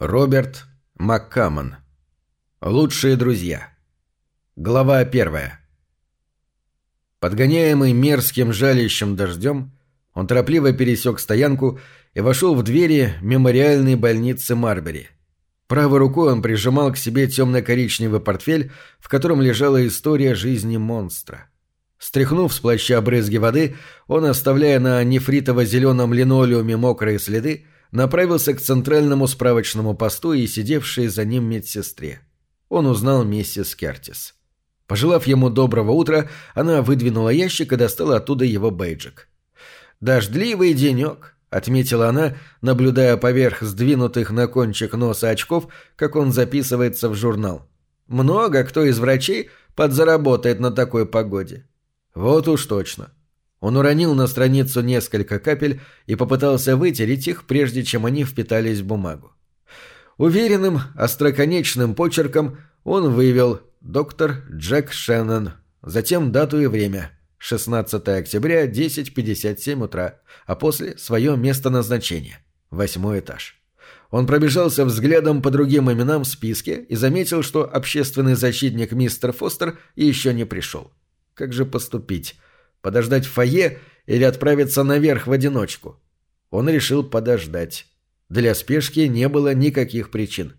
Роберт Маккамон. Лучшие друзья. Глава первая. Подгоняемый мерзким жалящим дождем, он торопливо пересек стоянку и вошел в двери мемориальной больницы Марбери. Правой рукой он прижимал к себе темно-коричневый портфель, в котором лежала история жизни монстра. Стряхнув с плаща брызги воды, он, оставляя на нефритово-зеленом линолеуме мокрые следы, направился к центральному справочному посту и сидевшей за ним медсестре. Он узнал миссис Кертис. Пожелав ему доброго утра, она выдвинула ящик и достала оттуда его бейджик. «Дождливый денек», — отметила она, наблюдая поверх сдвинутых на кончик носа очков, как он записывается в журнал. «Много кто из врачей подзаработает на такой погоде». «Вот уж точно», он уронил на страницу несколько капель и попытался вытереть их, прежде чем они впитались в бумагу. Уверенным, остроконечным почерком он вывел «Доктор Джек Шеннон», затем дату и время – 16 октября, 10.57 утра, а после – свое место назначения – восьмой этаж. Он пробежался взглядом по другим именам в списке и заметил, что общественный защитник мистер Фостер еще не пришел. Как же поступить? Подождать в фойе или отправиться наверх в одиночку? Он решил подождать. Для спешки не было никаких причин.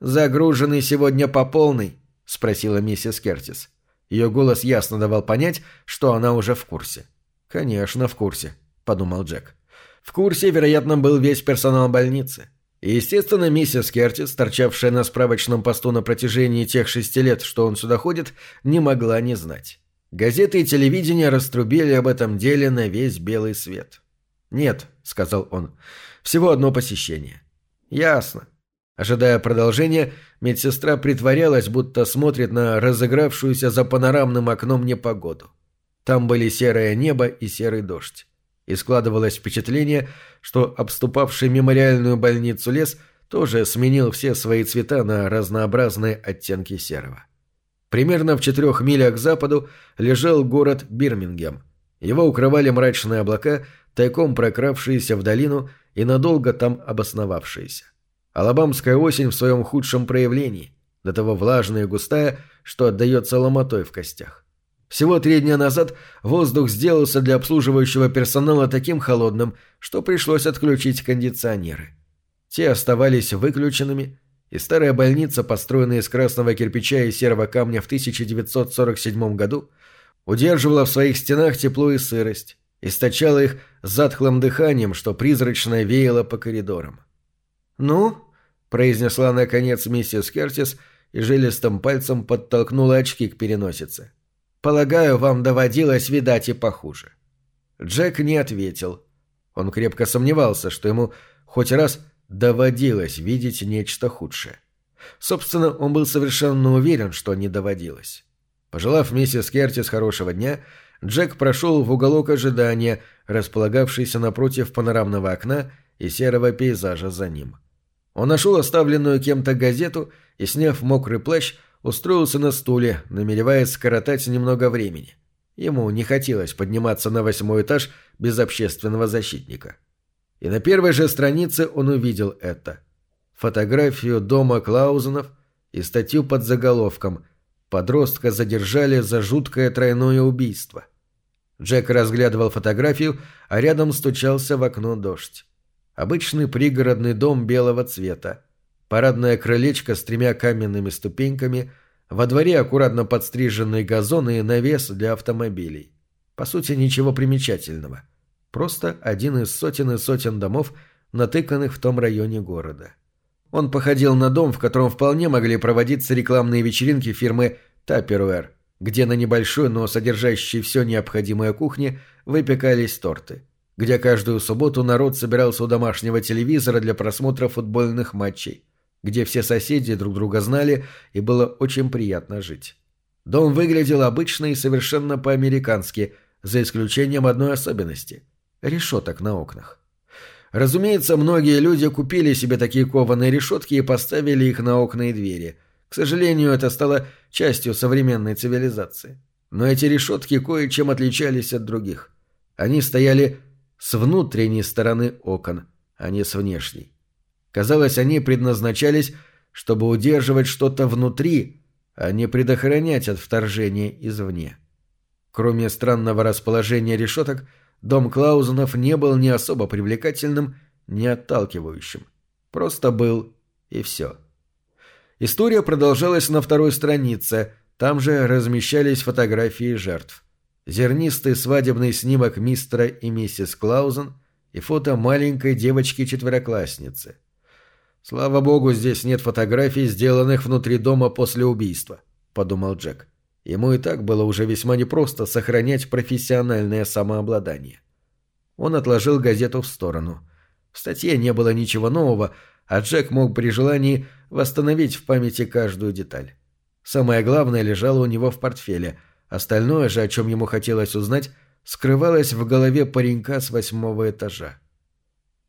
«Загруженный сегодня по полной?» — спросила миссис Кертис. Ее голос ясно давал понять, что она уже в курсе. «Конечно, в курсе», — подумал Джек. В курсе, вероятно, был весь персонал больницы. И, естественно, миссис Кертис, торчавшая на справочном посту на протяжении тех шести лет, что он сюда ходит, не могла не знать. Газеты и телевидение раструбили об этом деле на весь белый свет. «Нет», — сказал он, — «всего одно посещение». «Ясно». Ожидая продолжения, медсестра притворялась, будто смотрит на разыгравшуюся за панорамным окном непогоду. Там были серое небо и серый дождь. И складывалось впечатление, что обступавший мемориальную больницу лес тоже сменил все свои цвета на разнообразные оттенки серого. Примерно в четырех милях к западу лежал город Бирмингем. Его укрывали мрачные облака, тайком прокравшиеся в долину и надолго там обосновавшиеся. Алабамская осень в своем худшем проявлении, до того влажная и густая, что отдается ломотой в костях. Всего три дня назад воздух сделался для обслуживающего персонала таким холодным, что пришлось отключить кондиционеры. Те оставались выключенными, и старая больница, построенная из красного кирпича и серого камня в 1947 году, удерживала в своих стенах тепло и сырость, источала их затхлым дыханием, что призрачно веяло по коридорам. «Ну?» – произнесла наконец миссис Кертис и жилистым пальцем подтолкнула очки к переносице. «Полагаю, вам доводилось видать и похуже». Джек не ответил. Он крепко сомневался, что ему хоть раз – доводилось видеть нечто худшее. Собственно, он был совершенно уверен, что не доводилось. Пожелав миссис Кертис хорошего дня, Джек прошел в уголок ожидания, располагавшийся напротив панорамного окна и серого пейзажа за ним. Он нашел оставленную кем-то газету и, сняв мокрый плащ, устроился на стуле, намереваясь скоротать немного времени. Ему не хотелось подниматься на восьмой этаж без общественного защитника. — и на первой же странице он увидел это. Фотографию дома Клаузенов и статью под заголовком «Подростка задержали за жуткое тройное убийство». Джек разглядывал фотографию, а рядом стучался в окно дождь. Обычный пригородный дом белого цвета. Парадное крылечко с тремя каменными ступеньками, во дворе аккуратно подстриженный газон и навес для автомобилей. По сути, ничего примечательного. Просто один из сотен и сотен домов, натыканных в том районе города. Он походил на дом, в котором вполне могли проводиться рекламные вечеринки фирмы Tupperware, где на небольшой, но содержащей все необходимое кухне выпекались торты, где каждую субботу народ собирался у домашнего телевизора для просмотра футбольных матчей, где все соседи друг друга знали и было очень приятно жить. Дом выглядел обычно и совершенно по-американски, за исключением одной особенности – решеток на окнах. Разумеется, многие люди купили себе такие кованые решетки и поставили их на окна и двери. К сожалению, это стало частью современной цивилизации. Но эти решетки кое-чем отличались от других. Они стояли с внутренней стороны окон, а не с внешней. Казалось, они предназначались, чтобы удерживать что-то внутри, а не предохранять от вторжения извне. Кроме странного расположения решеток, дом Клаузенов не был ни особо привлекательным, ни отталкивающим. Просто был, и все. История продолжалась на второй странице, там же размещались фотографии жертв. Зернистый свадебный снимок мистера и миссис Клаузен и фото маленькой девочки-четвероклассницы. «Слава богу, здесь нет фотографий, сделанных внутри дома после убийства», — подумал Джек. Ему и так было уже весьма непросто сохранять профессиональное самообладание. Он отложил газету в сторону. В статье не было ничего нового, а Джек мог при желании восстановить в памяти каждую деталь. Самое главное лежало у него в портфеле, остальное же, о чем ему хотелось узнать, скрывалось в голове паренька с восьмого этажа.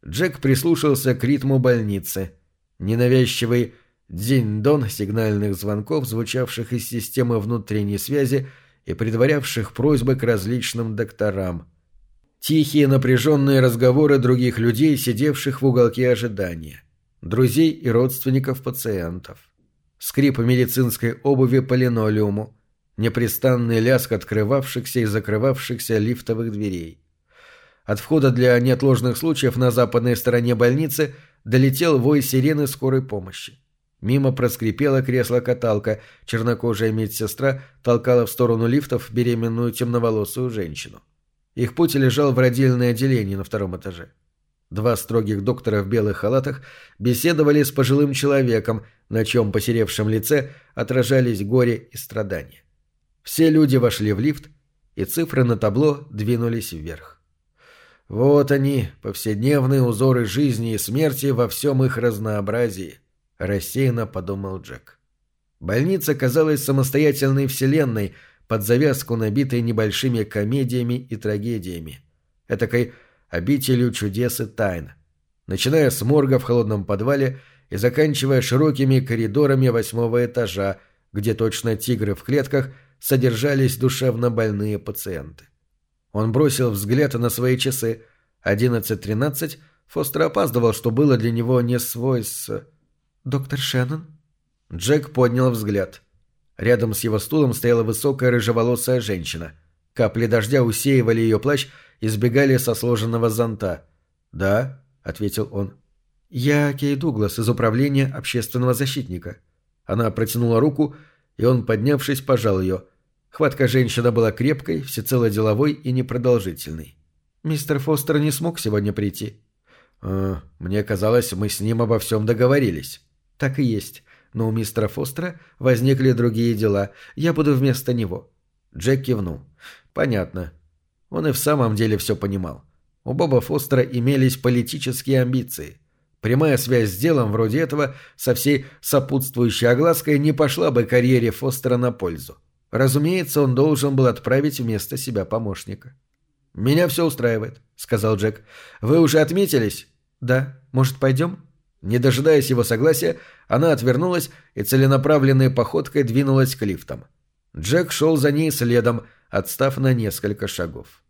Джек прислушался к ритму больницы. Ненавязчивый день-дон сигнальных звонков, звучавших из системы внутренней связи и предварявших просьбы к различным докторам. Тихие напряженные разговоры других людей, сидевших в уголке ожидания. Друзей и родственников пациентов. Скрип медицинской обуви по линолеуму. Непрестанный лязг открывавшихся и закрывавшихся лифтовых дверей. От входа для неотложных случаев на западной стороне больницы долетел вой сирены скорой помощи. Мимо проскрипело кресло-каталка, чернокожая медсестра толкала в сторону лифтов беременную темноволосую женщину. Их путь лежал в родильное отделение на втором этаже. Два строгих доктора в белых халатах беседовали с пожилым человеком, на чем посеревшем лице отражались горе и страдания. Все люди вошли в лифт, и цифры на табло двинулись вверх. Вот они, повседневные узоры жизни и смерти во всем их разнообразии рассеянно подумал Джек. Больница казалась самостоятельной вселенной, под завязку набитой небольшими комедиями и трагедиями. Этакой обителью чудес и тайн. Начиная с морга в холодном подвале и заканчивая широкими коридорами восьмого этажа, где точно тигры в клетках содержались душевно больные пациенты. Он бросил взгляд на свои часы. 11.13 Фостер опаздывал, что было для него не свой с... «Доктор Шеннон?» Джек поднял взгляд. Рядом с его стулом стояла высокая рыжеволосая женщина. Капли дождя усеивали ее плащ и сбегали со сложенного зонта. «Да», — ответил он. «Я Кей Дуглас из управления общественного защитника». Она протянула руку, и он, поднявшись, пожал ее. Хватка женщины была крепкой, всецело деловой и непродолжительной. «Мистер Фостер не смог сегодня прийти». «Э, «Мне казалось, мы с ним обо всем договорились». «Так и есть. Но у мистера Фостера возникли другие дела. Я буду вместо него». Джек кивнул. «Понятно». Он и в самом деле все понимал. У Боба Фостера имелись политические амбиции. Прямая связь с делом вроде этого со всей сопутствующей оглаской не пошла бы карьере Фостера на пользу. Разумеется, он должен был отправить вместо себя помощника. «Меня все устраивает», — сказал Джек. «Вы уже отметились?» «Да. Может, пойдем?» Не дожидаясь его согласия, она отвернулась и целенаправленной походкой двинулась к лифтам. Джек шел за ней следом, отстав на несколько шагов.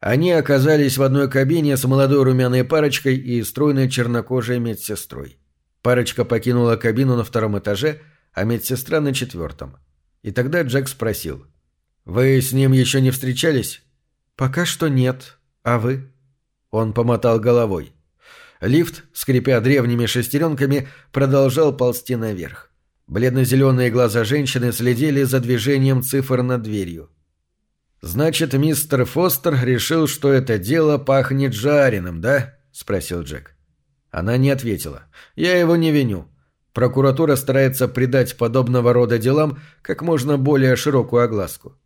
Они оказались в одной кабине с молодой румяной парочкой и стройной чернокожей медсестрой. Парочка покинула кабину на втором этаже, а медсестра на четвертом. И тогда Джек спросил. «Вы с ним еще не встречались?» «Пока что нет. А вы?» Он помотал головой. Лифт, скрипя древними шестеренками, продолжал ползти наверх. Бледно-зеленые глаза женщины следили за движением цифр над дверью. «Значит, мистер Фостер решил, что это дело пахнет жареным, да?» — спросил Джек. Она не ответила. «Я его не виню. Прокуратура старается придать подобного рода делам как можно более широкую огласку».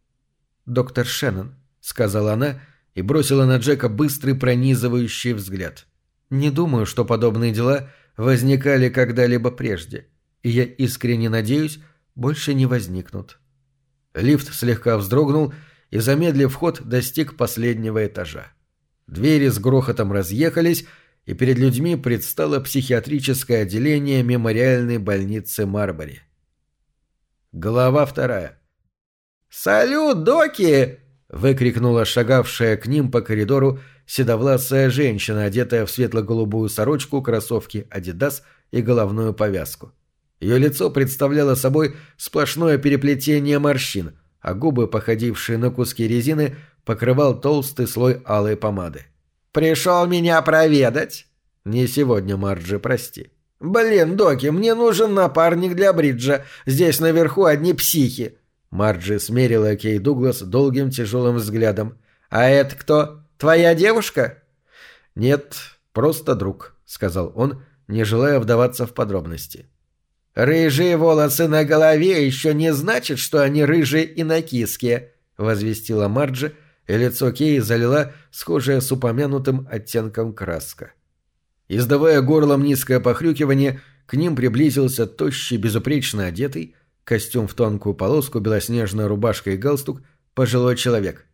«Доктор Шеннон», — сказала она и бросила на Джека быстрый пронизывающий взгляд. Не думаю, что подобные дела возникали когда-либо прежде, и я искренне надеюсь, больше не возникнут. Лифт слегка вздрогнул и, замедлив ход, достиг последнего этажа. Двери с грохотом разъехались, и перед людьми предстало психиатрическое отделение мемориальной больницы Марбори. Глава вторая. «Салют, доки!» — выкрикнула шагавшая к ним по коридору седовласая женщина, одетая в светло-голубую сорочку, кроссовки «Адидас» и головную повязку. Ее лицо представляло собой сплошное переплетение морщин, а губы, походившие на куски резины, покрывал толстый слой алой помады. «Пришел меня проведать?» «Не сегодня, Марджи, прости». «Блин, Доки, мне нужен напарник для бриджа. Здесь наверху одни психи». Марджи смерила Кей Дуглас долгим тяжелым взглядом. «А это кто? Твоя девушка?» «Нет, просто друг», — сказал он, не желая вдаваться в подробности. «Рыжие волосы на голове еще не значит, что они рыжие и накиские», — возвестила Марджи, и лицо Кей залила схожая с упомянутым оттенком краска. Издавая горлом низкое похрюкивание, к ним приблизился тощий, безупречно одетый, костюм в тонкую полоску, белоснежная рубашка и галстук, пожилой человек.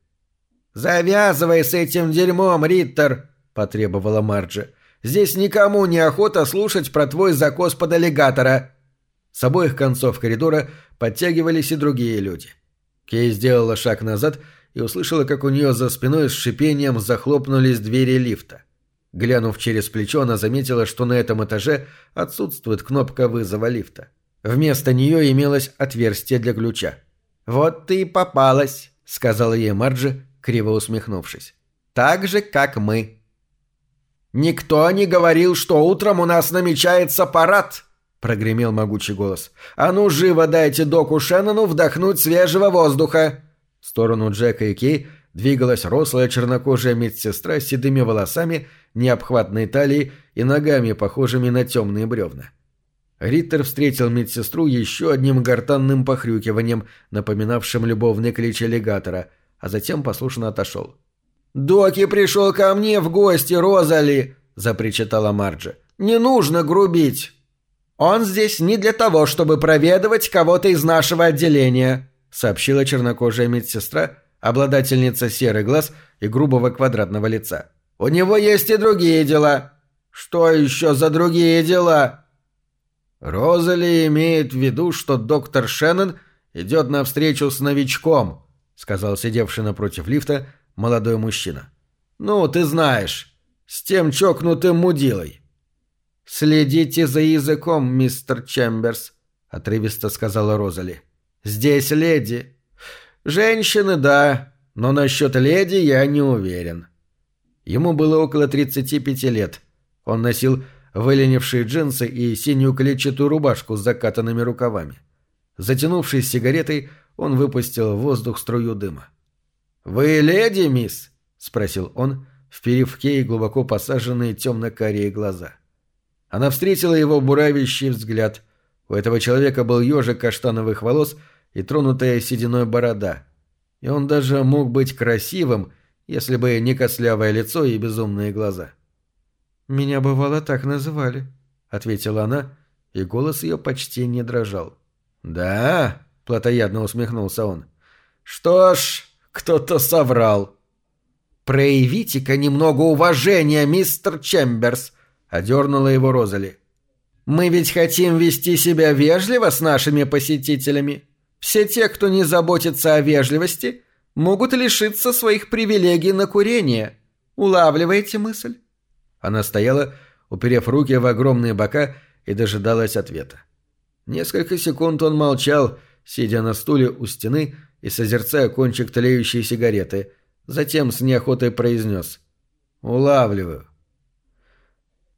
«Завязывай с этим дерьмом, Риттер!» — потребовала Марджи. «Здесь никому не охота слушать про твой закос под аллигатора!» С обоих концов коридора подтягивались и другие люди. Кей сделала шаг назад и услышала, как у нее за спиной с шипением захлопнулись двери лифта. Глянув через плечо, она заметила, что на этом этаже отсутствует кнопка вызова лифта. Вместо нее имелось отверстие для ключа. «Вот ты и попалась», — сказала ей Марджи, криво усмехнувшись. «Так же, как мы». «Никто не говорил, что утром у нас намечается парад», — прогремел могучий голос. «А ну живо дайте доку Шеннону вдохнуть свежего воздуха!» В сторону Джека и Кей двигалась рослая чернокожая медсестра с седыми волосами, необхватной талией и ногами, похожими на темные бревна. Риттер встретил медсестру еще одним гортанным похрюкиванием, напоминавшим любовный клич аллигатора, а затем послушно отошел. «Доки пришел ко мне в гости, Розали!» – запричитала Марджи. «Не нужно грубить!» «Он здесь не для того, чтобы проведывать кого-то из нашего отделения», – сообщила чернокожая медсестра, обладательница серых глаз и грубого квадратного лица. «У него есть и другие дела». «Что еще за другие дела?» «Розали имеет в виду, что доктор Шеннон идет навстречу с новичком», — сказал сидевший напротив лифта молодой мужчина. «Ну, ты знаешь, с тем чокнутым мудилой». «Следите за языком, мистер Чемберс», — отрывисто сказала Розали. «Здесь леди». «Женщины, да, но насчет леди я не уверен». Ему было около 35 лет. Он носил выленившие джинсы и синюю клетчатую рубашку с закатанными рукавами. Затянувшись сигаретой, он выпустил в воздух струю дыма. «Вы леди, мисс?» — спросил он, вперив в Кей глубоко посаженные темно-карие глаза. Она встретила его буравящий взгляд. У этого человека был ежик каштановых волос и тронутая сединой борода. И он даже мог быть красивым, если бы не костлявое лицо и безумные глаза. — «Меня бывало так называли», — ответила она, и голос ее почти не дрожал. «Да?» — плотоядно усмехнулся он. «Что ж, кто-то соврал». «Проявите-ка немного уважения, мистер Чемберс», — одернула его Розали. «Мы ведь хотим вести себя вежливо с нашими посетителями. Все те, кто не заботится о вежливости, могут лишиться своих привилегий на курение. Улавливаете мысль?» Она стояла, уперев руки в огромные бока, и дожидалась ответа. Несколько секунд он молчал, сидя на стуле у стены и созерцая кончик тлеющей сигареты, затем с неохотой произнес «Улавливаю».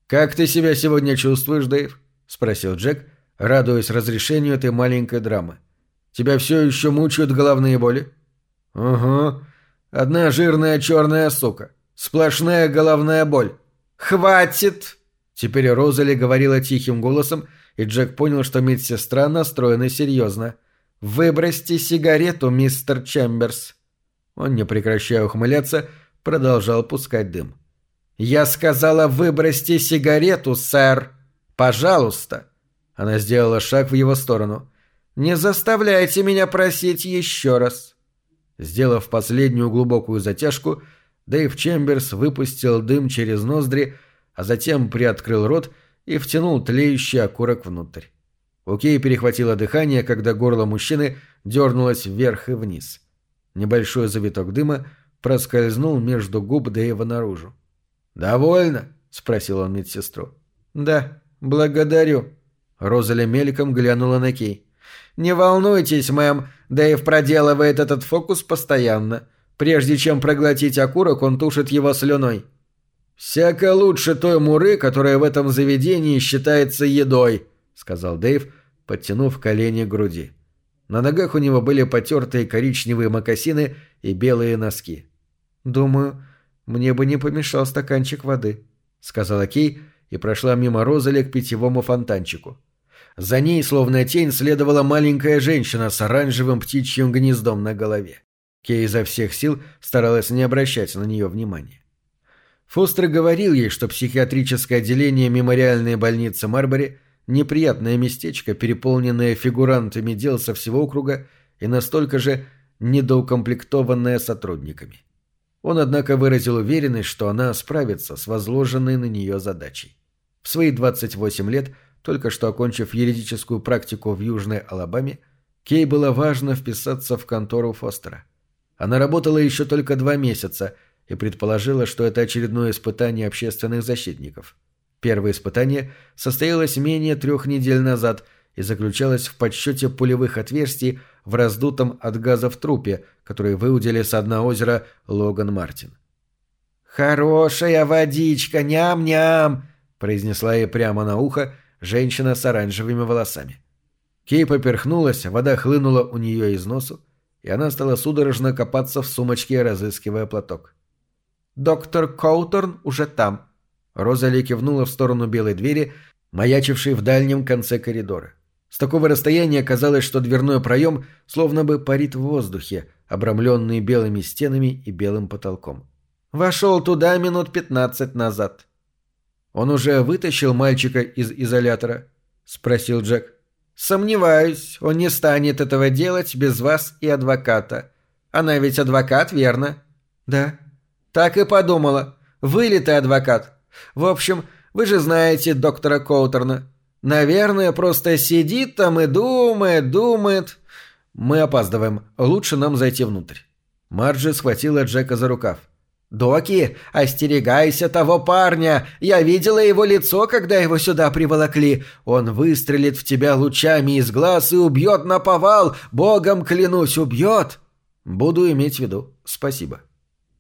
«Как ты себя сегодня чувствуешь, Дэйв?» — спросил Джек, радуясь разрешению этой маленькой драмы. «Тебя все еще мучают головные боли?» «Угу. Одна жирная черная сука. Сплошная головная боль. «Хватит!» Теперь Розали говорила тихим голосом, и Джек понял, что медсестра настроена серьезно. «Выбросьте сигарету, мистер Чемберс!» Он, не прекращая ухмыляться, продолжал пускать дым. «Я сказала, выбросьте сигарету, сэр! Пожалуйста!» Она сделала шаг в его сторону. «Не заставляйте меня просить еще раз!» Сделав последнюю глубокую затяжку, Дэйв Чемберс выпустил дым через ноздри, а затем приоткрыл рот и втянул тлеющий окурок внутрь. У перехватило дыхание, когда горло мужчины дернулось вверх и вниз. Небольшой завиток дыма проскользнул между губ Дэйва наружу. «Довольно?» — спросил он медсестру. «Да, благодарю». Розали мельком глянула на Кей. «Не волнуйтесь, мэм, Дэйв проделывает этот фокус постоянно. Прежде чем проглотить окурок, он тушит его слюной». «Всяко лучше той муры, которая в этом заведении считается едой», — сказал Дэйв, подтянув колени к груди. На ногах у него были потертые коричневые мокасины и белые носки. «Думаю, мне бы не помешал стаканчик воды», — сказала Кей и прошла мимо Розали к питьевому фонтанчику. За ней, словно тень, следовала маленькая женщина с оранжевым птичьим гнездом на голове. Кей изо всех сил старалась не обращать на нее внимания. Фостер говорил ей, что психиатрическое отделение мемориальной больницы Марбори – неприятное местечко, переполненное фигурантами дел со всего округа и настолько же недоукомплектованное сотрудниками. Он, однако, выразил уверенность, что она справится с возложенной на нее задачей. В свои 28 лет, только что окончив юридическую практику в Южной Алабаме, Кей было важно вписаться в контору Фостера. Она работала еще только два месяца и предположила, что это очередное испытание общественных защитников. Первое испытание состоялось менее трех недель назад и заключалось в подсчете пулевых отверстий в раздутом от газа в трупе, который выудили с дна озера Логан Мартин. «Хорошая водичка, ням-ням!» — произнесла ей прямо на ухо женщина с оранжевыми волосами. Кей поперхнулась, вода хлынула у нее из носу, и она стала судорожно копаться в сумочке, разыскивая платок. «Доктор Коуторн уже там». Розали кивнула в сторону белой двери, маячившей в дальнем конце коридора. С такого расстояния казалось, что дверной проем словно бы парит в воздухе, обрамленный белыми стенами и белым потолком. «Вошел туда минут пятнадцать назад». «Он уже вытащил мальчика из изолятора?» — спросил Джек. «Сомневаюсь, он не станет этого делать без вас и адвоката. Она ведь адвокат, верно?» «Да». «Так и подумала. Вылитый адвокат. В общем, вы же знаете доктора Коутерна. Наверное, просто сидит там и думает, думает. Мы опаздываем. Лучше нам зайти внутрь». Марджи схватила Джека за рукав. «Доки, остерегайся того парня! Я видела его лицо, когда его сюда приволокли. Он выстрелит в тебя лучами из глаз и убьет на повал! Богом клянусь, убьет!» «Буду иметь в виду. Спасибо».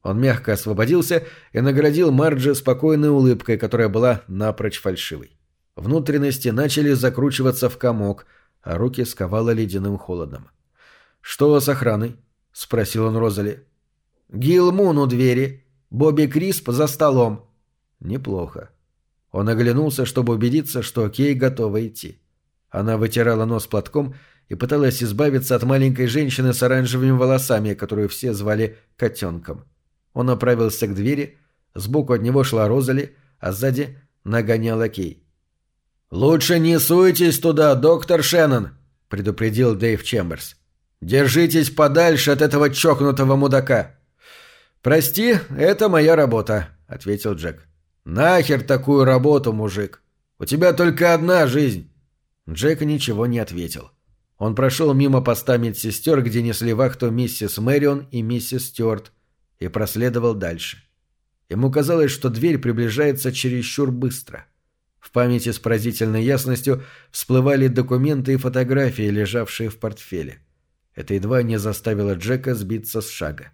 Он мягко освободился и наградил Марджи спокойной улыбкой, которая была напрочь фальшивой. Внутренности начали закручиваться в комок, а руки сковало ледяным холодом. «Что с охраной?» — спросил он Розали. «Гил Мун у двери. Бобби Крисп за столом». «Неплохо». Он оглянулся, чтобы убедиться, что Кей готова идти. Она вытирала нос платком и пыталась избавиться от маленькой женщины с оранжевыми волосами, которую все звали котенком. Он направился к двери, сбоку от него шла Розали, а сзади нагоняла Кей. «Лучше не суйтесь туда, доктор Шеннон», — предупредил Дэйв Чемберс. «Держитесь подальше от этого чокнутого мудака». «Прости, это моя работа», — ответил Джек. «Нахер такую работу, мужик? У тебя только одна жизнь». Джек ничего не ответил. Он прошел мимо поста медсестер, где несли вахту миссис Мэрион и миссис Стюарт, и проследовал дальше. Ему казалось, что дверь приближается чересчур быстро. В памяти с поразительной ясностью всплывали документы и фотографии, лежавшие в портфеле. Это едва не заставило Джека сбиться с шага.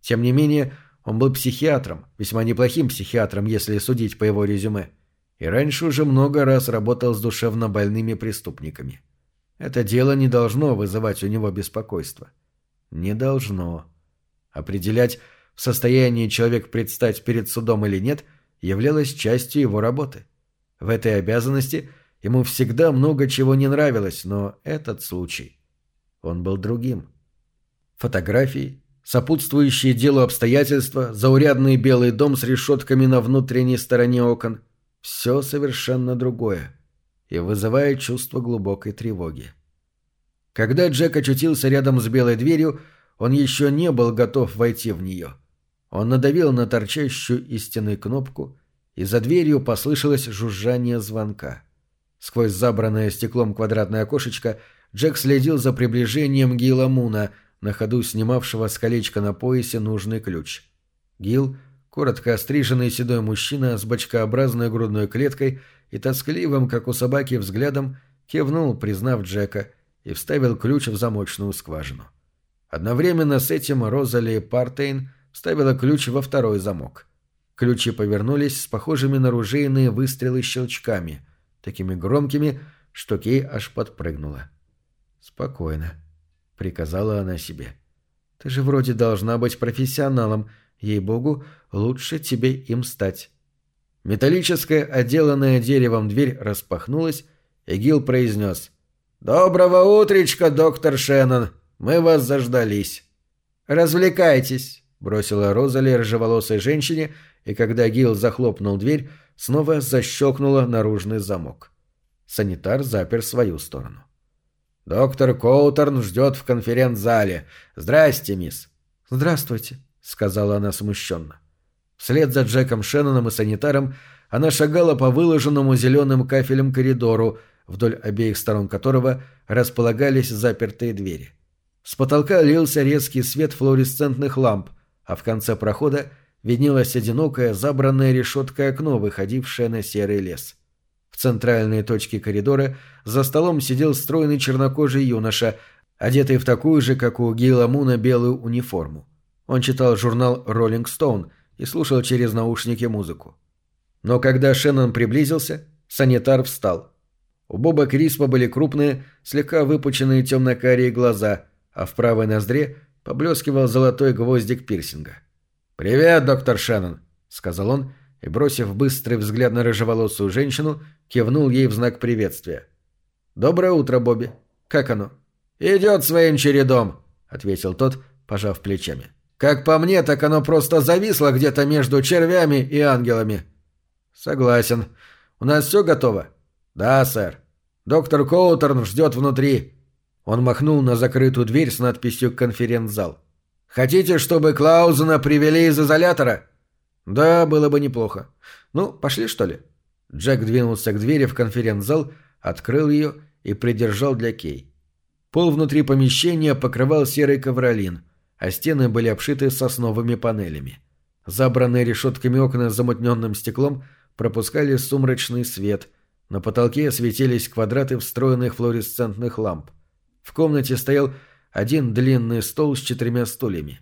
Тем не менее, он был психиатром, весьма неплохим психиатром, если судить по его резюме, и раньше уже много раз работал с душевно больными преступниками. Это дело не должно вызывать у него беспокойство. Не должно. Определять, в состоянии человек предстать перед судом или нет, являлось частью его работы. В этой обязанности ему всегда много чего не нравилось, но этот случай, он был другим. Фотографии, сопутствующие делу обстоятельства, заурядный белый дом с решетками на внутренней стороне окон – все совершенно другое и вызывает чувство глубокой тревоги. Когда Джек очутился рядом с белой дверью, он еще не был готов войти в нее. Он надавил на торчащую из стены кнопку, и за дверью послышалось жужжание звонка. Сквозь забранное стеклом квадратное окошечко Джек следил за приближением Гила Муна, на ходу снимавшего с колечка на поясе нужный ключ. Гил, коротко остриженный седой мужчина с бочкообразной грудной клеткой и тоскливым, как у собаки, взглядом, кивнул, признав Джека, и вставил ключ в замочную скважину. Одновременно с этим Розали Партейн вставила ключ во второй замок. Ключи повернулись с похожими на ружейные выстрелы щелчками, такими громкими, что Кей аж подпрыгнула. «Спокойно», — приказала она себе. «Ты же вроде должна быть профессионалом. Ей-богу, лучше тебе им стать». Металлическая, отделанная деревом дверь распахнулась, и Гил произнес «Доброго утречка, доктор Шеннон! Мы вас заждались!» «Развлекайтесь!» — бросила Розали рыжеволосой женщине, и когда Гил захлопнул дверь, снова защелкнула наружный замок. Санитар запер свою сторону. «Доктор Коутерн ждет в конференц-зале. Здрасте, мисс». «Здравствуйте», — сказала она смущенно. Вслед за Джеком Шенноном и санитаром она шагала по выложенному зеленым кафелем коридору, вдоль обеих сторон которого располагались запертые двери. С потолка лился резкий свет флуоресцентных ламп, а в конце прохода виднелось одинокое, забранное решеткой окно, выходившее на серый лес. В центральной точке коридора за столом сидел стройный чернокожий юноша, одетый в такую же, как у Гейла Муна, белую униформу. Он читал журнал «Роллинг Стоун» и слушал через наушники музыку. Но когда Шеннон приблизился, санитар встал. У Боба Криспа были крупные, слегка выпученные темно-карие глаза, а в правой ноздре поблескивал золотой гвоздик пирсинга. «Привет, доктор Шеннон», — сказал он, и, бросив быстрый взгляд на рыжеволосую женщину, кивнул ей в знак приветствия. «Доброе утро, Бобби. Как оно?» «Идет своим чередом», — ответил тот, пожав плечами. «Как по мне, так оно просто зависло где-то между червями и ангелами». «Согласен. У нас все готово?» «Да, сэр. Доктор Коутерн ждет внутри». Он махнул на закрытую дверь с надписью «Конференц-зал». «Хотите, чтобы Клаузена привели из изолятора?» «Да, было бы неплохо. Ну, пошли, что ли?» Джек двинулся к двери в конференц-зал, открыл ее и придержал для Кей. Пол внутри помещения покрывал серый ковролин, а стены были обшиты сосновыми панелями. Забранные решетками окна с замутненным стеклом пропускали сумрачный свет, на потолке светились квадраты встроенных флуоресцентных ламп. В комнате стоял один длинный стол с четырьмя стульями.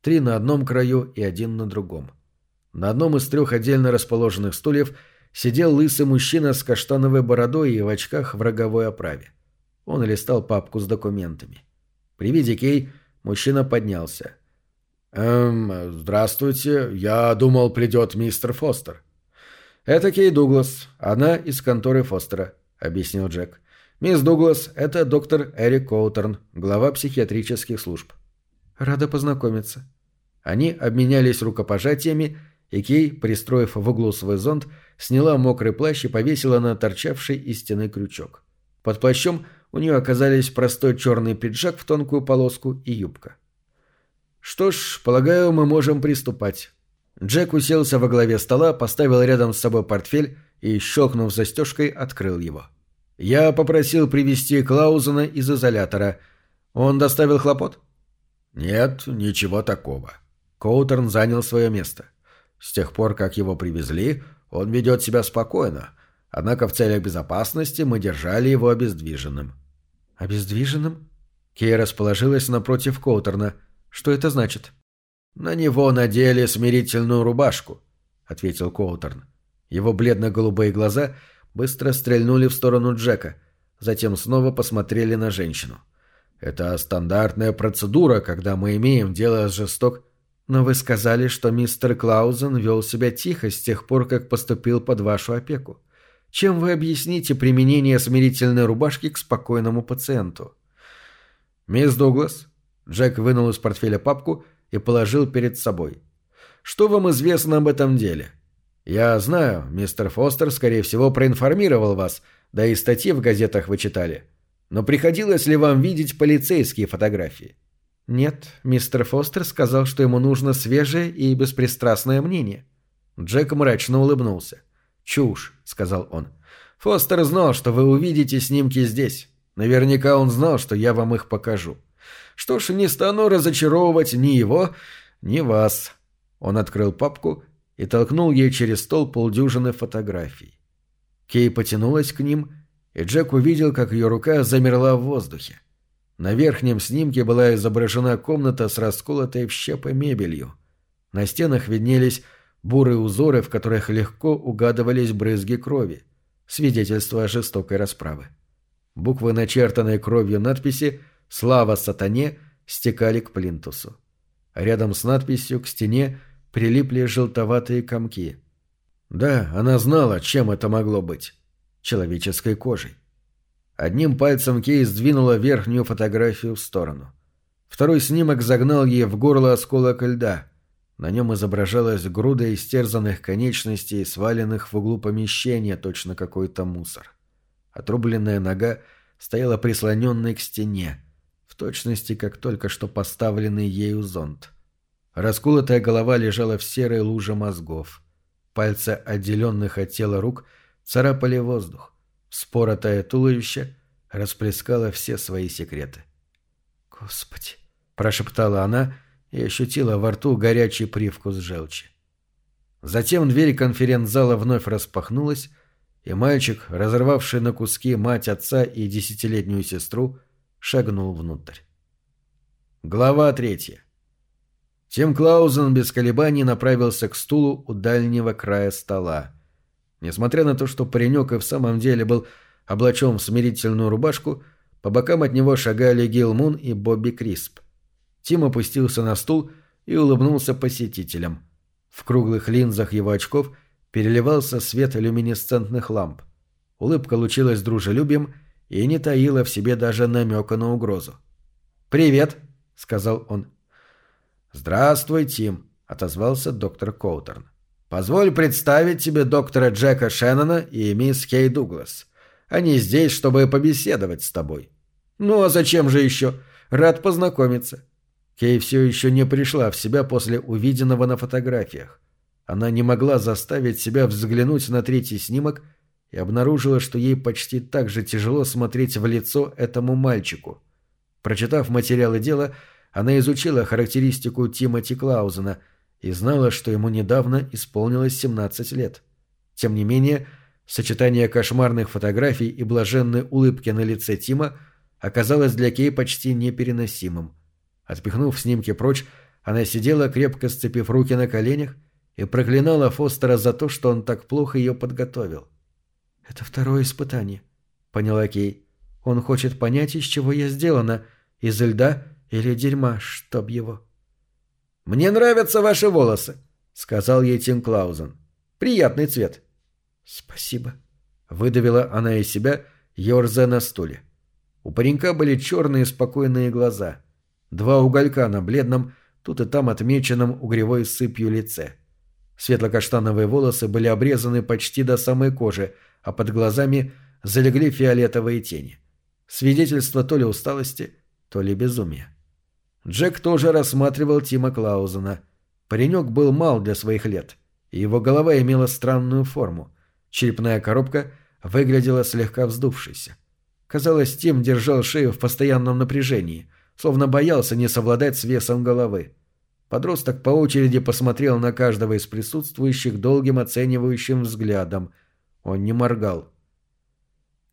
Три на одном краю и один на другом. На одном из трех отдельно расположенных стульев сидел лысый мужчина с каштановой бородой и в очках в роговой оправе. Он листал папку с документами. При виде Кей мужчина поднялся. «Эм, здравствуйте. Я думал, придет мистер Фостер». «Это Кей Дуглас. Она из конторы Фостера», — объяснил Джек. «Мисс Дуглас — это доктор Эрик Коутерн, глава психиатрических служб». «Рада познакомиться». Они обменялись рукопожатиями, и Кей, пристроив в углу свой зонт, сняла мокрый плащ и повесила на торчавший из стены крючок. Под плащом у нее оказались простой черный пиджак в тонкую полоску и юбка. «Что ж, полагаю, мы можем приступать». Джек уселся во главе стола, поставил рядом с собой портфель и, щелкнув застежкой, открыл его. «Я попросил привести Клаузена из изолятора. Он доставил хлопот?» «Нет, ничего такого». Коутерн занял свое место. С тех пор, как его привезли, он ведет себя спокойно, однако в целях безопасности мы держали его обездвиженным». «Обездвиженным?» Кей расположилась напротив Коутерна. «Что это значит?» «На него надели смирительную рубашку», — ответил Коутерн. Его бледно-голубые глаза быстро стрельнули в сторону Джека, затем снова посмотрели на женщину. «Это стандартная процедура, когда мы имеем дело с жесток...» «Но вы сказали, что мистер Клаузен вел себя тихо с тех пор, как поступил под вашу опеку. Чем вы объясните применение смирительной рубашки к спокойному пациенту?» «Мисс Дуглас», Джек вынул из портфеля папку и положил перед собой. «Что вам известно об этом деле?» «Я знаю, мистер Фостер, скорее всего, проинформировал вас, да и статьи в газетах вы читали. Но приходилось ли вам видеть полицейские фотографии?» «Нет, мистер Фостер сказал, что ему нужно свежее и беспристрастное мнение». Джек мрачно улыбнулся. «Чушь», — сказал он. «Фостер знал, что вы увидите снимки здесь. Наверняка он знал, что я вам их покажу. Что ж, не стану разочаровывать ни его, ни вас». Он открыл папку и толкнул ей через стол полдюжины фотографий. Кей потянулась к ним, и Джек увидел, как ее рука замерла в воздухе. На верхнем снимке была изображена комната с расколотой в щепы мебелью. На стенах виднелись бурые узоры, в которых легко угадывались брызги крови, свидетельство жестокой расправы. Буквы, начертанные кровью надписи «Слава сатане» стекали к плинтусу. Рядом с надписью к стене прилипли желтоватые комки. Да, она знала, чем это могло быть. Человеческой кожей. Одним пальцем Кей сдвинула верхнюю фотографию в сторону. Второй снимок загнал ей в горло осколок льда. На нем изображалась груда истерзанных конечностей, сваленных в углу помещения, точно какой-то мусор. Отрубленная нога стояла прислоненной к стене, в точности, как только что поставленный ею зонт. Расколотая голова лежала в серой луже мозгов. Пальцы, отделенных от тела рук, царапали воздух. Споротое туловище расплескало все свои секреты. «Господи!» – прошептала она и ощутила во рту горячий привкус желчи. Затем дверь конференц-зала вновь распахнулась, и мальчик, разорвавший на куски мать отца и десятилетнюю сестру, шагнул внутрь. Глава третья. Тим Клаузен без колебаний направился к стулу у дальнего края стола. Несмотря на то, что паренек и в самом деле был облачен в смирительную рубашку, по бокам от него шагали Гил Мун и Бобби Крисп. Тим опустился на стул и улыбнулся посетителям. В круглых линзах его очков переливался свет люминесцентных ламп. Улыбка лучилась дружелюбием и не таила в себе даже намека на угрозу. «Привет», — сказал он. «Здравствуй, Тим», — отозвался доктор Коутерн. «Позволь представить тебе доктора Джека Шеннона и мисс Кей Дуглас. Они здесь, чтобы побеседовать с тобой». «Ну а зачем же еще? Рад познакомиться». Кей все еще не пришла в себя после увиденного на фотографиях. Она не могла заставить себя взглянуть на третий снимок и обнаружила, что ей почти так же тяжело смотреть в лицо этому мальчику. Прочитав материалы дела, она изучила характеристику Тимоти Клаузена и знала, что ему недавно исполнилось 17 лет. Тем не менее, сочетание кошмарных фотографий и блаженной улыбки на лице Тима оказалось для Кей почти непереносимым. Отпихнув снимки прочь, она сидела, крепко сцепив руки на коленях, и проклинала Фостера за то, что он так плохо ее подготовил. «Это второе испытание», — поняла Кей. «Он хочет понять, из чего я сделана, из льда или дерьма, чтоб его. «Мне нравятся ваши волосы», — сказал ей Тим Клаузен. «Приятный цвет». «Спасибо», — выдавила она из себя, ерзая на стуле. У паренька были черные спокойные глаза. Два уголька на бледном, тут и там отмеченном угревой сыпью лице. Светло-каштановые волосы были обрезаны почти до самой кожи, а под глазами залегли фиолетовые тени. Свидетельство то ли усталости, то ли безумия. Джек тоже рассматривал Тима Клаузена. Паренек был мал для своих лет, и его голова имела странную форму. Черепная коробка выглядела слегка вздувшейся. Казалось, Тим держал шею в постоянном напряжении, словно боялся не совладать с весом головы. Подросток по очереди посмотрел на каждого из присутствующих долгим оценивающим взглядом. Он не моргал.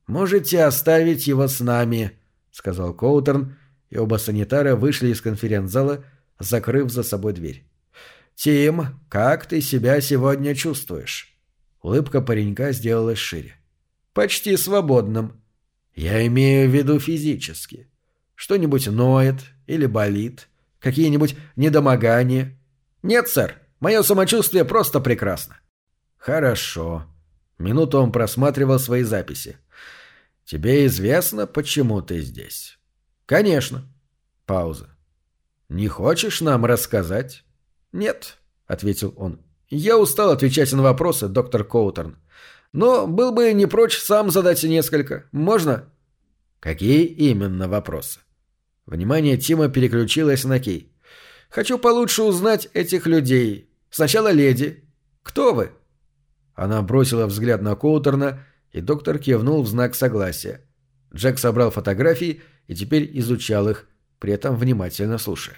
«Можете оставить его с нами», — сказал Коутерн, и оба санитара вышли из конференц-зала, закрыв за собой дверь. «Тим, как ты себя сегодня чувствуешь?» Улыбка паренька сделалась шире. «Почти свободным. Я имею в виду физически. Что-нибудь ноет или болит, какие-нибудь недомогания?» «Нет, сэр, мое самочувствие просто прекрасно». «Хорошо». Минуту он просматривал свои записи. «Тебе известно, почему ты здесь?» «Конечно». Пауза. «Не хочешь нам рассказать?» «Нет», — ответил он. «Я устал отвечать на вопросы, доктор Коутерн. Но был бы не прочь сам задать несколько. Можно?» «Какие именно вопросы?» Внимание Тима переключилось на Кей. «Хочу получше узнать этих людей. Сначала леди. Кто вы?» Она бросила взгляд на Коутерна, и доктор кивнул в знак согласия. Джек собрал фотографии и теперь изучал их, при этом внимательно слушая.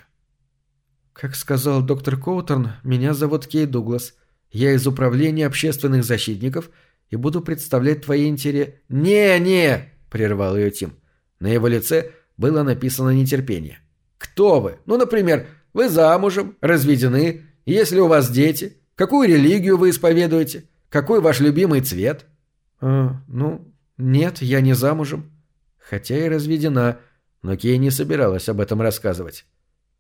«Как сказал доктор Коутерн, меня зовут Кей Дуглас. Я из управления общественных защитников и буду представлять твои интересы...» «Не-не!» — прервал ее Тим. На его лице было написано нетерпение. «Кто вы? Ну, например, вы замужем, разведены, есть ли у вас дети? Какую религию вы исповедуете? Какой ваш любимый цвет?» «А, ну, нет, я не замужем. Хотя и разведена, но Кей не собиралась об этом рассказывать.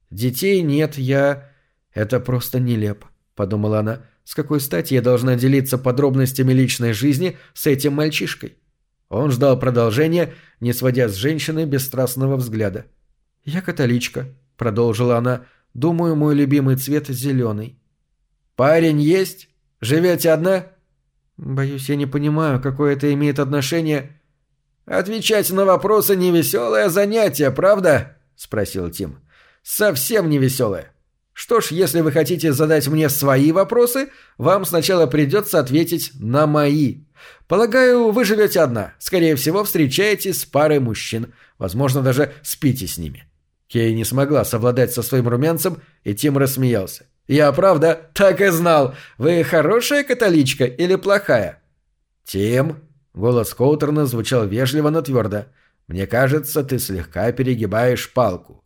«Детей нет, я...» «Это просто нелепо», — подумала она. «С какой стати я должна делиться подробностями личной жизни с этим мальчишкой?» Он ждал продолжения, не сводя с женщины бесстрастного взгляда. «Я католичка», — продолжила она. «Думаю, мой любимый цвет зеленый». «Парень есть? Живете одна?» «Боюсь, я не понимаю, какое это имеет отношение...» «Отвечать на вопросы — невеселое занятие, правда?» — спросил Тим. «Совсем невеселое. Что ж, если вы хотите задать мне свои вопросы, вам сначала придется ответить на мои. Полагаю, вы живете одна. Скорее всего, встречаетесь с парой мужчин. Возможно, даже спите с ними». Кей не смогла совладать со своим румянцем, и Тим рассмеялся. «Я правда так и знал. Вы хорошая католичка или плохая?» «Тим», Голос Коутерна звучал вежливо, но твердо. «Мне кажется, ты слегка перегибаешь палку.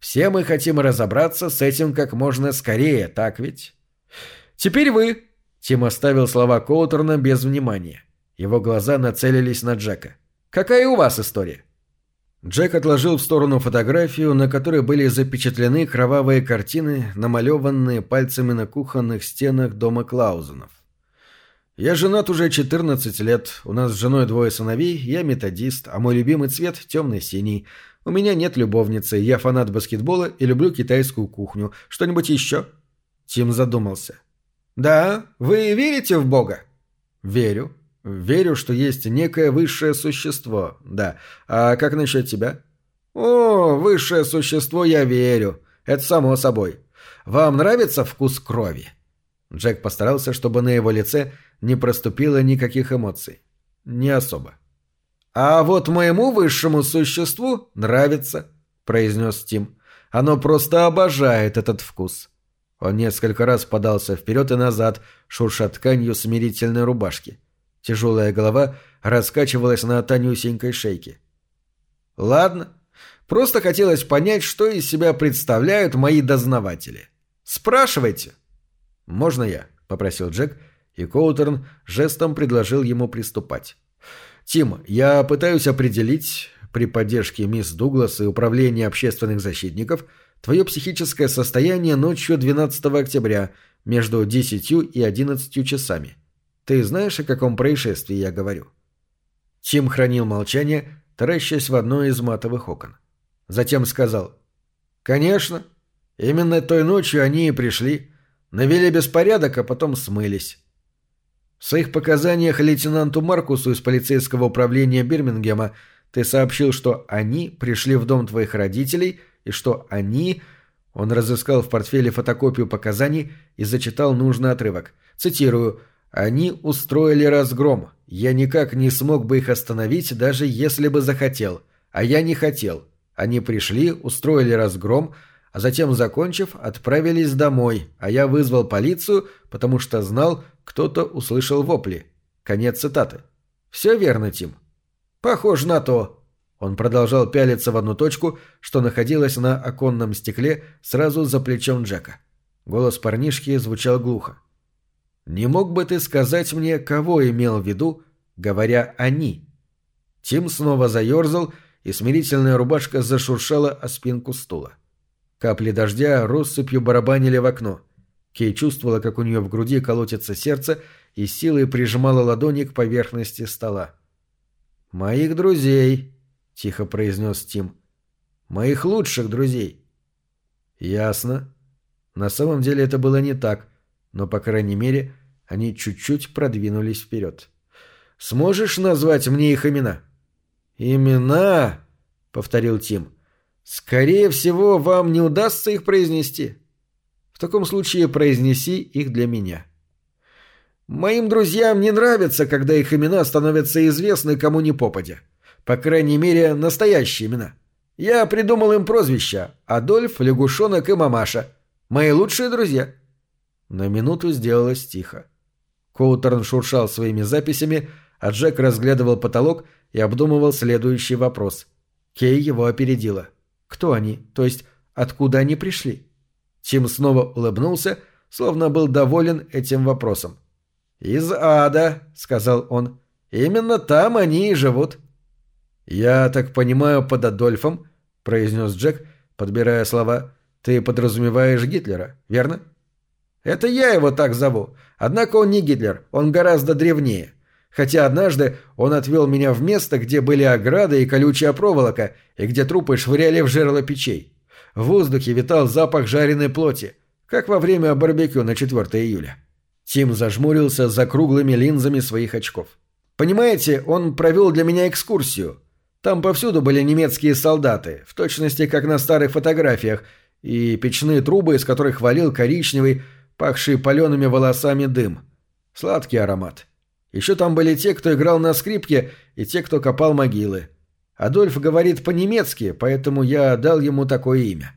Все мы хотим разобраться с этим как можно скорее, так ведь?» «Теперь вы!» Тим оставил слова Коутерна без внимания. Его глаза нацелились на Джека. «Какая у вас история?» Джек отложил в сторону фотографию, на которой были запечатлены кровавые картины, намалеванные пальцами на кухонных стенах дома Клаузенов. Я женат уже 14 лет, у нас с женой двое сыновей, я методист, а мой любимый цвет – темный-синий. У меня нет любовницы, я фанат баскетбола и люблю китайскую кухню. Что-нибудь еще?» Тим задумался. «Да, вы верите в Бога?» «Верю. Верю, что есть некое высшее существо, да. А как насчет тебя?» «О, высшее существо я верю. Это само собой. Вам нравится вкус крови?» Джек постарался, чтобы на его лице не проступило никаких эмоций. Не особо. «А вот моему высшему существу нравится», — произнес Тим. «Оно просто обожает этот вкус». Он несколько раз подался вперед и назад, шурша тканью смирительной рубашки. Тяжелая голова раскачивалась на тонюсенькой шейке. «Ладно. Просто хотелось понять, что из себя представляют мои дознаватели. Спрашивайте». «Можно я?» — попросил Джек, — и Коутерн жестом предложил ему приступать. «Тим, я пытаюсь определить, при поддержке мисс Дуглас и Управления общественных защитников, твое психическое состояние ночью 12 октября между 10 и 11 часами. Ты знаешь, о каком происшествии я говорю?» Тим хранил молчание, таращась в одно из матовых окон. Затем сказал «Конечно. Именно той ночью они и пришли. Навели беспорядок, а потом смылись. В своих показаниях лейтенанту Маркусу из полицейского управления Бирмингема ты сообщил, что они пришли в дом твоих родителей и что они... Он разыскал в портфеле фотокопию показаний и зачитал нужный отрывок. Цитирую. «Они устроили разгром. Я никак не смог бы их остановить, даже если бы захотел. А я не хотел. Они пришли, устроили разгром, а затем, закончив, отправились домой, а я вызвал полицию, потому что знал, кто-то услышал вопли. Конец цитаты. «Все верно, Тим?» «Похоже на то». Он продолжал пялиться в одну точку, что находилась на оконном стекле сразу за плечом Джека. Голос парнишки звучал глухо. «Не мог бы ты сказать мне, кого имел в виду, говоря «они»?» Тим снова заерзал, и смирительная рубашка зашуршала о спинку стула. Капли дождя россыпью барабанили в окно — Кей чувствовала, как у нее в груди колотится сердце, и силой прижимала ладони к поверхности стола. «Моих друзей», — тихо произнес Тим. «Моих лучших друзей». «Ясно. На самом деле это было не так, но, по крайней мере, они чуть-чуть продвинулись вперед. Сможешь назвать мне их имена?» «Имена?» — повторил Тим. «Скорее всего, вам не удастся их произнести». В таком случае произнеси их для меня. Моим друзьям не нравится, когда их имена становятся известны кому ни попадя. По крайней мере, настоящие имена. Я придумал им прозвища – Адольф, Лягушонок и Мамаша. Мои лучшие друзья». На минуту сделалось тихо. Коутерн шуршал своими записями, а Джек разглядывал потолок и обдумывал следующий вопрос. Кей его опередила. Кто они? То есть, откуда они пришли? Тим снова улыбнулся, словно был доволен этим вопросом. «Из ада», — сказал он. «Именно там они и живут». «Я так понимаю, под Адольфом», — произнес Джек, подбирая слова, — «ты подразумеваешь Гитлера, верно?» «Это я его так зову. Однако он не Гитлер, он гораздо древнее. Хотя однажды он отвел меня в место, где были ограды и колючая проволока, и где трупы швыряли в жерло печей. В воздухе витал запах жареной плоти, как во время барбекю на 4 июля. Тим зажмурился за круглыми линзами своих очков. «Понимаете, он провел для меня экскурсию. Там повсюду были немецкие солдаты, в точности как на старых фотографиях, и печные трубы, из которых валил коричневый, пахший палеными волосами дым. Сладкий аромат. Еще там были те, кто играл на скрипке, и те, кто копал могилы. Адольф говорит по-немецки, поэтому я дал ему такое имя».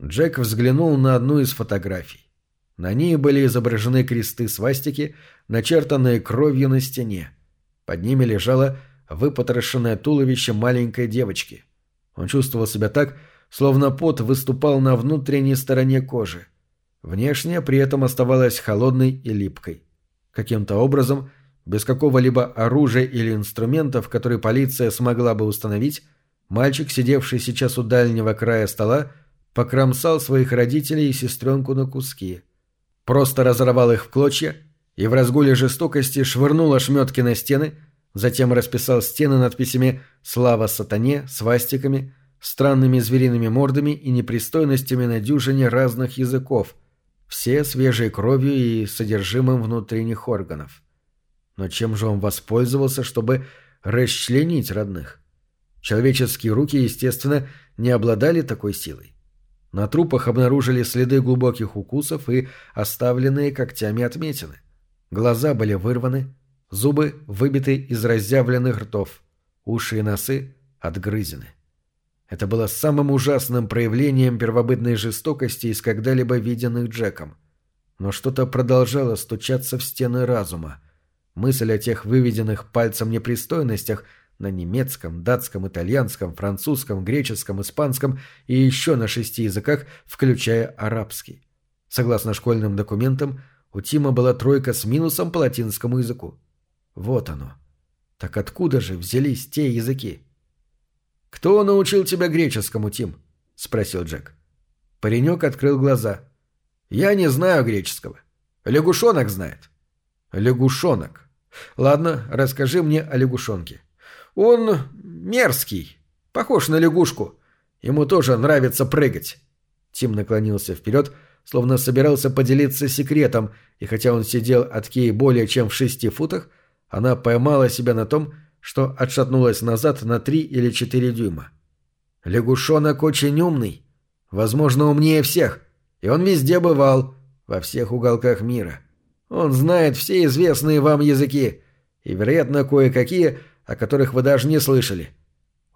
Джек взглянул на одну из фотографий. На ней были изображены кресты-свастики, начертанные кровью на стене. Под ними лежало выпотрошенное туловище маленькой девочки. Он чувствовал себя так, словно пот выступал на внутренней стороне кожи. Внешне при этом оставалась холодной и липкой. Каким-то образом, без какого-либо оружия или инструментов, которые полиция смогла бы установить, мальчик, сидевший сейчас у дальнего края стола, покромсал своих родителей и сестренку на куски. Просто разорвал их в клочья и в разгуле жестокости швырнул ошметки на стены, затем расписал стены надписями «Слава сатане», свастиками, странными звериными мордами и непристойностями на дюжине разных языков, все свежей кровью и содержимым внутренних органов. Но чем же он воспользовался, чтобы расчленить родных? Человеческие руки, естественно, не обладали такой силой. На трупах обнаружили следы глубоких укусов и оставленные когтями отметины. Глаза были вырваны, зубы выбиты из разъявленных ртов, уши и носы отгрызены. Это было самым ужасным проявлением первобытной жестокости из когда-либо виденных Джеком. Но что-то продолжало стучаться в стены разума. Мысль о тех выведенных пальцем непристойностях – на немецком, датском, итальянском, французском, греческом, испанском и еще на шести языках, включая арабский. Согласно школьным документам, у Тима была тройка с минусом по латинскому языку. Вот оно. Так откуда же взялись те языки? «Кто научил тебя греческому, Тим?» — спросил Джек. Паренек открыл глаза. «Я не знаю греческого. Лягушонок знает». «Лягушонок. Ладно, расскажи мне о лягушонке». Он мерзкий, похож на лягушку. Ему тоже нравится прыгать. Тим наклонился вперед, словно собирался поделиться секретом, и хотя он сидел от Кей более чем в шести футах, она поймала себя на том, что отшатнулась назад на три или четыре дюйма. Лягушонок очень умный, возможно, умнее всех, и он везде бывал, во всех уголках мира. Он знает все известные вам языки, и, вероятно, кое-какие о которых вы даже не слышали».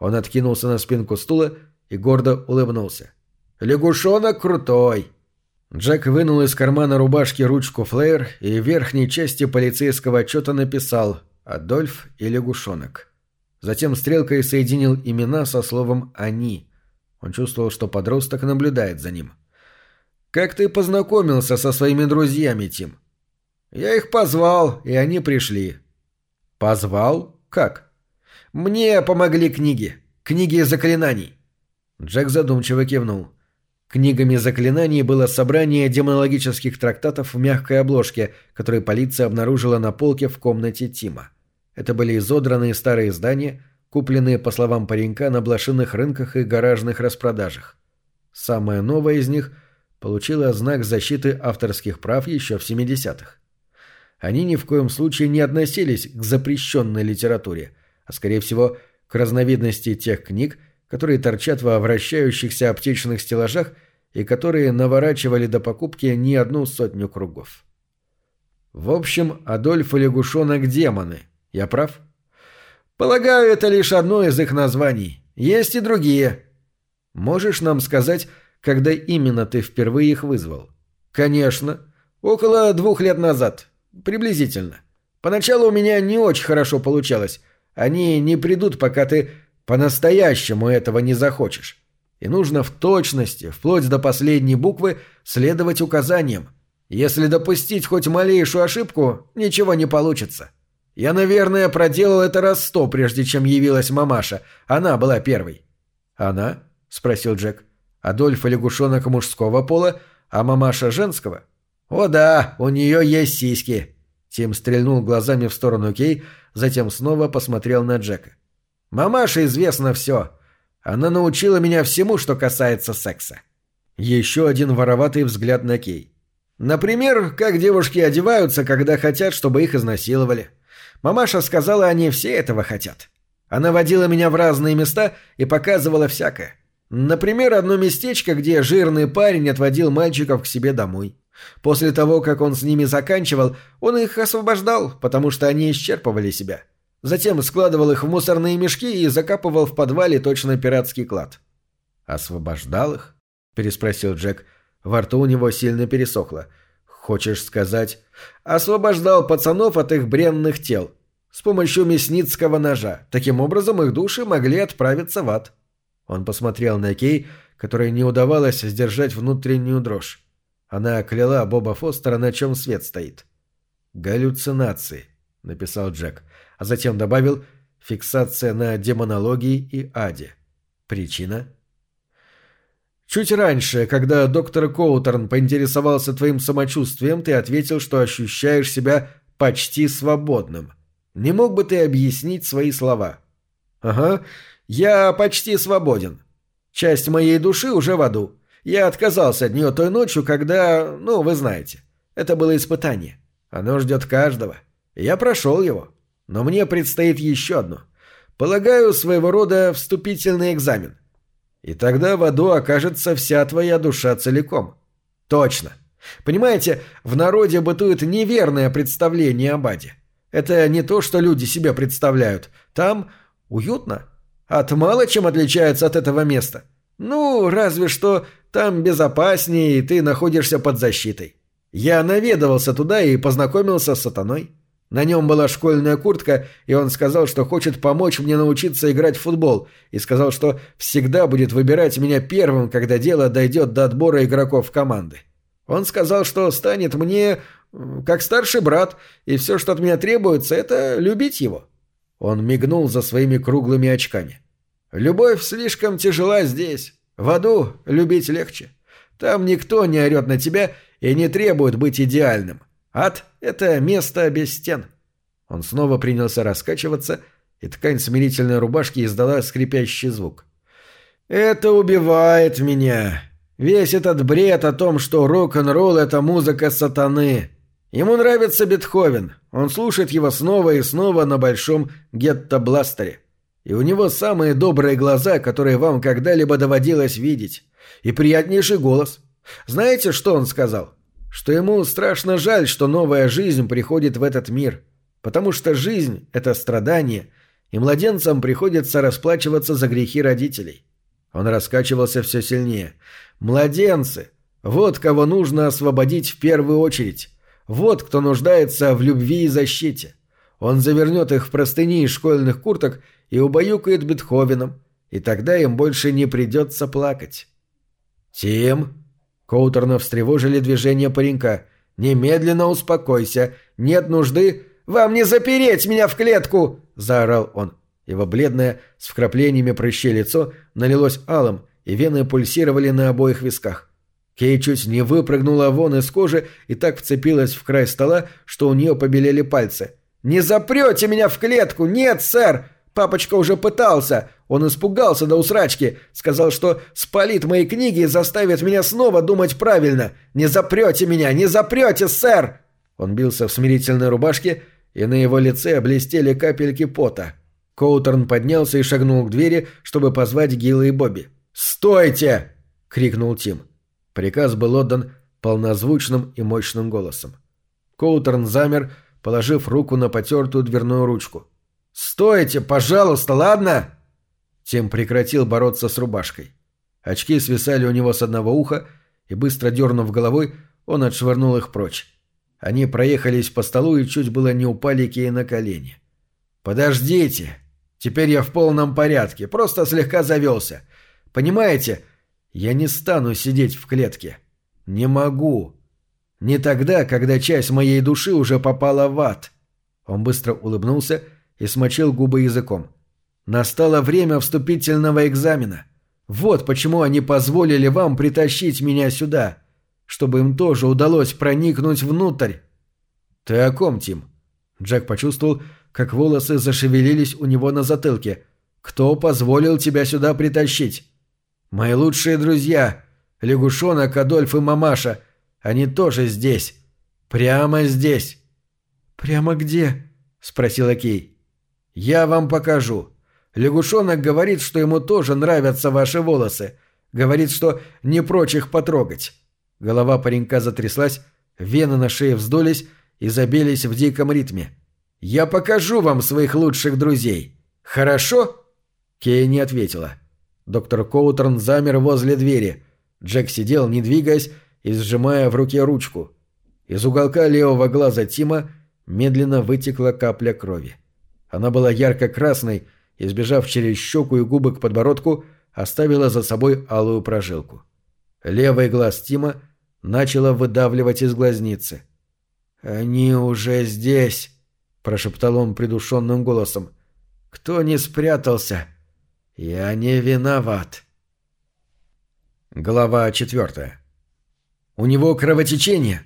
Он откинулся на спинку стула и гордо улыбнулся. «Лягушонок крутой!» Джек вынул из кармана рубашки ручку флеер и в верхней части полицейского отчета написал «Адольф и лягушонок». Затем стрелкой соединил имена со словом «они». Он чувствовал, что подросток наблюдает за ним. «Как ты познакомился со своими друзьями, Тим?» «Я их позвал, и они пришли». «Позвал?» «Как?» «Мне помогли книги. Книги заклинаний». Джек задумчиво кивнул. Книгами заклинаний было собрание демонологических трактатов в мягкой обложке, которые полиция обнаружила на полке в комнате Тима. Это были изодранные старые издания, купленные, по словам паренька, на блошиных рынках и гаражных распродажах. Самое новое из них получило знак защиты авторских прав еще в 70-х они ни в коем случае не относились к запрещенной литературе, а скорее всего к разновидности тех книг, которые торчат во вращающихся аптечных стеллажах и которые наворачивали до покупки не одну сотню кругов. В общем, Адольф и лягушонок демоны. Я прав? Полагаю, это лишь одно из их названий. Есть и другие. Можешь нам сказать, когда именно ты впервые их вызвал? Конечно. Около двух лет назад. Приблизительно. Поначалу у меня не очень хорошо получалось. Они не придут, пока ты по-настоящему этого не захочешь. И нужно в точности, вплоть до последней буквы, следовать указаниям. Если допустить хоть малейшую ошибку, ничего не получится. Я, наверное, проделал это раз сто, прежде чем явилась мамаша. Она была первой. «Она?» — спросил Джек. «Адольф лягушонок мужского пола, а мамаша женского?» «О да, у нее есть сиськи». Тим стрельнул глазами в сторону Кей, затем снова посмотрел на Джека. «Мамаше известно все. Она научила меня всему, что касается секса». Еще один вороватый взгляд на Кей. «Например, как девушки одеваются, когда хотят, чтобы их изнасиловали. Мамаша сказала, они все этого хотят. Она водила меня в разные места и показывала всякое. Например, одно местечко, где жирный парень отводил мальчиков к себе домой. После того, как он с ними заканчивал, он их освобождал, потому что они исчерпывали себя. Затем складывал их в мусорные мешки и закапывал в подвале точно пиратский клад. «Освобождал их?» – переспросил Джек. Во рту у него сильно пересохло – Хочешь сказать, освобождал пацанов от их бренных тел с помощью мясницкого ножа. Таким образом их души могли отправиться в ад. Он посмотрел на Кей, которой не удавалось сдержать внутреннюю дрожь. Она кляла Боба Фостера, на чем свет стоит. «Галлюцинации», — написал Джек, а затем добавил «фиксация на демонологии и аде». Причина Чуть раньше, когда доктор Коутерн поинтересовался твоим самочувствием, ты ответил, что ощущаешь себя почти свободным. Не мог бы ты объяснить свои слова? Ага, я почти свободен. Часть моей души уже в аду. Я отказался от нее той ночью, когда... Ну, вы знаете. Это было испытание. Оно ждет каждого. Я прошел его. Но мне предстоит еще одно. Полагаю, своего рода вступительный экзамен. И тогда в аду окажется вся твоя душа целиком. Точно. Понимаете, в народе бытует неверное представление об аде. Это не то, что люди себе представляют. Там уютно. От мало чем отличается от этого места. Ну, разве что там безопаснее, и ты находишься под защитой. Я наведывался туда и познакомился с сатаной. На нем была школьная куртка, и он сказал, что хочет помочь мне научиться играть в футбол, и сказал, что всегда будет выбирать меня первым, когда дело дойдет до отбора игроков команды. Он сказал, что станет мне как старший брат, и все, что от меня требуется, это любить его. Он мигнул за своими круглыми очками. Любовь слишком тяжела здесь. В аду любить легче. Там никто не орет на тебя и не требует быть идеальным. — Ад — это место без стен. Он снова принялся раскачиваться, и ткань смирительной рубашки издала скрипящий звук. «Это убивает меня. Весь этот бред о том, что рок-н-ролл — это музыка сатаны. Ему нравится Бетховен. Он слушает его снова и снова на большом гетто-бластере. И у него самые добрые глаза, которые вам когда-либо доводилось видеть. И приятнейший голос. Знаете, что он сказал?» что ему страшно жаль, что новая жизнь приходит в этот мир, потому что жизнь — это страдание, и младенцам приходится расплачиваться за грехи родителей. Он раскачивался все сильнее. «Младенцы! Вот кого нужно освободить в первую очередь. Вот кто нуждается в любви и защите. Он завернет их в простыни из школьных курток и убаюкает Бетховеном, и тогда им больше не придется плакать». «Тим!» Коутерна встревожили движения паренька. «Немедленно успокойся. Нет нужды...» «Вам не запереть меня в клетку!» – заорал он. Его бледное, с вкраплениями прыщей лицо налилось алым, и вены пульсировали на обоих висках. Кей чуть не выпрыгнула вон из кожи и так вцепилась в край стола, что у нее побелели пальцы. «Не запрете меня в клетку! Нет, сэр! Папочка уже пытался. Он испугался до усрачки. Сказал, что спалит мои книги и заставит меня снова думать правильно. Не запрете меня, не запрете, сэр!» Он бился в смирительной рубашке, и на его лице блестели капельки пота. Коутерн поднялся и шагнул к двери, чтобы позвать Гилла и Бобби. «Стойте!» — крикнул Тим. Приказ был отдан полнозвучным и мощным голосом. Коутерн замер, положив руку на потертую дверную ручку. «Стойте, пожалуйста, ладно?» Тим прекратил бороться с рубашкой. Очки свисали у него с одного уха, и, быстро дернув головой, он отшвырнул их прочь. Они проехались по столу и чуть было не упали Кей на колени. «Подождите! Теперь я в полном порядке, просто слегка завелся. Понимаете, я не стану сидеть в клетке. Не могу. Не тогда, когда часть моей души уже попала в ад». Он быстро улыбнулся и смочил губы языком. «Настало время вступительного экзамена. Вот почему они позволили вам притащить меня сюда, чтобы им тоже удалось проникнуть внутрь». «Ты о ком, Тим?» Джек почувствовал, как волосы зашевелились у него на затылке. «Кто позволил тебя сюда притащить?» «Мои лучшие друзья. Лягушонок, Адольф и Мамаша. Они тоже здесь. Прямо здесь». «Прямо где?» — спросила Кей. «Я вам покажу. Лягушонок говорит, что ему тоже нравятся ваши волосы. Говорит, что не прочь их потрогать». Голова паренька затряслась, вены на шее вздулись и забились в диком ритме. «Я покажу вам своих лучших друзей. Хорошо?» Кей не ответила. Доктор Коутерн замер возле двери. Джек сидел, не двигаясь и сжимая в руке ручку. Из уголка левого глаза Тима медленно вытекла капля крови. Она была ярко-красной и, сбежав через щеку и губы к подбородку, оставила за собой алую прожилку. Левый глаз Тима начало выдавливать из глазницы. «Они уже здесь!» — прошептал он придушенным голосом. «Кто не спрятался? Я не виноват». Глава четвертая. «У него кровотечение!»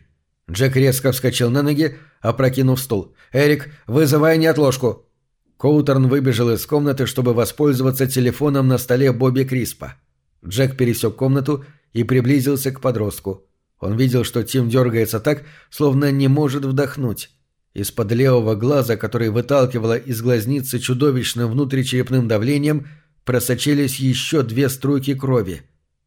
Джек резко вскочил на ноги, опрокинув стул. «Эрик, вызывай неотложку!» Коутерн выбежал из комнаты, чтобы воспользоваться телефоном на столе Бобби Криспа. Джек пересек комнату и приблизился к подростку. Он видел, что Тим дергается так, словно не может вдохнуть. Из-под левого глаза, который выталкивало из глазницы чудовищным внутричерепным давлением, просочились еще две струйки крови.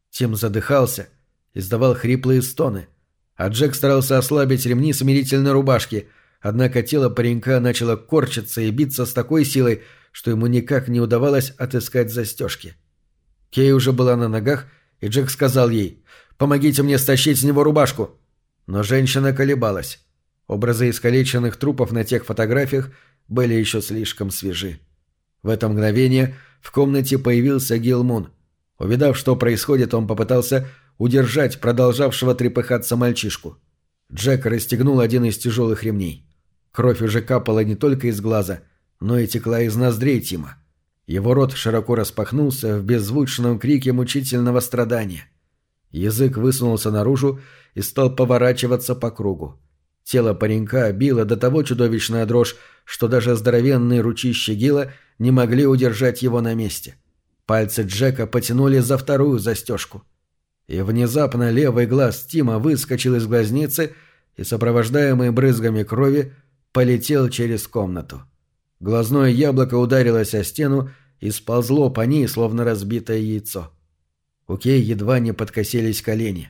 Тим задыхался, издавал хриплые стоны. А Джек старался ослабить ремни смирительной рубашки, однако тело паренька начало корчиться и биться с такой силой, что ему никак не удавалось отыскать застежки. Кей уже была на ногах, и Джек сказал ей «Помогите мне стащить с него рубашку». Но женщина колебалась. Образы искалеченных трупов на тех фотографиях были еще слишком свежи. В это мгновение в комнате появился Гилмун. Увидав, что происходит, он попытался удержать продолжавшего трепыхаться мальчишку. Джек расстегнул один из тяжелых ремней. Кровь уже капала не только из глаза, но и текла из ноздрей Тима. Его рот широко распахнулся в беззвучном крике мучительного страдания. Язык высунулся наружу и стал поворачиваться по кругу. Тело паренька било до того чудовищная дрожь, что даже здоровенные ручища Гила не могли удержать его на месте. Пальцы Джека потянули за вторую застежку. И внезапно левый глаз Тима выскочил из глазницы и, сопровождаемый брызгами крови, полетел через комнату. Глазное яблоко ударилось о стену и сползло по ней, словно разбитое яйцо. У Кей едва не подкосились колени.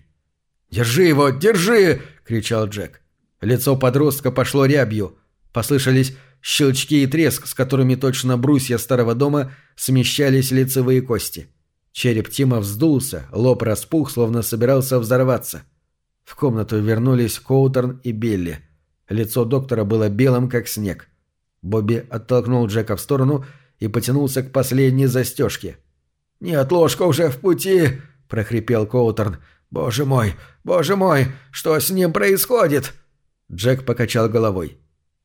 «Держи его! Держи!» — кричал Джек. Лицо подростка пошло рябью. Послышались щелчки и треск, с которыми точно брусья старого дома смещались лицевые кости. Череп Тима вздулся, лоб распух, словно собирался взорваться. В комнату вернулись Коутерн и Билли. Лицо доктора было белым, как снег. Бобби оттолкнул Джека в сторону и потянулся к последней застежке. «Неотложка уже в пути!» — прохрипел Коутерн. «Боже мой! Боже мой! Что с ним происходит?» Джек покачал головой.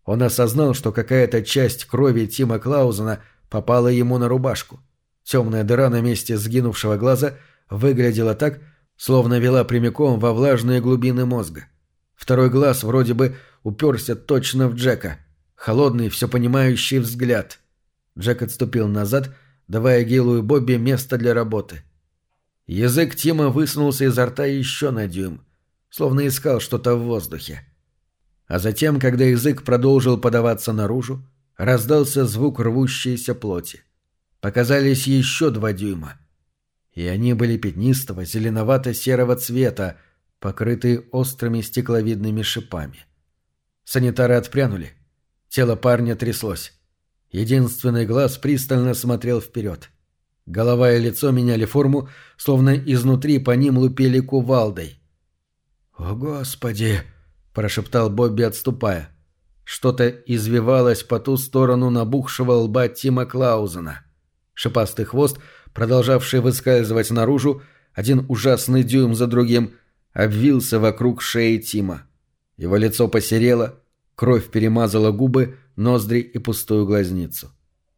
Он осознал, что какая-то часть крови Тима Клаузена попала ему на рубашку. Темная дыра на месте сгинувшего глаза выглядела так, словно вела прямиком во влажные глубины мозга. Второй глаз вроде бы уперся точно в Джека. Холодный, все понимающий взгляд. Джек отступил назад, давая Гилу и Бобби место для работы. Язык Тима высунулся изо рта еще на дюйм, словно искал что-то в воздухе. А затем, когда язык продолжил подаваться наружу, раздался звук рвущейся плоти. Показались еще два дюйма. И они были пятнистого, зеленовато-серого цвета, покрытые острыми стекловидными шипами. Санитары отпрянули. Тело парня тряслось. Единственный глаз пристально смотрел вперед. Голова и лицо меняли форму, словно изнутри по ним лупили кувалдой. «О, Господи!» — прошептал Бобби, отступая. Что-то извивалось по ту сторону набухшего лба Тима Клаузена. Шипастый хвост, продолжавший выскальзывать наружу, один ужасный дюйм за другим, обвился вокруг шеи Тима. Его лицо посерело, кровь перемазала губы, ноздри и пустую глазницу.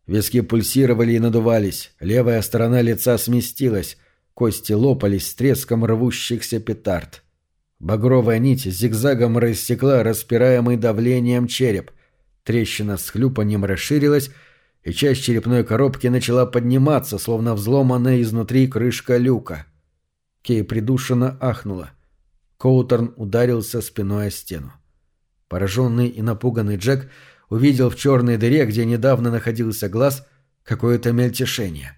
Виски пульсировали и надувались, левая сторона лица сместилась, кости лопались с треском рвущихся петард. Багровая нить зигзагом рассекла распираемый давлением череп. Трещина с хлюпанием расширилась, и часть черепной коробки начала подниматься, словно взломанная изнутри крышка люка. Кей придушенно ахнула. Коутерн ударился спиной о стену. Пораженный и напуганный Джек увидел в черной дыре, где недавно находился глаз, какое-то мельтешение.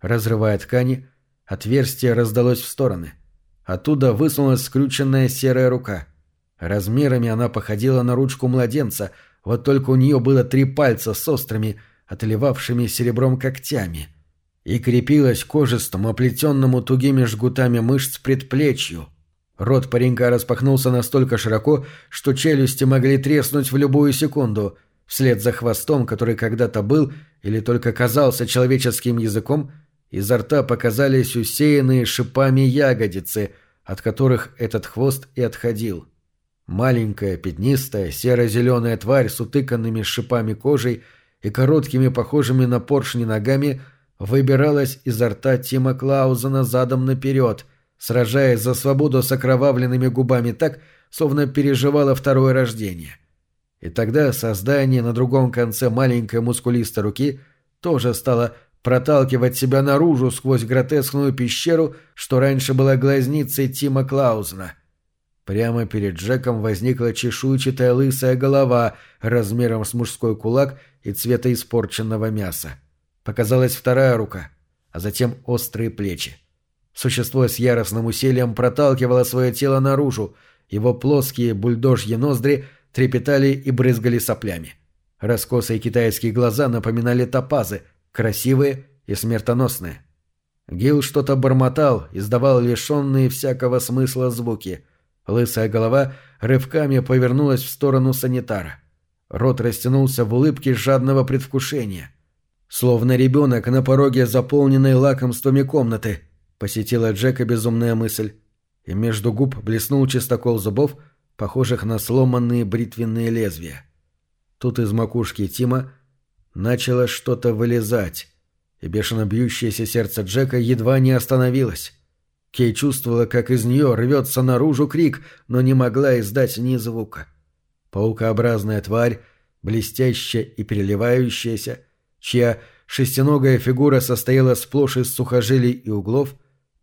Разрывая ткани, отверстие раздалось в стороны. Оттуда высунулась скрюченная серая рука. Размерами она походила на ручку младенца, вот только у нее было три пальца с острыми, отливавшими серебром когтями. И крепилась к кожистому, оплетенному тугими жгутами мышц предплечью. Рот паренька распахнулся настолько широко, что челюсти могли треснуть в любую секунду. Вслед за хвостом, который когда-то был или только казался человеческим языком, изо рта показались усеянные шипами ягодицы, от которых этот хвост и отходил. Маленькая, пятнистая, серо-зеленая тварь с утыканными шипами кожей и короткими, похожими на поршни ногами, выбиралась изо рта Тима Клаузена задом наперед, сражаясь за свободу с окровавленными губами так, словно переживала второе рождение. И тогда создание на другом конце маленькой мускулистой руки тоже стало проталкивать себя наружу сквозь гротескную пещеру, что раньше была глазницей Тима Клаузена. Прямо перед Джеком возникла чешуйчатая лысая голова размером с мужской кулак и цвета испорченного мяса. Показалась вторая рука, а затем острые плечи. Существо с яростным усилием проталкивало свое тело наружу, его плоские бульдожьи ноздри трепетали и брызгали соплями. Раскосые китайские глаза напоминали топазы, красивые и смертоносные. Гил что-то бормотал, издавал лишенные всякого смысла звуки. Лысая голова рывками повернулась в сторону санитара. Рот растянулся в улыбке жадного предвкушения. Словно ребенок на пороге заполненной лакомствами комнаты, посетила Джека безумная мысль. И между губ блеснул чистокол зубов, похожих на сломанные бритвенные лезвия. Тут из макушки Тима начало что-то вылезать, и бешено бьющееся сердце Джека едва не остановилось. Кей чувствовала, как из нее рвется наружу крик, но не могла издать ни звука. Паукообразная тварь, блестящая и переливающаяся, чья шестиногая фигура состояла сплошь из сухожилий и углов,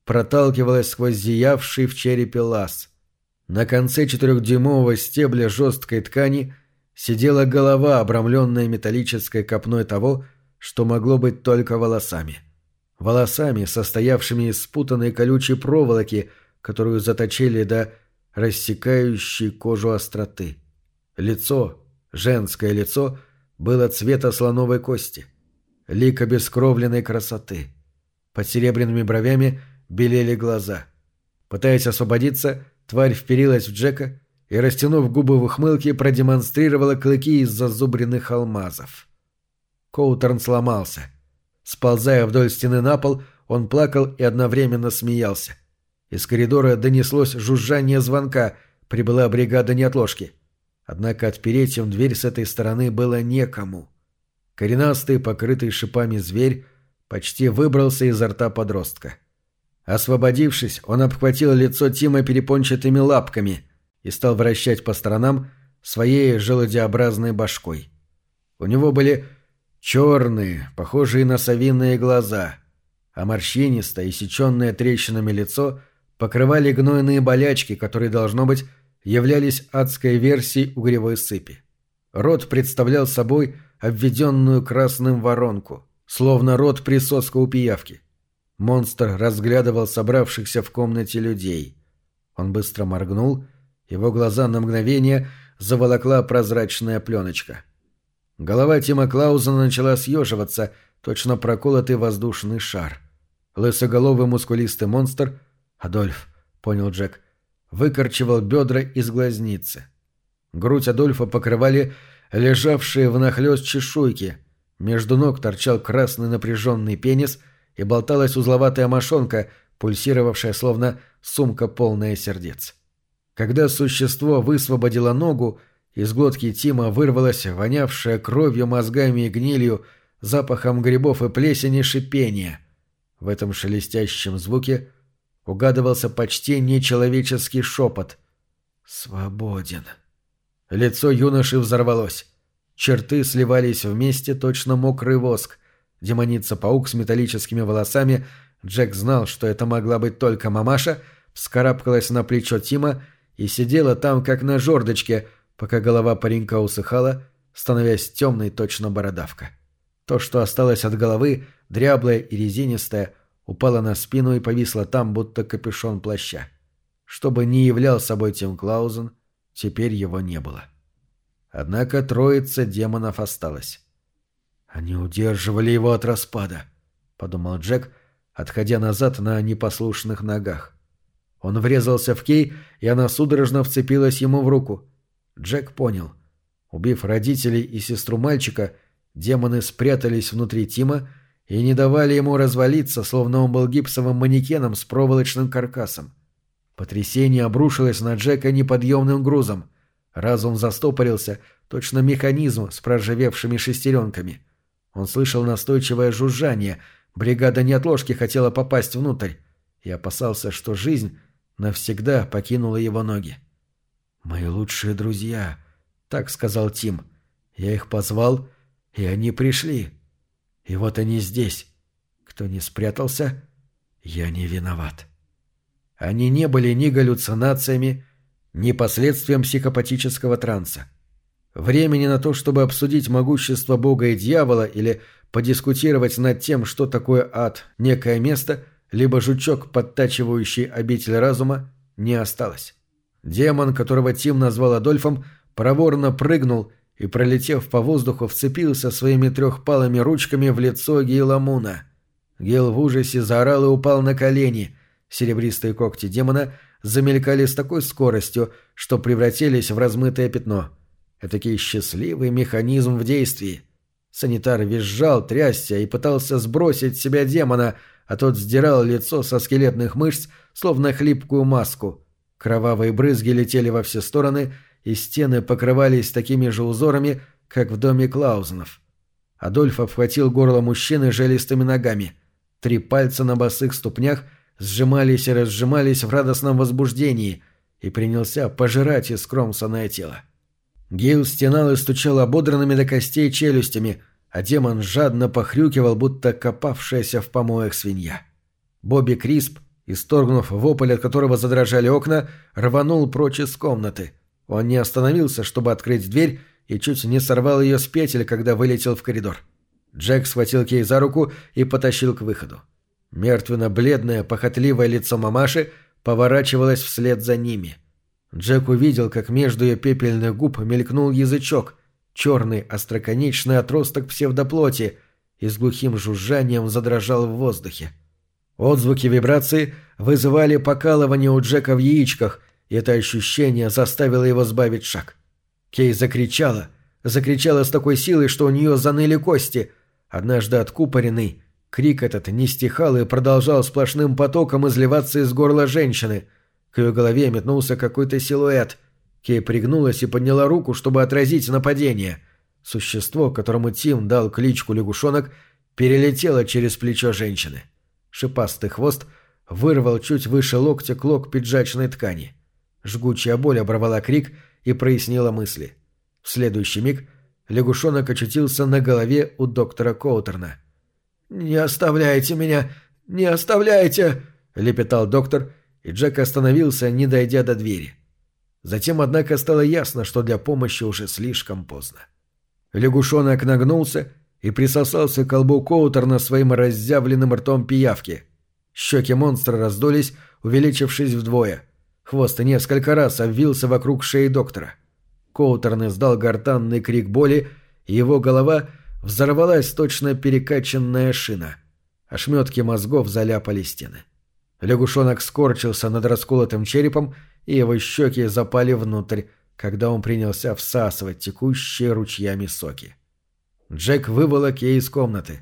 проталкивалась сквозь зиявший в черепе лаз. На конце четырехдюймового стебля жесткой ткани — сидела голова, обрамленная металлической копной того, что могло быть только волосами. Волосами, состоявшими из спутанной колючей проволоки, которую заточили до рассекающей кожу остроты. Лицо, женское лицо, было цвета слоновой кости. Лик обескровленной красоты. Под серебряными бровями белели глаза. Пытаясь освободиться, тварь вперилась в Джека и, растянув губы в ухмылке, продемонстрировала клыки из зазубренных алмазов. Коутерн сломался. Сползая вдоль стены на пол, он плакал и одновременно смеялся. Из коридора донеслось жужжание звонка, прибыла бригада неотложки. Однако отпереть им дверь с этой стороны было некому. Коренастый, покрытый шипами зверь, почти выбрался изо рта подростка. Освободившись, он обхватил лицо Тима перепончатыми лапками, и стал вращать по сторонам своей желудеобразной башкой. У него были черные, похожие на совиные глаза, а морщинистое и сеченное трещинами лицо покрывали гнойные болячки, которые, должно быть, являлись адской версией угревой сыпи. Рот представлял собой обведенную красным воронку, словно рот присоска у пиявки. Монстр разглядывал собравшихся в комнате людей. Он быстро моргнул — его глаза на мгновение заволокла прозрачная пленочка. Голова Тима Клаузена начала съеживаться, точно проколотый воздушный шар. Лысоголовый мускулистый монстр, Адольф, понял Джек, выкорчевал бедра из глазницы. Грудь Адольфа покрывали лежавшие внахлёст чешуйки. Между ног торчал красный напряженный пенис и болталась узловатая мошонка, пульсировавшая словно сумка полная сердец. Когда существо высвободило ногу, из глотки Тима вырвалась вонявшая кровью, мозгами и гнилью, запахом грибов и плесени шипение. В этом шелестящем звуке угадывался почти нечеловеческий шепот. «Свободен». Лицо юноши взорвалось. Черты сливались вместе, точно мокрый воск. Демоница-паук с металлическими волосами, Джек знал, что это могла быть только мамаша, вскарабкалась на плечо Тима и сидела там, как на жердочке, пока голова паренька усыхала, становясь темной точно бородавка. То, что осталось от головы, дряблое и резинистое, упало на спину и повисло там, будто капюшон плаща. Что бы ни являл собой Тим Клаузен, теперь его не было. Однако троица демонов осталась. «Они удерживали его от распада», — подумал Джек, отходя назад на непослушных ногах. Он врезался в Кей, и она судорожно вцепилась ему в руку. Джек понял. Убив родителей и сестру мальчика, демоны спрятались внутри Тима и не давали ему развалиться, словно он был гипсовым манекеном с проволочным каркасом. Потрясение обрушилось на Джека неподъемным грузом. Разум застопорился, точно механизм с проржавевшими шестеренками. Он слышал настойчивое жужжание, бригада неотложки хотела попасть внутрь, и опасался, что жизнь навсегда покинула его ноги. «Мои лучшие друзья», — так сказал Тим. «Я их позвал, и они пришли. И вот они здесь. Кто не спрятался, я не виноват». Они не были ни галлюцинациями, ни последствием психопатического транса. Времени на то, чтобы обсудить могущество Бога и дьявола или подискутировать над тем, что такое ад, некое место, либо жучок, подтачивающий обитель разума, не осталось. Демон, которого Тим назвал Адольфом, проворно прыгнул и, пролетев по воздуху, вцепился своими трехпалыми ручками в лицо Гейла Муна. Гейл в ужасе заорал и упал на колени. Серебристые когти демона замелькали с такой скоростью, что превратились в размытое пятно. Этакий счастливый механизм в действии. Санитар визжал, трясся и пытался сбросить с себя демона, а тот сдирал лицо со скелетных мышц, словно хлипкую маску. Кровавые брызги летели во все стороны, и стены покрывались такими же узорами, как в доме Клаузенов. Адольф обхватил горло мужчины желестыми ногами. Три пальца на босых ступнях — сжимались и разжимались в радостном возбуждении и принялся пожирать искромсанное тело. Гейл стенал и стучал ободранными до костей челюстями, а демон жадно похрюкивал, будто копавшаяся в помоях свинья. Бобби Крисп, исторгнув вопль, от которого задрожали окна, рванул прочь из комнаты. Он не остановился, чтобы открыть дверь, и чуть не сорвал ее с петель, когда вылетел в коридор. Джек схватил Кей за руку и потащил к выходу. Мертвенно-бледное, похотливое лицо мамаши поворачивалось вслед за ними. Джек увидел, как между ее пепельных губ мелькнул язычок, черный остроконечный отросток псевдоплоти, и с глухим жужжанием задрожал в воздухе. Отзвуки вибрации вызывали покалывание у Джека в яичках, и это ощущение заставило его сбавить шаг. Кей закричала, закричала с такой силой, что у нее заныли кости. Однажды откупоренный, Крик этот не стихал и продолжал сплошным потоком изливаться из горла женщины. К ее голове метнулся какой-то силуэт. Кей пригнулась и подняла руку, чтобы отразить нападение. Существо, которому Тим дал кличку лягушонок, перелетело через плечо женщины. Шипастый хвост вырвал чуть выше локтя клок пиджачной ткани. Жгучая боль оборвала крик и прояснила мысли. В следующий миг лягушонок очутился на голове у доктора Коутерна. «Не оставляйте меня! Не оставляйте!» — лепетал доктор, и Джек остановился, не дойдя до двери. Затем, однако, стало ясно, что для помощи уже слишком поздно. Лягушонок нагнулся и присосался к колбу Коутерна своим разъявленным ртом пиявки. Щеки монстра раздулись, увеличившись вдвое. Хвост несколько раз обвился вокруг шеи доктора. Коутерн издал гортанный крик боли, и его голова взорвалась точно перекачанная шина. Ошметки мозгов заляпали стены. Лягушонок скорчился над расколотым черепом, и его щеки запали внутрь, когда он принялся всасывать текущие ручьями соки. Джек выволок ей из комнаты.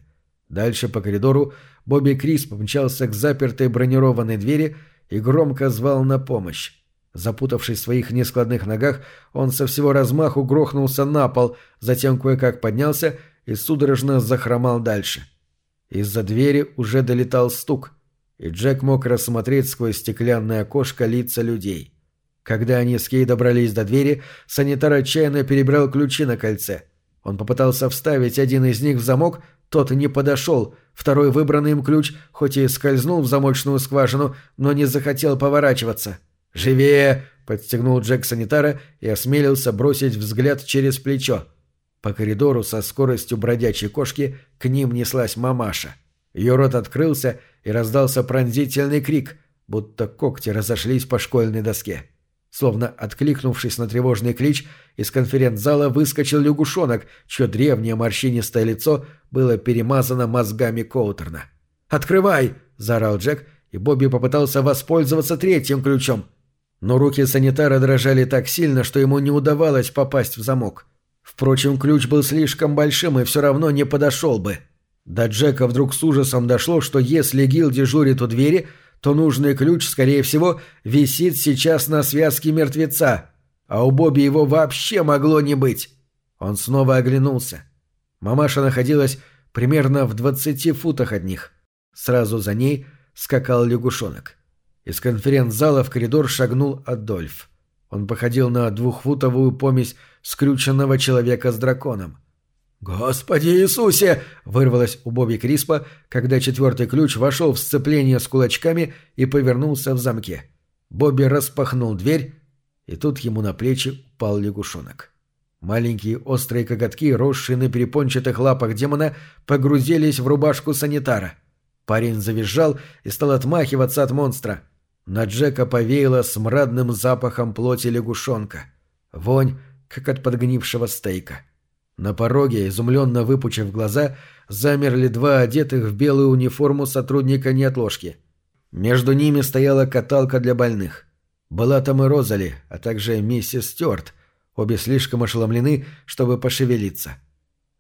Дальше по коридору Бобби Крис помчался к запертой бронированной двери и громко звал на помощь. Запутавшись в своих нескладных ногах, он со всего размаху грохнулся на пол, затем кое-как поднялся и судорожно захромал дальше. Из-за двери уже долетал стук, и Джек мог рассмотреть сквозь стеклянное окошко лица людей. Когда они с Кей добрались до двери, санитар отчаянно перебрал ключи на кольце. Он попытался вставить один из них в замок, тот не подошел, второй выбранный им ключ, хоть и скользнул в замочную скважину, но не захотел поворачиваться. «Живее!» — подстегнул Джек санитара и осмелился бросить взгляд через плечо. По коридору со скоростью бродячей кошки к ним неслась мамаша. Ее рот открылся и раздался пронзительный крик, будто когти разошлись по школьной доске. Словно откликнувшись на тревожный клич, из конференц-зала выскочил лягушонок, чье древнее морщинистое лицо было перемазано мозгами Коутерна. «Открывай!» — заорал Джек, и Бобби попытался воспользоваться третьим ключом. Но руки санитара дрожали так сильно, что ему не удавалось попасть в замок. Впрочем, ключ был слишком большим и все равно не подошел бы. До Джека вдруг с ужасом дошло, что если Гил дежурит у двери — то нужный ключ, скорее всего, висит сейчас на связке мертвеца, а у Бобби его вообще могло не быть. Он снова оглянулся. Мамаша находилась примерно в двадцати футах от них. Сразу за ней скакал лягушонок. Из конференц-зала в коридор шагнул Адольф. Он походил на двухфутовую помесь скрюченного человека с драконом. «Господи Иисусе!» — вырвалось у Бобби Криспа, когда четвертый ключ вошел в сцепление с кулачками и повернулся в замке. Бобби распахнул дверь, и тут ему на плечи упал лягушонок. Маленькие острые коготки, росшие на перепончатых лапах демона, погрузились в рубашку санитара. Парень завизжал и стал отмахиваться от монстра. На Джека повеяло смрадным запахом плоти лягушонка. Вонь, как от подгнившего стейка. — на пороге, изумленно выпучив глаза, замерли два одетых в белую униформу сотрудника неотложки. Между ними стояла каталка для больных. Была там и Розали, а также миссис Стюарт, обе слишком ошеломлены, чтобы пошевелиться.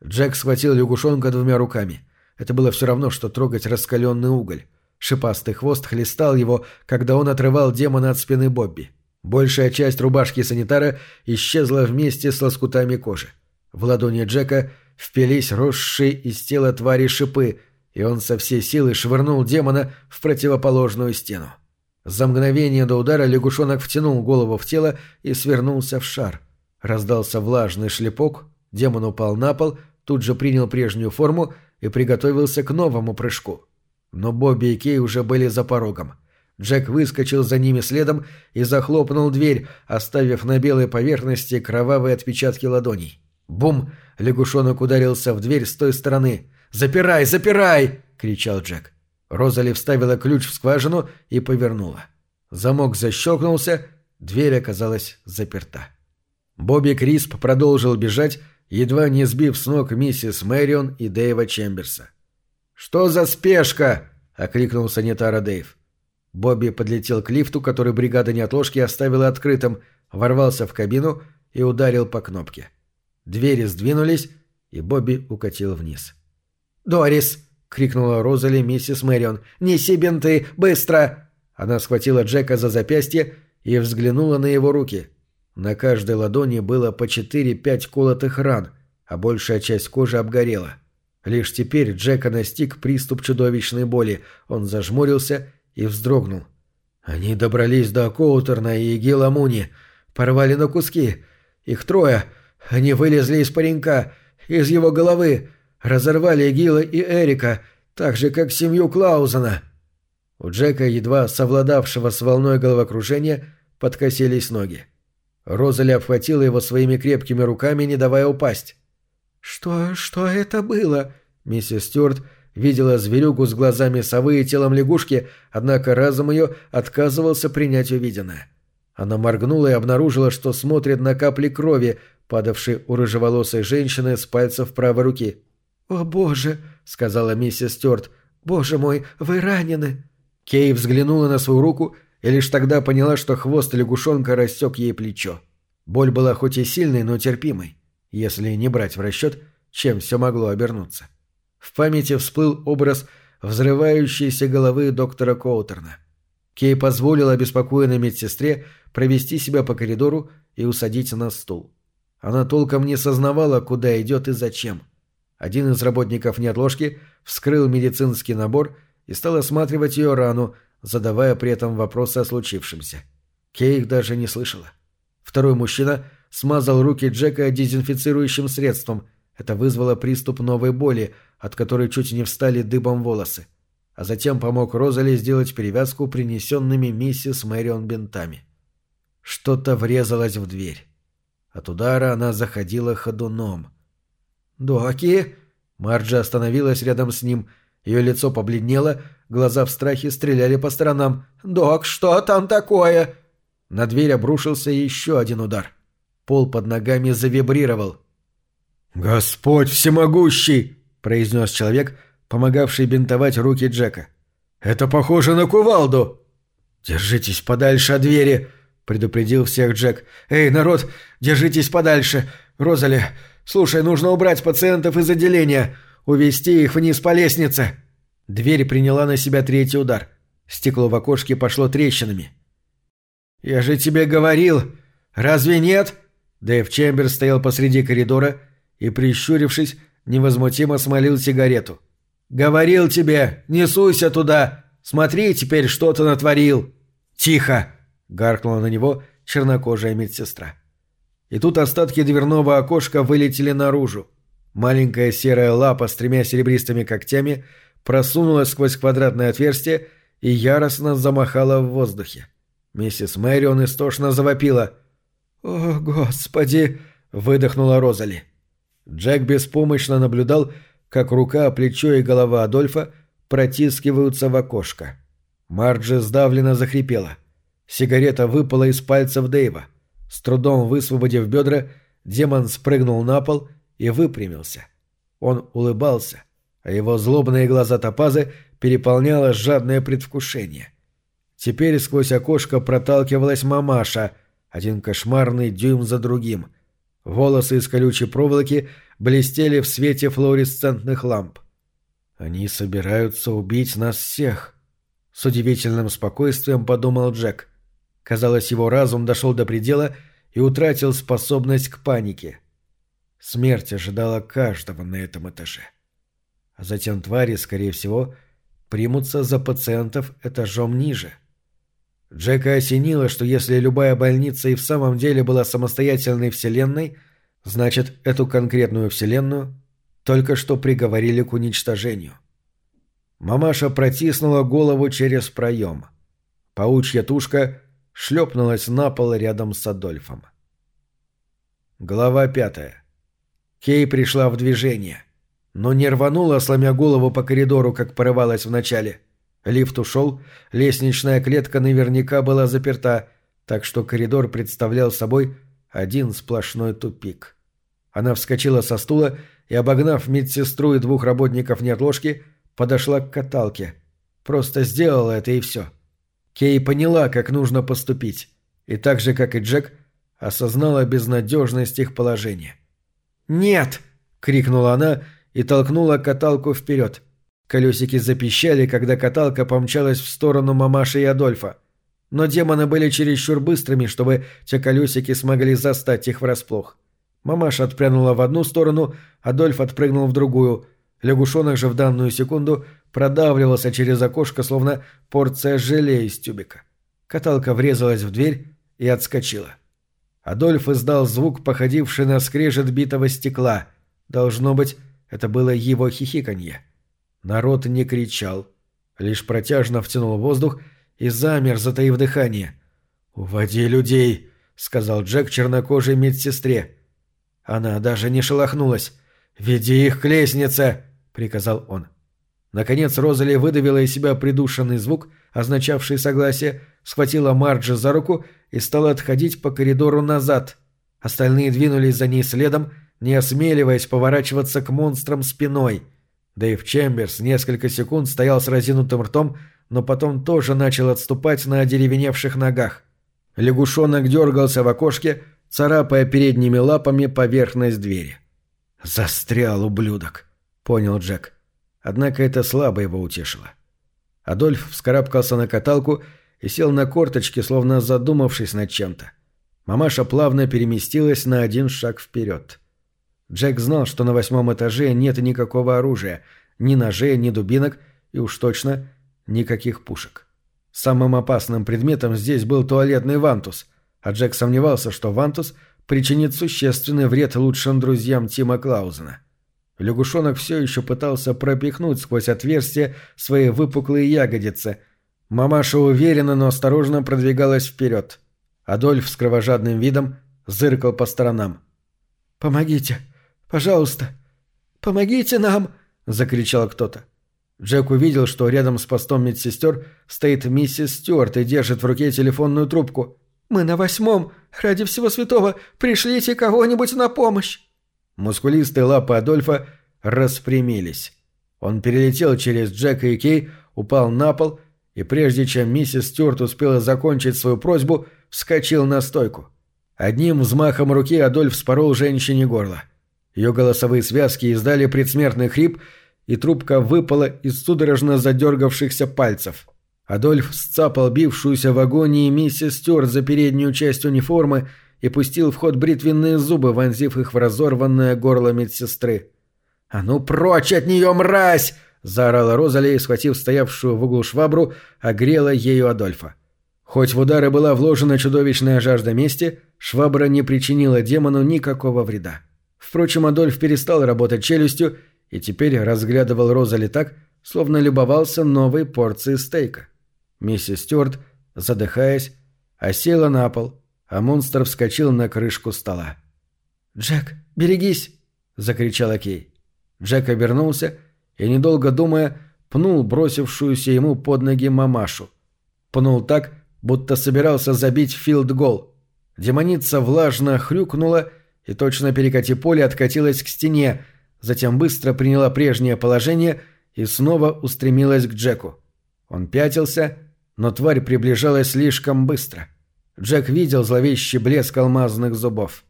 Джек схватил лягушонка двумя руками. Это было все равно, что трогать раскаленный уголь. Шипастый хвост хлестал его, когда он отрывал демона от спины Бобби. Большая часть рубашки санитара исчезла вместе с лоскутами кожи. В ладони Джека впились росшие из тела твари шипы, и он со всей силы швырнул демона в противоположную стену. За мгновение до удара лягушонок втянул голову в тело и свернулся в шар. Раздался влажный шлепок, демон упал на пол, тут же принял прежнюю форму и приготовился к новому прыжку. Но Бобби и Кей уже были за порогом. Джек выскочил за ними следом и захлопнул дверь, оставив на белой поверхности кровавые отпечатки ладоней. Бум! Лягушонок ударился в дверь с той стороны. «Запирай! Запирай!» — кричал Джек. Розали вставила ключ в скважину и повернула. Замок защелкнулся, дверь оказалась заперта. Бобби Крисп продолжил бежать, едва не сбив с ног миссис Мэрион и Дэйва Чемберса. «Что за спешка?» — окликнул санитара Дэйв. Бобби подлетел к лифту, который бригада неотложки оставила открытым, ворвался в кабину и ударил по кнопке. Двери сдвинулись, и Бобби укатил вниз. «Дорис!» — крикнула Розали миссис Мэрион. «Неси бинты! Быстро!» Она схватила Джека за запястье и взглянула на его руки. На каждой ладони было по четыре-пять колотых ран, а большая часть кожи обгорела. Лишь теперь Джека настиг приступ чудовищной боли. Он зажмурился и вздрогнул. Они добрались до Коутерна и Гила Муни. Порвали на куски. Их трое. Они вылезли из паренька, из его головы, разорвали Гила и Эрика, так же, как семью Клаузена. У Джека, едва совладавшего с волной головокружения, подкосились ноги. Розали обхватила его своими крепкими руками, не давая упасть. «Что... что это было?» Миссис Стюарт видела зверюгу с глазами совы и телом лягушки, однако разум ее отказывался принять увиденное. Она моргнула и обнаружила, что смотрит на капли крови, падавшей у рыжеволосой женщины с пальцев правой руки. «О боже!» — сказала миссис Стюарт. «Боже мой, вы ранены!» Кей взглянула на свою руку и лишь тогда поняла, что хвост лягушонка рассек ей плечо. Боль была хоть и сильной, но терпимой, если не брать в расчет, чем все могло обернуться. В памяти всплыл образ взрывающейся головы доктора Коутерна. Кей позволила обеспокоенной медсестре провести себя по коридору и усадить на стул. Она толком не сознавала, куда идет и зачем. Один из работников неотложки вскрыл медицинский набор и стал осматривать ее рану, задавая при этом вопросы о случившемся. Кей даже не слышала. Второй мужчина смазал руки Джека дезинфицирующим средством. Это вызвало приступ новой боли, от которой чуть не встали дыбом волосы. А затем помог Розали сделать перевязку принесенными миссис Мэрион бинтами. Что-то врезалось в дверь. От удара она заходила ходуном. «Доки!» Марджа остановилась рядом с ним. Ее лицо побледнело, глаза в страхе стреляли по сторонам. «Док, что там такое?» На дверь обрушился еще один удар. Пол под ногами завибрировал. «Господь всемогущий!» — произнес человек, помогавший бинтовать руки Джека. «Это похоже на кувалду!» «Держитесь подальше от двери!» — предупредил всех Джек. «Эй, народ, держитесь подальше! Розали, слушай, нужно убрать пациентов из отделения, увести их вниз по лестнице!» Дверь приняла на себя третий удар. Стекло в окошке пошло трещинами. «Я же тебе говорил! Разве нет?» Дэйв Чембер стоял посреди коридора и, прищурившись, невозмутимо смолил сигарету. «Говорил тебе, не суйся туда! Смотри, теперь что ты натворил!» «Тихо!» — гаркнула на него чернокожая медсестра. И тут остатки дверного окошка вылетели наружу. Маленькая серая лапа с тремя серебристыми когтями просунулась сквозь квадратное отверстие и яростно замахала в воздухе. Миссис Мэрион истошно завопила. «О, Господи!» — выдохнула Розали. Джек беспомощно наблюдал, как рука, плечо и голова Адольфа протискиваются в окошко. Марджи сдавленно захрипела. Сигарета выпала из пальцев Дэйва. С трудом высвободив бедра, демон спрыгнул на пол и выпрямился. Он улыбался, а его злобные глаза топазы переполняло жадное предвкушение. Теперь сквозь окошко проталкивалась мамаша, один кошмарный дюйм за другим. Волосы из колючей проволоки блестели в свете флуоресцентных ламп. «Они собираются убить нас всех», — с удивительным спокойствием подумал Джек. Казалось, его разум дошел до предела и утратил способность к панике. Смерть ожидала каждого на этом этаже. А затем твари, скорее всего, примутся за пациентов этажом ниже — Джека осенило, что если любая больница и в самом деле была самостоятельной вселенной, значит, эту конкретную вселенную только что приговорили к уничтожению. Мамаша протиснула голову через проем. Паучья тушка шлепнулась на пол рядом с Адольфом. Глава пятая. Кей пришла в движение, но не рванула, сломя голову по коридору, как порывалась вначале. Лифт ушел, лестничная клетка наверняка была заперта, так что коридор представлял собой один сплошной тупик. Она вскочила со стула и, обогнав медсестру и двух работников неотложки, подошла к каталке. Просто сделала это и все. Кей поняла, как нужно поступить, и так же, как и Джек, осознала безнадежность их положения. «Нет!» — крикнула она и толкнула каталку вперед. Колесики запищали, когда каталка помчалась в сторону мамаши и Адольфа. Но демоны были чересчур быстрыми, чтобы те колесики смогли застать их врасплох. Мамаша отпрянула в одну сторону, Адольф отпрыгнул в другую. Лягушонок же в данную секунду продавливался через окошко, словно порция желе из тюбика. Каталка врезалась в дверь и отскочила. Адольф издал звук, походивший на скрежет битого стекла. Должно быть, это было его хихиканье. — Народ не кричал, лишь протяжно втянул воздух и замер, затаив дыхание. «Уводи людей!» — сказал Джек чернокожей медсестре. Она даже не шелохнулась. «Веди их к лестнице!» — приказал он. Наконец Розали выдавила из себя придушенный звук, означавший согласие, схватила Марджи за руку и стала отходить по коридору назад. Остальные двинулись за ней следом, не осмеливаясь поворачиваться к монстрам спиной — Дэйв Чемберс несколько секунд стоял с разинутым ртом, но потом тоже начал отступать на одеревеневших ногах. Лягушонок дергался в окошке, царапая передними лапами поверхность двери. «Застрял, ублюдок», — понял Джек. Однако это слабо его утешило. Адольф вскарабкался на каталку и сел на корточки, словно задумавшись над чем-то. Мамаша плавно переместилась на один шаг вперед. Джек знал, что на восьмом этаже нет никакого оружия, ни ножей, ни дубинок и уж точно никаких пушек. Самым опасным предметом здесь был туалетный вантус, а Джек сомневался, что вантус причинит существенный вред лучшим друзьям Тима Клаузена. Лягушонок все еще пытался пропихнуть сквозь отверстие свои выпуклые ягодицы. Мамаша уверенно, но осторожно продвигалась вперед. Адольф с кровожадным видом зыркал по сторонам. «Помогите! Пожалуйста! Помогите нам!» — закричал кто-то. Джек увидел, что рядом с постом медсестер стоит миссис Стюарт и держит в руке телефонную трубку. «Мы на восьмом! Ради всего святого! Пришлите кого-нибудь на помощь!» Мускулистые лапы Адольфа распрямились. Он перелетел через Джека и Кей, упал на пол и, прежде чем миссис Стюарт успела закончить свою просьбу, вскочил на стойку. Одним взмахом руки Адольф спорол женщине горло. Ее голосовые связки издали предсмертный хрип, и трубка выпала из судорожно задергавшихся пальцев. Адольф сцапал бившуюся в агонии миссис Стюарт за переднюю часть униформы и пустил в ход бритвенные зубы, вонзив их в разорванное горло медсестры. «А ну прочь от нее, мразь!» — заорала Розали схватив стоявшую в углу швабру, огрела ею Адольфа. Хоть в удары была вложена чудовищная жажда мести, швабра не причинила демону никакого вреда. Впрочем, Адольф перестал работать челюстью и теперь разглядывал Розали так, словно любовался новой порцией стейка. Миссис Стюарт, задыхаясь, осела на пол, а монстр вскочил на крышку стола. «Джек, берегись!» — закричала Кей. Джек обернулся и, недолго думая, пнул бросившуюся ему под ноги мамашу. Пнул так, будто собирался забить филд-гол. Демоница влажно хрюкнула и, точно перекати поле, откатилась к стене, затем быстро приняла прежнее положение и снова устремилась к Джеку. Он пятился, но тварь приближалась слишком быстро. Джек видел зловещий блеск алмазных зубов.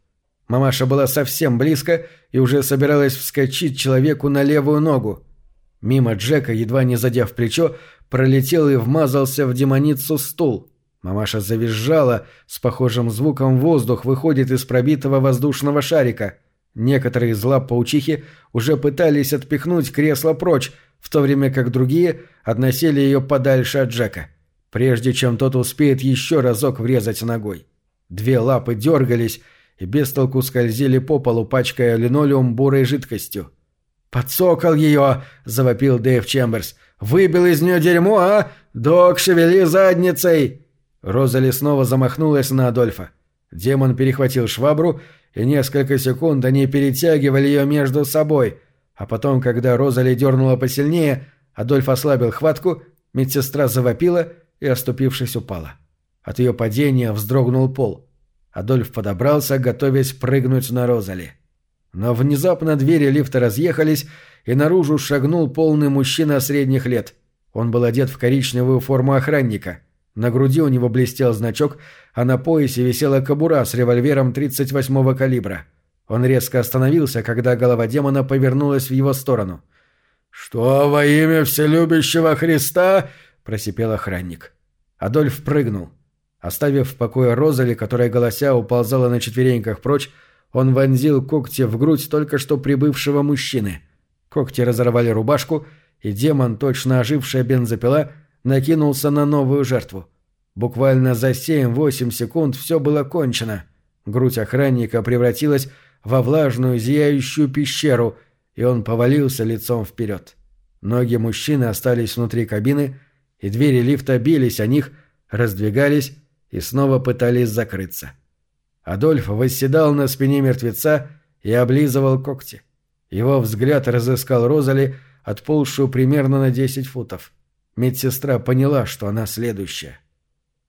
Мамаша была совсем близко и уже собиралась вскочить человеку на левую ногу. Мимо Джека, едва не задев плечо, пролетел и вмазался в демоницу стул. Мамаша завизжала, с похожим звуком воздух выходит из пробитого воздушного шарика. Некоторые из лап паучихи уже пытались отпихнуть кресло прочь, в то время как другие относили ее подальше от Джека, прежде чем тот успеет еще разок врезать ногой. Две лапы дергались и без толку скользили по полу, пачкая линолеум бурой жидкостью. «Подсокал ее!» — завопил Дэйв Чемберс. «Выбил из нее дерьмо, а? Док, шевели задницей!» Розали снова замахнулась на Адольфа. Демон перехватил швабру, и несколько секунд они перетягивали ее между собой. А потом, когда Розали дернула посильнее, Адольф ослабил хватку, медсестра завопила и, оступившись, упала. От ее падения вздрогнул пол. Адольф подобрался, готовясь прыгнуть на Розали. Но внезапно двери лифта разъехались, и наружу шагнул полный мужчина средних лет. Он был одет в коричневую форму охранника — на груди у него блестел значок, а на поясе висела кобура с револьвером 38-го калибра. Он резко остановился, когда голова демона повернулась в его сторону. «Что во имя вселюбящего Христа?» – просипел охранник. Адольф прыгнул. Оставив в покое Розали, которая голося уползала на четвереньках прочь, он вонзил когти в грудь только что прибывшего мужчины. Когти разорвали рубашку, и демон, точно ожившая бензопила – накинулся на новую жертву. Буквально за 7-8 секунд все было кончено. Грудь охранника превратилась во влажную зияющую пещеру, и он повалился лицом вперед. Ноги мужчины остались внутри кабины, и двери лифта бились о них, раздвигались и снова пытались закрыться. Адольф восседал на спине мертвеца и облизывал когти. Его взгляд разыскал Розали, отползшую примерно на 10 футов. Медсестра поняла, что она следующая.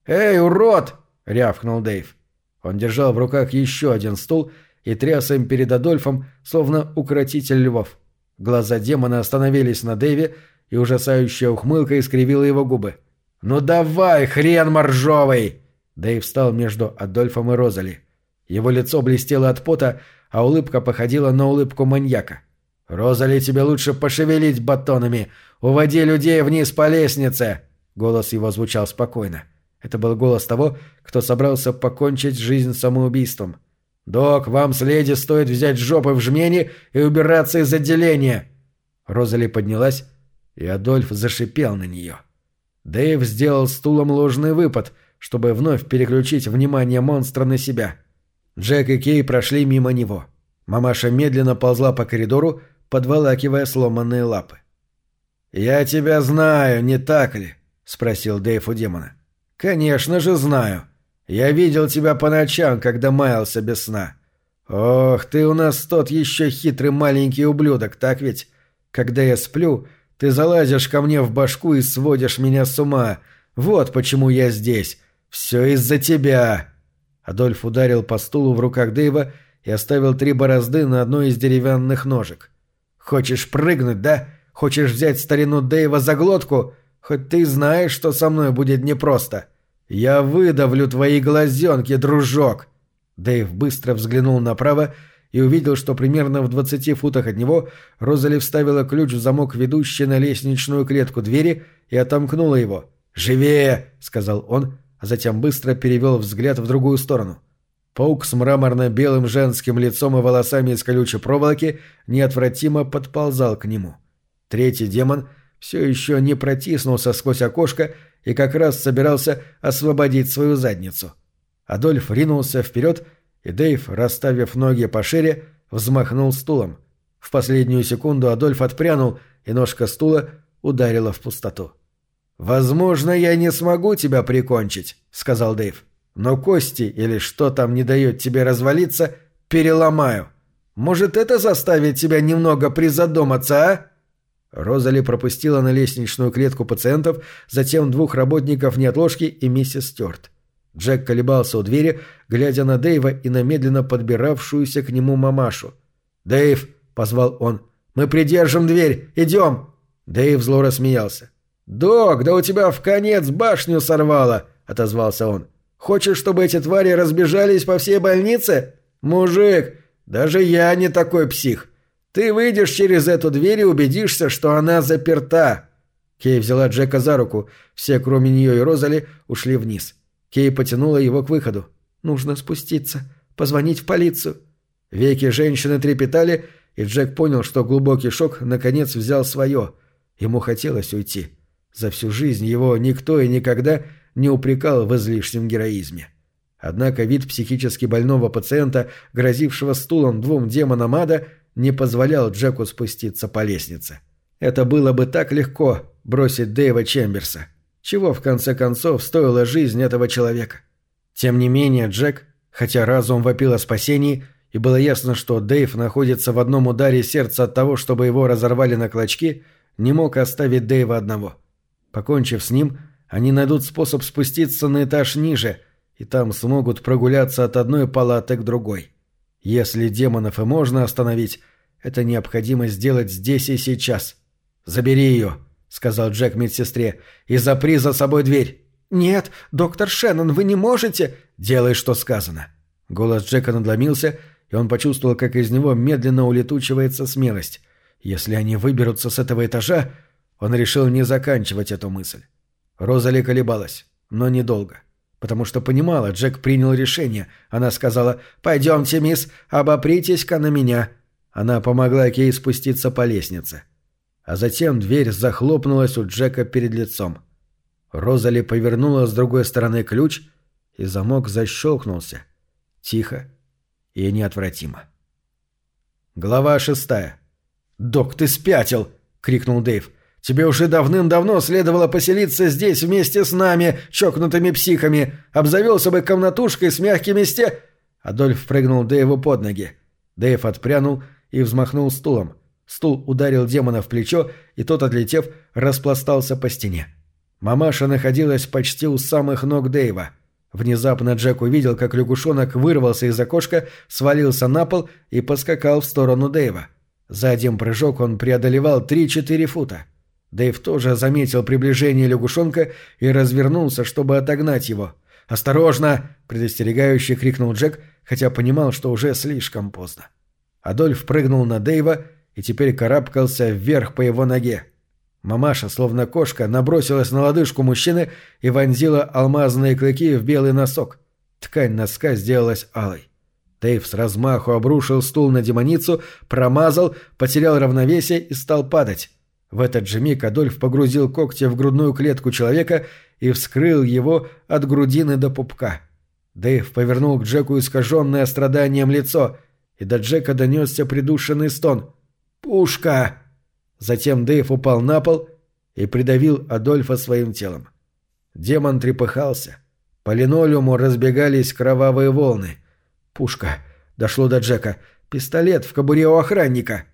«Эй, урод!» — рявкнул Дэйв. Он держал в руках еще один стул и тряс им перед Адольфом, словно укротитель львов. Глаза демона остановились на Дэйве, и ужасающая ухмылка искривила его губы. «Ну давай, хрен моржовый!» Дэйв встал между Адольфом и Розали. Его лицо блестело от пота, а улыбка походила на улыбку маньяка. «Розали, тебе лучше пошевелить батонами! Уводи людей вниз по лестнице!» Голос его звучал спокойно. Это был голос того, кто собрался покончить жизнь самоубийством. «Док, вам с леди стоит взять жопы в жмени и убираться из отделения!» Розали поднялась, и Адольф зашипел на нее. Дэйв сделал стулом ложный выпад, чтобы вновь переключить внимание монстра на себя. Джек и Кей прошли мимо него. Мамаша медленно ползла по коридору, подволакивая сломанные лапы. «Я тебя знаю, не так ли?» — спросил Дэйв у демона. «Конечно же знаю. Я видел тебя по ночам, когда маялся без сна. Ох, ты у нас тот еще хитрый маленький ублюдок, так ведь? Когда я сплю, ты залазишь ко мне в башку и сводишь меня с ума. Вот почему я здесь. Все из-за тебя!» Адольф ударил по стулу в руках Дэйва и оставил три борозды на одной из деревянных ножек. «Хочешь прыгнуть, да? Хочешь взять старину Дэйва за глотку? Хоть ты знаешь, что со мной будет непросто. Я выдавлю твои глазенки, дружок!» Дэйв быстро взглянул направо и увидел, что примерно в двадцати футах от него Розали вставила ключ в замок, ведущий на лестничную клетку двери, и отомкнула его. «Живее!» — сказал он, а затем быстро перевел взгляд в другую сторону. Паук с мраморно-белым женским лицом и волосами из колючей проволоки неотвратимо подползал к нему. Третий демон все еще не протиснулся сквозь окошко и как раз собирался освободить свою задницу. Адольф ринулся вперед, и Дэйв, расставив ноги пошире, взмахнул стулом. В последнюю секунду Адольф отпрянул, и ножка стула ударила в пустоту. «Возможно, я не смогу тебя прикончить», — сказал Дэйв. «Но кости или что там не дает тебе развалиться, переломаю. Может, это заставит тебя немного призадуматься, а?» Розали пропустила на лестничную клетку пациентов, затем двух работников неотложки и миссис Стюарт. Джек колебался у двери, глядя на Дэйва и на медленно подбиравшуюся к нему мамашу. «Дэйв!» — позвал он. «Мы придержим дверь! Идем!» Дэйв зло рассмеялся. «Док, да у тебя в конец башню сорвало!» — отозвался он. «Хочешь, чтобы эти твари разбежались по всей больнице? Мужик, даже я не такой псих. Ты выйдешь через эту дверь и убедишься, что она заперта». Кей взяла Джека за руку. Все, кроме нее и Розали, ушли вниз. Кей потянула его к выходу. «Нужно спуститься. Позвонить в полицию». Веки женщины трепетали, и Джек понял, что глубокий шок наконец взял свое. Ему хотелось уйти. За всю жизнь его никто и никогда не упрекал в излишнем героизме. Однако вид психически больного пациента, грозившего стулом двум демонам ада, не позволял Джеку спуститься по лестнице. Это было бы так легко бросить Дэйва Чемберса. Чего, в конце концов, стоила жизнь этого человека? Тем не менее, Джек, хотя разум вопил о спасении, и было ясно, что Дэйв находится в одном ударе сердца от того, чтобы его разорвали на клочки, не мог оставить Дэйва одного – Покончив с ним, они найдут способ спуститься на этаж ниже, и там смогут прогуляться от одной палаты к другой. Если демонов и можно остановить, это необходимо сделать здесь и сейчас. «Забери ее», — сказал Джек медсестре, — «и запри за собой дверь». «Нет, доктор Шеннон, вы не можете...» «Делай, что сказано». Голос Джека надломился, и он почувствовал, как из него медленно улетучивается смелость. «Если они выберутся с этого этажа, он решил не заканчивать эту мысль. Розали колебалась, но недолго. Потому что понимала, Джек принял решение. Она сказала «Пойдемте, мисс, обопритесь-ка на меня». Она помогла Кей спуститься по лестнице. А затем дверь захлопнулась у Джека перед лицом. Розали повернула с другой стороны ключ, и замок защелкнулся. Тихо и неотвратимо. Глава шестая. «Док, ты спятил!» — крикнул Дэйв. Тебе уже давным-давно следовало поселиться здесь вместе с нами, чокнутыми психами. Обзавелся бы комнатушкой с мягкими сте...» Адольф прыгнул Дэйву под ноги. Дэйв отпрянул и взмахнул стулом. Стул ударил демона в плечо, и тот, отлетев, распластался по стене. Мамаша находилась почти у самых ног Дэйва. Внезапно Джек увидел, как лягушонок вырвался из окошка, свалился на пол и поскакал в сторону Дэйва. За один прыжок он преодолевал 3-4 фута. Дэйв тоже заметил приближение лягушонка и развернулся, чтобы отогнать его. «Осторожно!» — предостерегающе крикнул Джек, хотя понимал, что уже слишком поздно. Адольф прыгнул на Дэйва и теперь карабкался вверх по его ноге. Мамаша, словно кошка, набросилась на лодыжку мужчины и вонзила алмазные клыки в белый носок. Ткань носка сделалась алой. Дэйв с размаху обрушил стул на демоницу, промазал, потерял равновесие и стал падать. В этот же миг Адольф погрузил когти в грудную клетку человека и вскрыл его от грудины до пупка. Дэйв повернул к Джеку искаженное страданием лицо, и до Джека донесся придушенный стон. «Пушка!» Затем Дэйв упал на пол и придавил Адольфа своим телом. Демон трепыхался. По линолеуму разбегались кровавые волны. Пушка. Дошло до Джека. Пистолет в кобуре у охранника.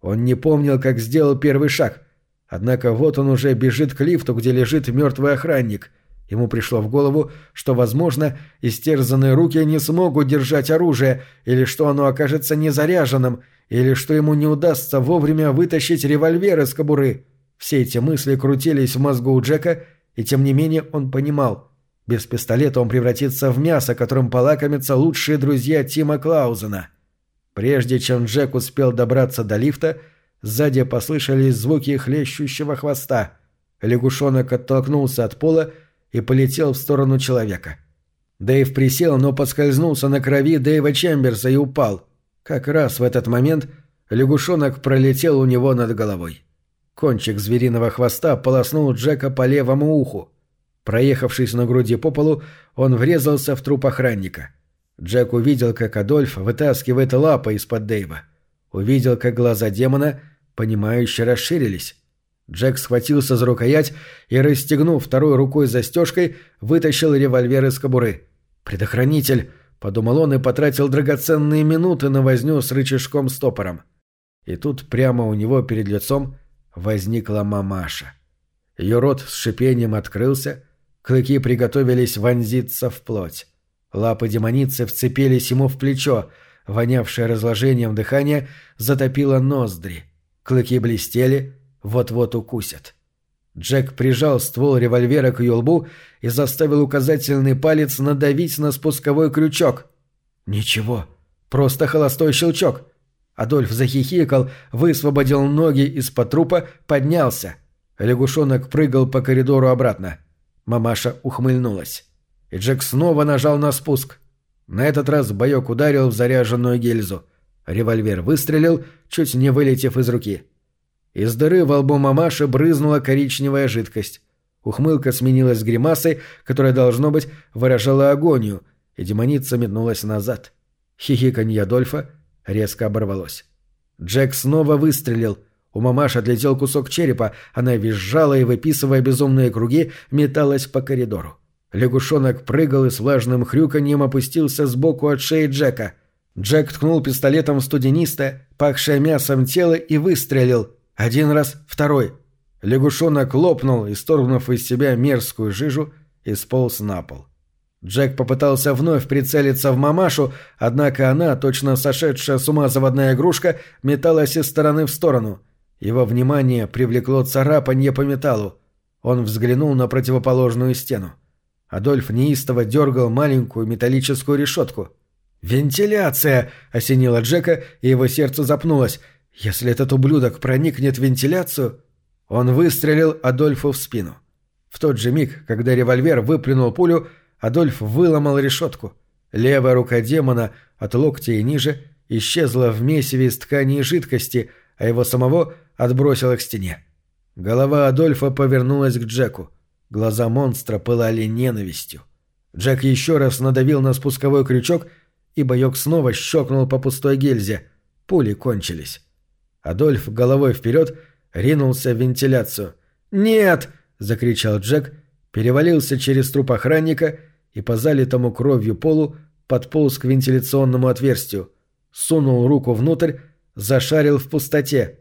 Он не помнил, как сделал первый шаг. Однако вот он уже бежит к лифту, где лежит мертвый охранник. Ему пришло в голову, что, возможно, истерзанные руки не смогут держать оружие, или что оно окажется незаряженным, или что ему не удастся вовремя вытащить револьвер из кобуры. Все эти мысли крутились в мозгу у Джека, и тем не менее он понимал. Без пистолета он превратится в мясо, которым полакомятся лучшие друзья Тима Клаузена. Прежде чем Джек успел добраться до лифта, сзади послышались звуки хлещущего хвоста. Лягушонок оттолкнулся от пола полетел в сторону человека. Дэйв присел, но подскользнулся на крови Дэйва Чемберса и упал. Как раз в этот момент лягушонок пролетел у него над головой. Кончик звериного хвоста полоснул Джека по левому уху. Проехавшись на груди по полу, он врезался в труп охранника. Джек увидел, как Адольф вытаскивает лапы из-под Дэйва. Увидел, как глаза демона, понимающе расширились. Джек схватился за рукоять и, расстегнув второй рукой застежкой, вытащил револьвер из кобуры. «Предохранитель!» — подумал он и потратил драгоценные минуты на возню с рычажком-стопором. И тут прямо у него перед лицом возникла мамаша. Ее рот с шипением открылся, клыки приготовились вонзиться в плоть. Лапы демоницы вцепились ему в плечо, вонявшее разложением дыхания затопило ноздри. Клыки блестели — вот-вот укусят. Джек прижал ствол револьвера к ее лбу и заставил указательный палец надавить на спусковой крючок. Ничего, просто холостой щелчок. Адольф захихикал, высвободил ноги из-под трупа, поднялся. Лягушонок прыгал по коридору обратно. Мамаша ухмыльнулась. И Джек снова нажал на спуск. На этот раз боек ударил в заряженную гильзу. Револьвер выстрелил, чуть не вылетев из руки. — из дыры в лбу мамаши брызнула коричневая жидкость. Ухмылка сменилась гримасой, которая, должно быть, выражала агонию, и демоница метнулась назад. Хихиканье Адольфа резко оборвалось. Джек снова выстрелил. У мамаши отлетел кусок черепа, она визжала и, выписывая безумные круги, металась по коридору. Лягушонок прыгал и с влажным хрюканьем опустился сбоку от шеи Джека. Джек ткнул пистолетом в студенистое, пахшее мясом тело и выстрелил, один раз, второй. Лягушонок лопнул, исторгнув из себя мерзкую жижу, и сполз на пол. Джек попытался вновь прицелиться в мамашу, однако она, точно сошедшая с ума заводная игрушка, металась из стороны в сторону. Его внимание привлекло царапанье по металлу. Он взглянул на противоположную стену. Адольф неистово дергал маленькую металлическую решетку. «Вентиляция!» — осенила Джека, и его сердце запнулось — если этот ублюдок проникнет в вентиляцию... Он выстрелил Адольфу в спину. В тот же миг, когда револьвер выплюнул пулю, Адольф выломал решетку. Левая рука демона от локтя и ниже исчезла в месиве из ткани и жидкости, а его самого отбросило к стене. Голова Адольфа повернулась к Джеку. Глаза монстра пылали ненавистью. Джек еще раз надавил на спусковой крючок, и боек снова щелкнул по пустой гильзе. Пули кончились. Адольф головой вперед ринулся в вентиляцию. «Нет!» — закричал Джек, перевалился через труп охранника и по залитому кровью полу подполз к вентиляционному отверстию, сунул руку внутрь, зашарил в пустоте.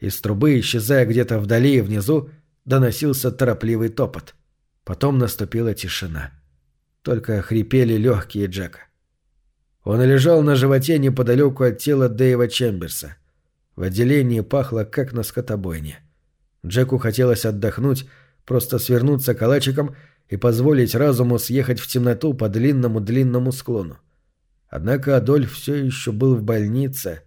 Из трубы, исчезая где-то вдали и внизу, доносился торопливый топот. Потом наступила тишина. Только хрипели легкие Джека. Он лежал на животе неподалеку от тела Дэйва Чемберса. В отделении пахло, как на скотобойне. Джеку хотелось отдохнуть, просто свернуться калачиком и позволить разуму съехать в темноту по длинному-длинному склону. Однако Адольф все еще был в больнице,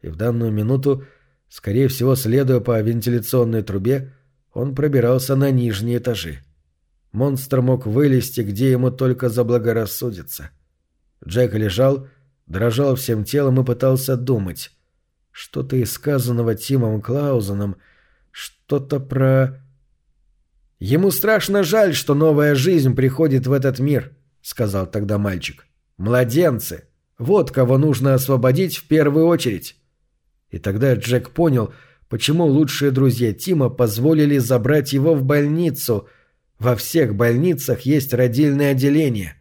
и в данную минуту, скорее всего, следуя по вентиляционной трубе, он пробирался на нижние этажи. Монстр мог вылезти, где ему только заблагорассудится. Джек лежал, дрожал всем телом и пытался думать. Что-то из сказанного Тимом Клаузеном, что-то про... «Ему страшно жаль, что новая жизнь приходит в этот мир», — сказал тогда мальчик. «Младенцы. Вот кого нужно освободить в первую очередь». И тогда Джек понял, почему лучшие друзья Тима позволили забрать его в больницу. Во всех больницах есть родильное отделение.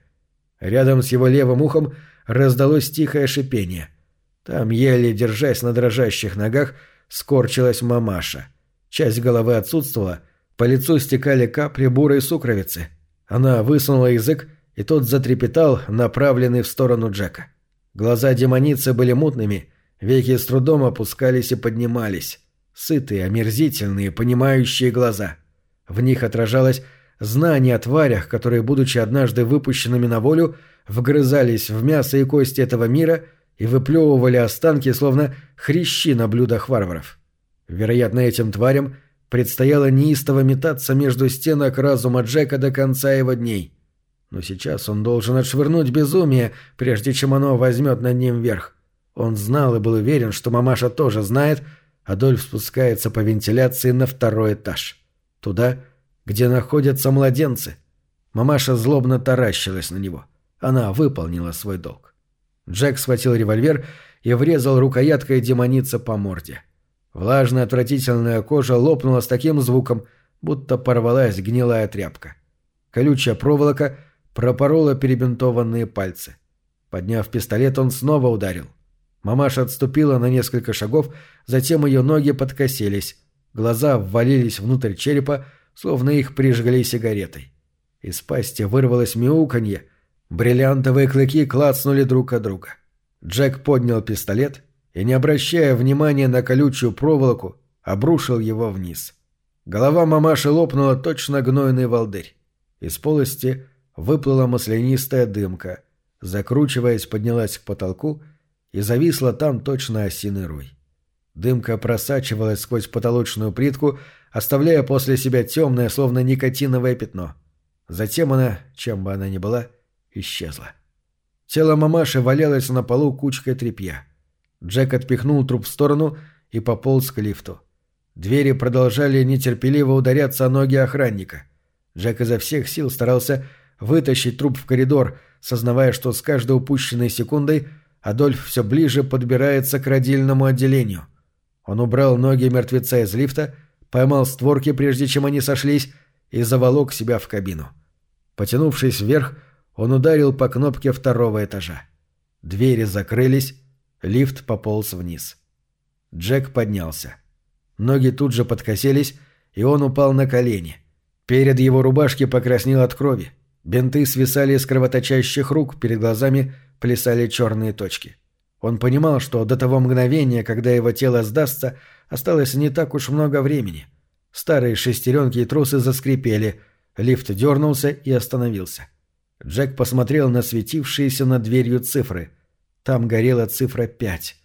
Рядом с его левым ухом раздалось тихое шипение — там, еле держась на дрожащих ногах, скорчилась мамаша. Часть головы отсутствовала, по лицу стекали капли бурой сукровицы. Она высунула язык, и тот затрепетал, направленный в сторону Джека. Глаза демоницы были мутными, веки с трудом опускались и поднимались. Сытые, омерзительные, понимающие глаза. В них отражалось знание о тварях, которые, будучи однажды выпущенными на волю, вгрызались в мясо и кости этого мира – и выплевывали останки, словно хрящи на блюдах варваров. Вероятно, этим тварям предстояло неистово метаться между стенок разума Джека до конца его дней. Но сейчас он должен отшвырнуть безумие, прежде чем оно возьмет над ним верх. Он знал и был уверен, что мамаша тоже знает, Адольф спускается по вентиляции на второй этаж. Туда, где находятся младенцы. Мамаша злобно таращилась на него. Она выполнила свой долг. Джек схватил револьвер и врезал рукояткой демонице по морде. Влажная отвратительная кожа лопнула с таким звуком, будто порвалась гнилая тряпка. Колючая проволока пропорола перебинтованные пальцы. Подняв пистолет, он снова ударил. Мамаша отступила на несколько шагов, затем ее ноги подкосились. Глаза ввалились внутрь черепа, словно их прижгли сигаретой. Из пасти вырвалось мяуканье — Бриллиантовые клыки клацнули друг от друга. Джек поднял пистолет и, не обращая внимания на колючую проволоку, обрушил его вниз. Голова мамаши лопнула точно гнойный волдырь. Из полости выплыла маслянистая дымка, закручиваясь, поднялась к потолку и зависла там точно осиный руй. Дымка просачивалась сквозь потолочную плитку, оставляя после себя темное, словно никотиновое пятно. Затем она, чем бы она ни была, — исчезла. Тело мамаши валялось на полу кучкой тряпья. Джек отпихнул труп в сторону и пополз к лифту. Двери продолжали нетерпеливо ударяться о ноги охранника. Джек изо всех сил старался вытащить труп в коридор, сознавая, что с каждой упущенной секундой Адольф все ближе подбирается к родильному отделению. Он убрал ноги мертвеца из лифта, поймал створки, прежде чем они сошлись, и заволок себя в кабину. Потянувшись вверх, он ударил по кнопке второго этажа. Двери закрылись, лифт пополз вниз. Джек поднялся. Ноги тут же подкосились, и он упал на колени. Перед его рубашки покраснел от крови. Бинты свисали из кровоточащих рук, перед глазами плясали черные точки. Он понимал, что до того мгновения, когда его тело сдастся, осталось не так уж много времени. Старые шестеренки и тросы заскрипели, лифт дернулся и остановился. — Джек посмотрел на светившиеся над дверью цифры. Там горела цифра пять.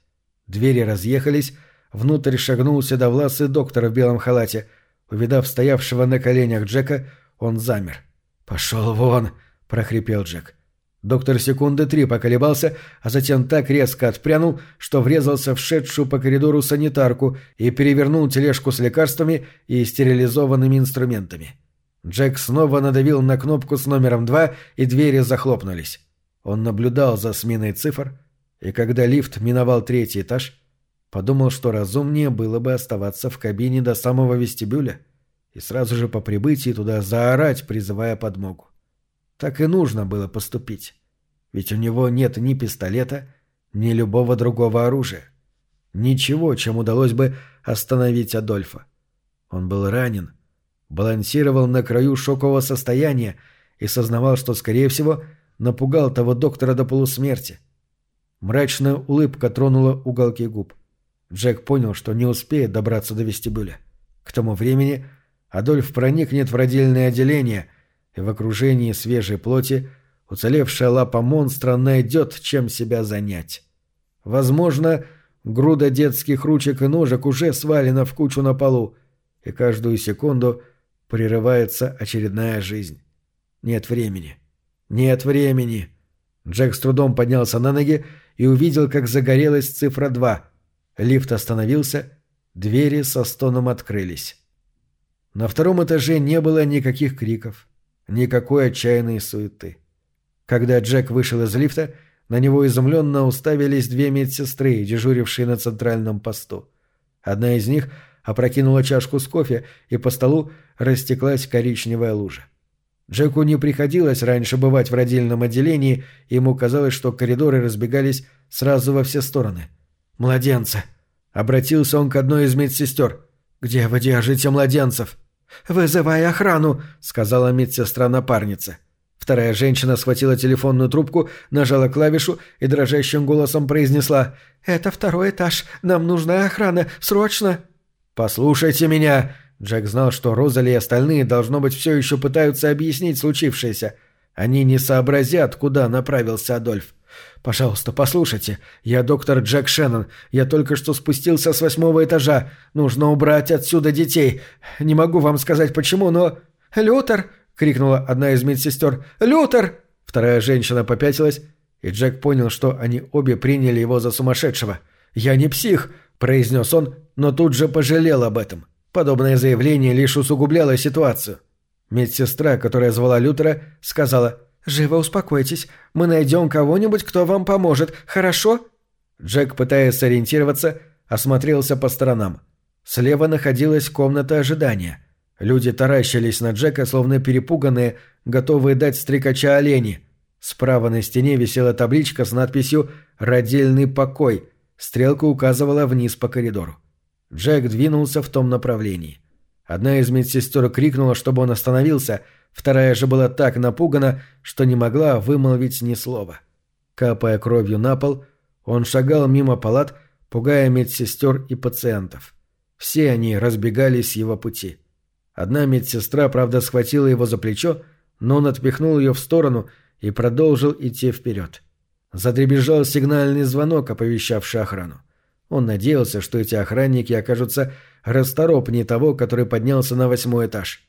Двери разъехались, внутрь шагнул седовласый доктор в белом халате. Увидав стоявшего на коленях Джека, он замер. «Пошел вон!» — прохрипел Джек. Доктор секунды три поколебался, а затем так резко отпрянул, что врезался в шедшую по коридору санитарку и перевернул тележку с лекарствами и стерилизованными инструментами. Джек снова надавил на кнопку с номером два, и двери захлопнулись. Он наблюдал за сменой цифр, и когда лифт миновал третий этаж, подумал, что разумнее было бы оставаться в кабине до самого вестибюля и сразу же по прибытии туда заорать, призывая подмогу. Так и нужно было поступить. Ведь у него нет ни пистолета, ни любого другого оружия. Ничего, чем удалось бы остановить Адольфа. Он был ранен, балансировал на краю шокового состояния и сознавал, что, скорее всего, напугал того доктора до полусмерти. Мрачная улыбка тронула уголки губ. Джек понял, что не успеет добраться до вестибюля. К тому времени Адольф проникнет в родильное отделение, и в окружении свежей плоти уцелевшая лапа монстра найдет, чем себя занять. Возможно, груда детских ручек и ножек уже свалена в кучу на полу, и каждую секунду прерывается очередная жизнь. Нет времени. Нет времени. Джек с трудом поднялся на ноги и увидел, как загорелась цифра 2. Лифт остановился, двери со стоном открылись. На втором этаже не было никаких криков, никакой отчаянной суеты. Когда Джек вышел из лифта, на него изумленно уставились две медсестры, дежурившие на центральном посту. Одна из них опрокинула чашку с кофе, и по столу растеклась коричневая лужа. Джеку не приходилось раньше бывать в родильном отделении, ему казалось, что коридоры разбегались сразу во все стороны. «Младенцы!» — обратился он к одной из медсестер. «Где вы держите младенцев?» «Вызывай охрану!» — сказала медсестра-напарница. Вторая женщина схватила телефонную трубку, нажала клавишу и дрожащим голосом произнесла «Это второй этаж. Нам нужна охрана. Срочно!» «Послушайте меня!» Джек знал, что Розали и остальные, должно быть, все еще пытаются объяснить случившееся. Они не сообразят, куда направился Адольф. «Пожалуйста, послушайте. Я доктор Джек Шеннон. Я только что спустился с восьмого этажа. Нужно убрать отсюда детей. Не могу вам сказать почему, но...» «Лютер!» — крикнула одна из медсестер. «Лютер!» Вторая женщина попятилась, и Джек понял, что они обе приняли его за сумасшедшего. «Я не псих!» — произнес он, но тут же пожалел об этом. Подобное заявление лишь усугубляло ситуацию. Медсестра, которая звала Лютера, сказала «Живо успокойтесь, мы найдем кого-нибудь, кто вам поможет, хорошо?» Джек, пытаясь сориентироваться, осмотрелся по сторонам. Слева находилась комната ожидания. Люди таращились на Джека, словно перепуганные, готовые дать стрекача олени. Справа на стене висела табличка с надписью «Родильный покой». Стрелка указывала вниз по коридору. Джек двинулся в том направлении. Одна из медсестер крикнула, чтобы он остановился, вторая же была так напугана, что не могла вымолвить ни слова. Капая кровью на пол, он шагал мимо палат, пугая медсестер и пациентов. Все они разбегались с его пути. Одна медсестра, правда, схватила его за плечо, но он отпихнул ее в сторону и продолжил идти вперед. Задребезжал сигнальный звонок, оповещавший охрану. Он надеялся, что эти охранники окажутся расторопнее того, который поднялся на восьмой этаж.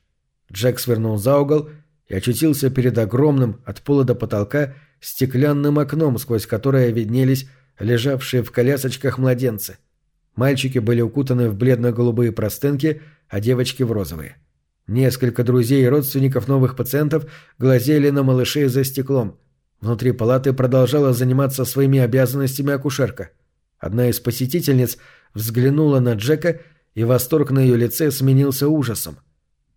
Джек свернул за угол и очутился перед огромным, от пола до потолка, стеклянным окном, сквозь которое виднелись лежавшие в колясочках младенцы. Мальчики были укутаны в бледно-голубые простынки – а девочки в розовые. Несколько друзей и родственников новых пациентов глазели на малышей за стеклом. Внутри палаты продолжала заниматься своими обязанностями акушерка. Одна из посетительниц взглянула на Джека, и восторг на ее лице сменился ужасом.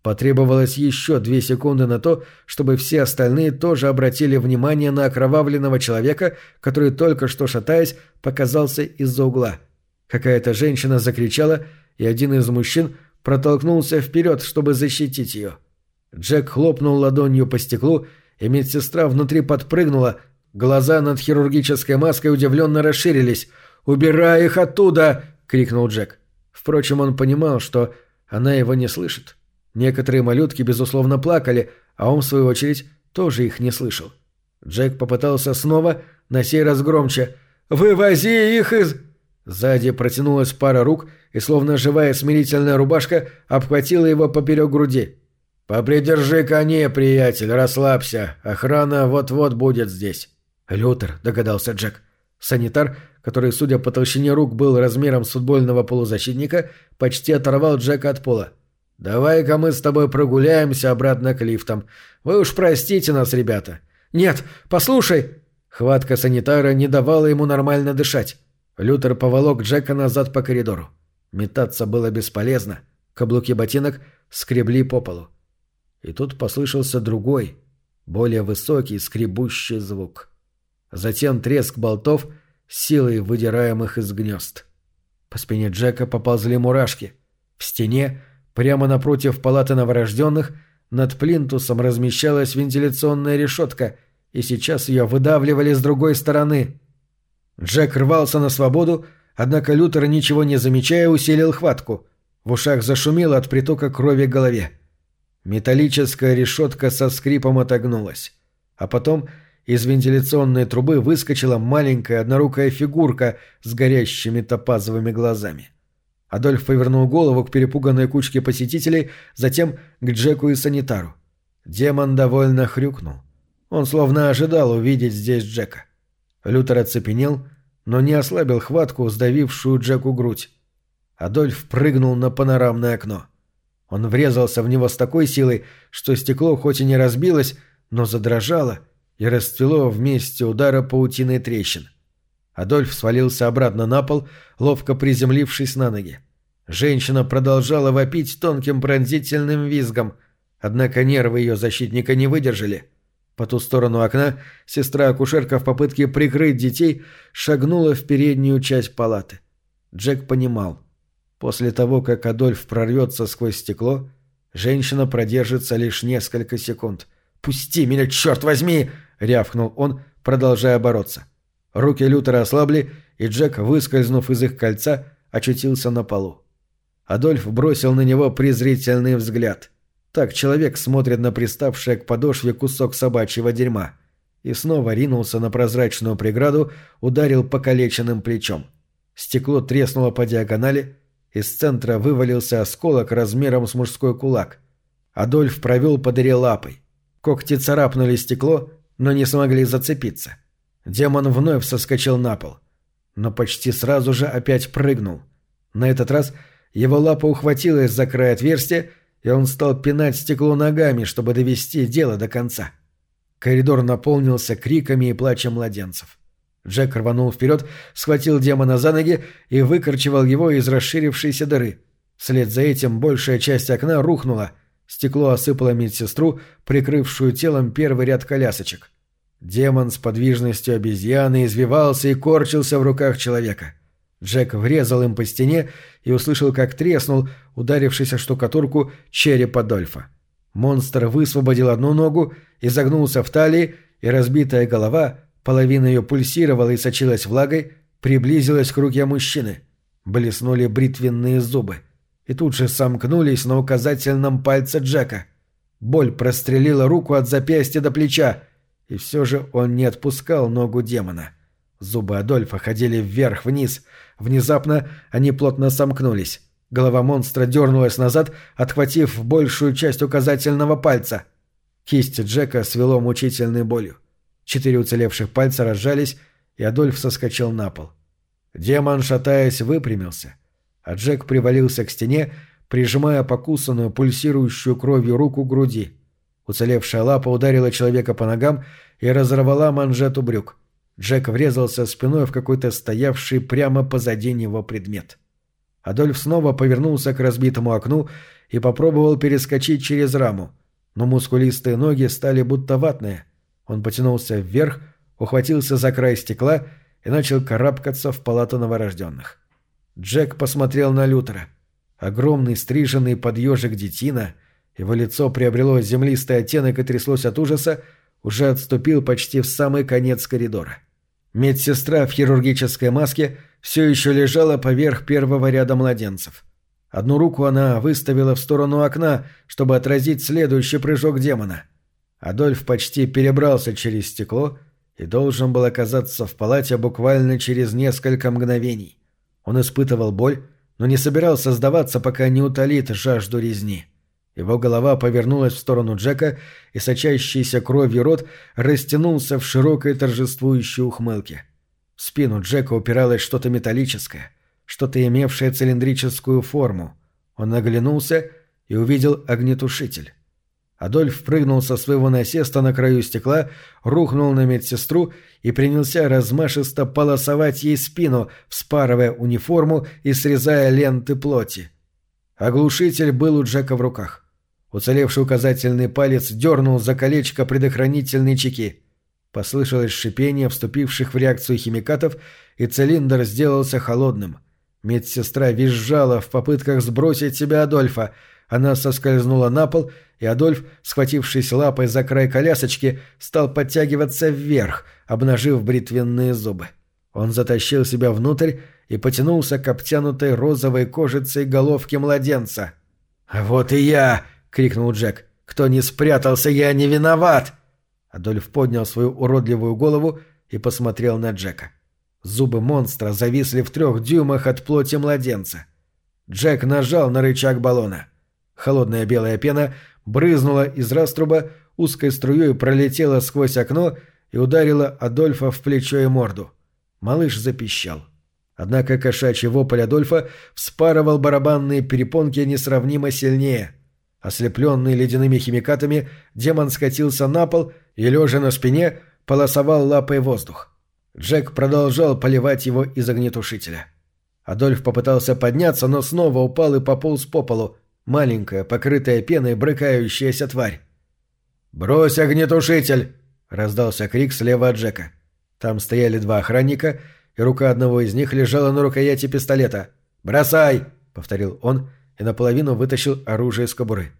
Потребовалось еще две секунды на то, чтобы все остальные тоже обратили внимание на окровавленного человека, который только что шатаясь показался из-за угла. Какая-то женщина закричала, и один из мужчин – протолкнулся вперед, чтобы защитить ее. Джек хлопнул ладонью по стеклу, и медсестра внутри подпрыгнула, глаза над хирургической маской удивленно расширились. «Убирай их оттуда!» — крикнул Джек. Впрочем, он понимал, что она его не слышит. Некоторые малютки, безусловно, плакали, а он, в свою очередь, тоже их не слышал. Джек попытался снова, на сей раз громче. «Вывози их из...» Сзади протянулась пара рук, и словно живая смирительная рубашка обхватила его поперек груди. «Попридержи коней, приятель, расслабься. Охрана вот-вот будет здесь». «Лютер», — догадался Джек. Санитар, который, судя по толщине рук, был размером с футбольного полузащитника, почти оторвал Джека от пола. «Давай-ка мы с тобой прогуляемся обратно к лифтам. Вы уж простите нас, ребята». «Нет, послушай!» Хватка санитара не давала ему нормально дышать. Лютер поволок Джека назад по коридору. Метаться было бесполезно. Каблуки ботинок скребли по полу. И тут послышался другой, более высокий, скребущий звук. Затем треск болтов, силой выдираемых из гнезд. По спине Джека поползли мурашки. В стене, прямо напротив палаты новорожденных, над плинтусом размещалась вентиляционная решетка, и сейчас ее выдавливали с другой стороны. Джек рвался на свободу, Однако Лютер, ничего не замечая, усилил хватку. В ушах зашумело от притока крови к голове. Металлическая решетка со скрипом отогнулась. А потом из вентиляционной трубы выскочила маленькая однорукая фигурка с горящими топазовыми глазами. Адольф повернул голову к перепуганной кучке посетителей, затем к Джеку и санитару. Демон довольно хрюкнул. Он словно ожидал увидеть здесь Джека. Лютер оцепенел, но не ослабил хватку, сдавившую Джеку грудь. Адольф прыгнул на панорамное окно. Он врезался в него с такой силой, что стекло хоть и не разбилось, но задрожало и расцвело вместе удара паутиной трещин. Адольф свалился обратно на пол, ловко приземлившись на ноги. Женщина продолжала вопить тонким пронзительным визгом, однако нервы ее защитника не выдержали. По ту сторону окна сестра-акушерка в попытке прикрыть детей шагнула в переднюю часть палаты. Джек понимал. После того, как Адольф прорвется сквозь стекло, женщина продержится лишь несколько секунд. «Пусти меня, черт возьми!» — рявкнул он, продолжая бороться. Руки Лютера ослабли, и Джек, выскользнув из их кольца, очутился на полу. Адольф бросил на него презрительный взгляд. Так человек смотрит на приставшее к подошве кусок собачьего дерьма. И снова ринулся на прозрачную преграду, ударил покалеченным плечом. Стекло треснуло по диагонали, из центра вывалился осколок размером с мужской кулак. Адольф провел по дыре лапой. Когти царапнули стекло, но не смогли зацепиться. Демон вновь соскочил на пол. Но почти сразу же опять прыгнул. На этот раз его лапа ухватилась за край отверстия, и он стал пинать стекло ногами, чтобы довести дело до конца. Коридор наполнился криками и плачем младенцев. Джек рванул вперед, схватил демона за ноги и выкорчевал его из расширившейся дыры. Вслед за этим большая часть окна рухнула. Стекло осыпало медсестру, прикрывшую телом первый ряд колясочек. Демон с подвижностью обезьяны извивался и корчился в руках человека. Джек врезал им по стене и услышал, как треснул, ударившись о штукатурку, череп Адольфа. Монстр высвободил одну ногу, изогнулся в талии, и разбитая голова, половина ее пульсировала и сочилась влагой, приблизилась к руке мужчины. Блеснули бритвенные зубы. И тут же сомкнулись на указательном пальце Джека. Боль прострелила руку от запястья до плеча, и все же он не отпускал ногу демона. Зубы Адольфа ходили вверх-вниз — Внезапно они плотно сомкнулись. Голова монстра дернулась назад, отхватив большую часть указательного пальца. Кисть Джека свело мучительной болью. Четыре уцелевших пальца разжались, и Адольф соскочил на пол. Демон, шатаясь, выпрямился, а Джек привалился к стене, прижимая покусанную, пульсирующую кровью руку к груди. Уцелевшая лапа ударила человека по ногам и разорвала манжету брюк. Джек врезался спиной в какой-то стоявший прямо позади него предмет. Адольф снова повернулся к разбитому окну и попробовал перескочить через раму, но мускулистые ноги стали будто ватные. Он потянулся вверх, ухватился за край стекла и начал карабкаться в палату новорожденных. Джек посмотрел на Лютера. Огромный стриженный под ежик детина, его лицо приобрело землистый оттенок и тряслось от ужаса, уже отступил почти в самый конец коридора. — Медсестра в хирургической маске все еще лежала поверх первого ряда младенцев. Одну руку она выставила в сторону окна, чтобы отразить следующий прыжок демона. Адольф почти перебрался через стекло и должен был оказаться в палате буквально через несколько мгновений. Он испытывал боль, но не собирался сдаваться, пока не утолит жажду резни. Его голова повернулась в сторону Джека, и сочащийся кровью рот растянулся в широкой торжествующей ухмылке. В спину Джека упиралось что-то металлическое, что-то имевшее цилиндрическую форму. Он оглянулся и увидел огнетушитель. Адольф прыгнул со своего насеста на краю стекла, рухнул на медсестру и принялся размашисто полосовать ей спину, вспарывая униформу и срезая ленты плоти. Оглушитель был у Джека в руках. Уцелевший указательный палец дернул за колечко предохранительной чеки. Послышалось шипение вступивших в реакцию химикатов, и цилиндр сделался холодным. Медсестра визжала в попытках сбросить себя Адольфа. Она соскользнула на пол, и Адольф, схватившись лапой за край колясочки, стал подтягиваться вверх, обнажив бритвенные зубы. Он затащил себя внутрь и потянулся к обтянутой розовой кожицей головке младенца. «А вот и я!» — крикнул Джек. «Кто не спрятался, я не виноват!» Адольф поднял свою уродливую голову и посмотрел на Джека. Зубы монстра зависли в трех дюймах от плоти младенца. Джек нажал на рычаг баллона. Холодная белая пена брызнула из раструба, узкой струей пролетела сквозь окно и ударила Адольфа в плечо и морду. Малыш запищал. Однако кошачий вопль Адольфа вспарывал барабанные перепонки несравнимо сильнее. Ослепленный ледяными химикатами, демон скатился на пол и, лежа на спине, полосовал лапой воздух. Джек продолжал поливать его из огнетушителя. Адольф попытался подняться, но снова упал и пополз по полу. Маленькая, покрытая пеной, брыкающаяся тварь. «Брось огнетушитель!» — раздался крик слева от Джека. Там стояли два охранника, и рука одного из них лежала на рукояти пистолета. «Бросай!» — повторил он и наполовину вытащил оружие из кобуры.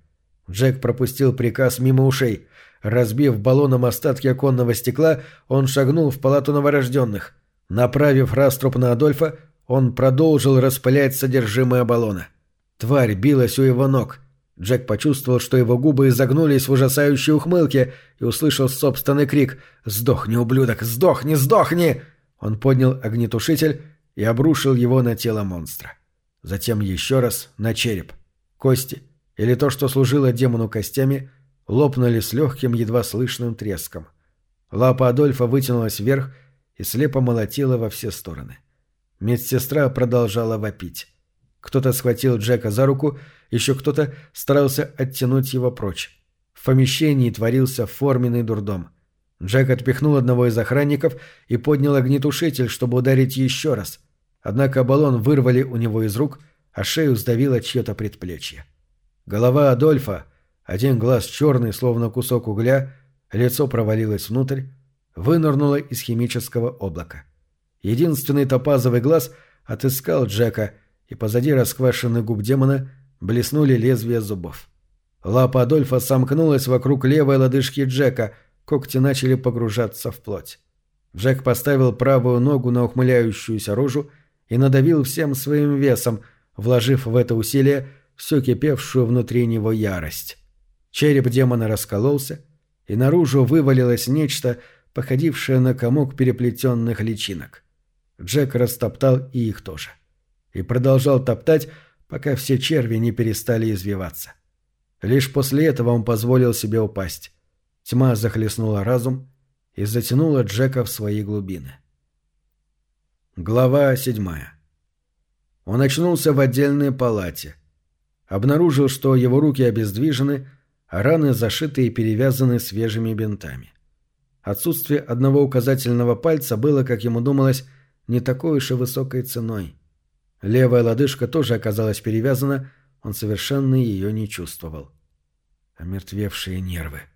Джек пропустил приказ мимо ушей. Разбив баллоном остатки оконного стекла, он шагнул в палату новорожденных. Направив раструб на Адольфа, он продолжил распылять содержимое баллона. Тварь билась у его ног. Джек почувствовал, что его губы изогнулись в ужасающей ухмылке и услышал собственный крик «Сдохни, ублюдок! Сдохни, сдохни!» Он поднял огнетушитель и обрушил его на тело монстра. Затем еще раз на череп. Кости, или то, что служило демону костями, лопнули с легким, едва слышным треском. Лапа Адольфа вытянулась вверх и слепо молотила во все стороны. Медсестра продолжала вопить. Кто-то схватил Джека за руку, еще кто-то старался оттянуть его прочь. В помещении творился форменный дурдом. Джек отпихнул одного из охранников и поднял огнетушитель, чтобы ударить еще раз. Однако баллон вырвали у него из рук, а шею сдавило чье-то предплечье. Голова Адольфа, один глаз черный, словно кусок угля, лицо провалилось внутрь, вынырнуло из химического облака. Единственный топазовый глаз отыскал Джека, и позади расквашенных губ демона блеснули лезвия зубов. Лапа Адольфа сомкнулась вокруг левой лодыжки Джека, когти начали погружаться в плоть. Джек поставил правую ногу на ухмыляющуюся рожу и надавил всем своим весом, вложив в это усилие всю кипевшую внутри него ярость. Череп демона раскололся, и наружу вывалилось нечто, походившее на комок переплетенных личинок. Джек растоптал и их тоже. И продолжал топтать, пока все черви не перестали извиваться. Лишь после этого он позволил себе упасть. Тьма захлестнула разум и затянула Джека в свои глубины. Глава седьмая. Он очнулся в отдельной палате. Обнаружил, что его руки обездвижены, а раны зашиты и перевязаны свежими бинтами. Отсутствие одного указательного пальца было, как ему думалось, не такой уж и высокой ценой. Левая лодыжка тоже оказалась перевязана, он совершенно ее не чувствовал. «Омертвевшие нервы», —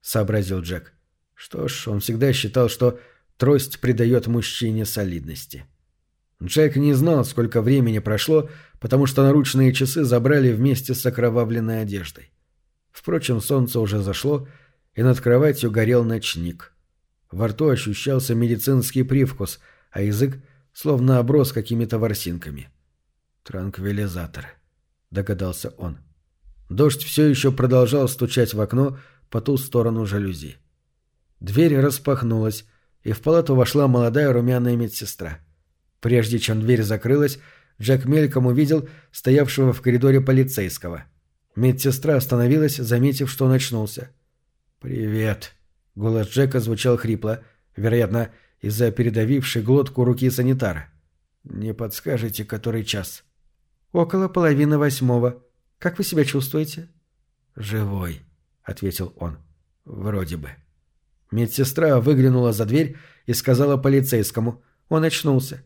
сообразил Джек. Что ж, он всегда считал, что трость придает мужчине солидности. Джек не знал, сколько времени прошло, потому что наручные часы забрали вместе с окровавленной одеждой. Впрочем, солнце уже зашло, и над кроватью горел ночник. Во рту ощущался медицинский привкус, а язык словно оброс какими-то ворсинками. «Транквилизатор», — догадался он. Дождь все еще продолжал стучать в окно по ту сторону жалюзи. Дверь распахнулась, и в палату вошла молодая румяная медсестра. Прежде чем дверь закрылась, Джек мельком увидел стоявшего в коридоре полицейского. Медсестра остановилась, заметив, что он очнулся. «Привет», — голос Джека звучал хрипло, вероятно, из-за передавившей глотку руки санитара. «Не подскажете, который час?» «Около половины восьмого. Как вы себя чувствуете?» «Живой», — ответил он. «Вроде бы». Медсестра выглянула за дверь и сказала полицейскому. Он очнулся.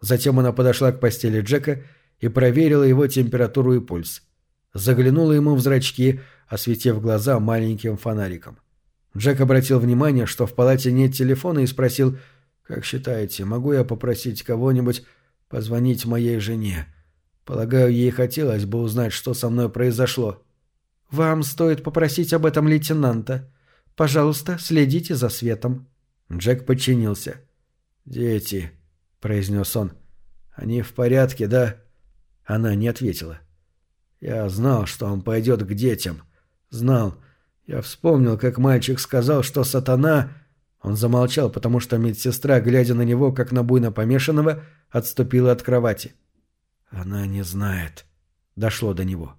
Затем она подошла к постели Джека и проверила его температуру и пульс. Заглянула ему в зрачки, осветив глаза маленьким фонариком. Джек обратил внимание, что в палате нет телефона и спросил, «Как считаете, могу я попросить кого-нибудь позвонить моей жене? Полагаю, ей хотелось бы узнать, что со мной произошло». «Вам стоит попросить об этом лейтенанта. Пожалуйста, следите за светом». Джек подчинился. «Дети», — произнес он. «Они в порядке, да?» Она не ответила. «Я знал, что он пойдет к детям. Знал. Я вспомнил, как мальчик сказал, что сатана...» Он замолчал, потому что медсестра, глядя на него, как на буйно помешанного, отступила от кровати. «Она не знает». Дошло до него.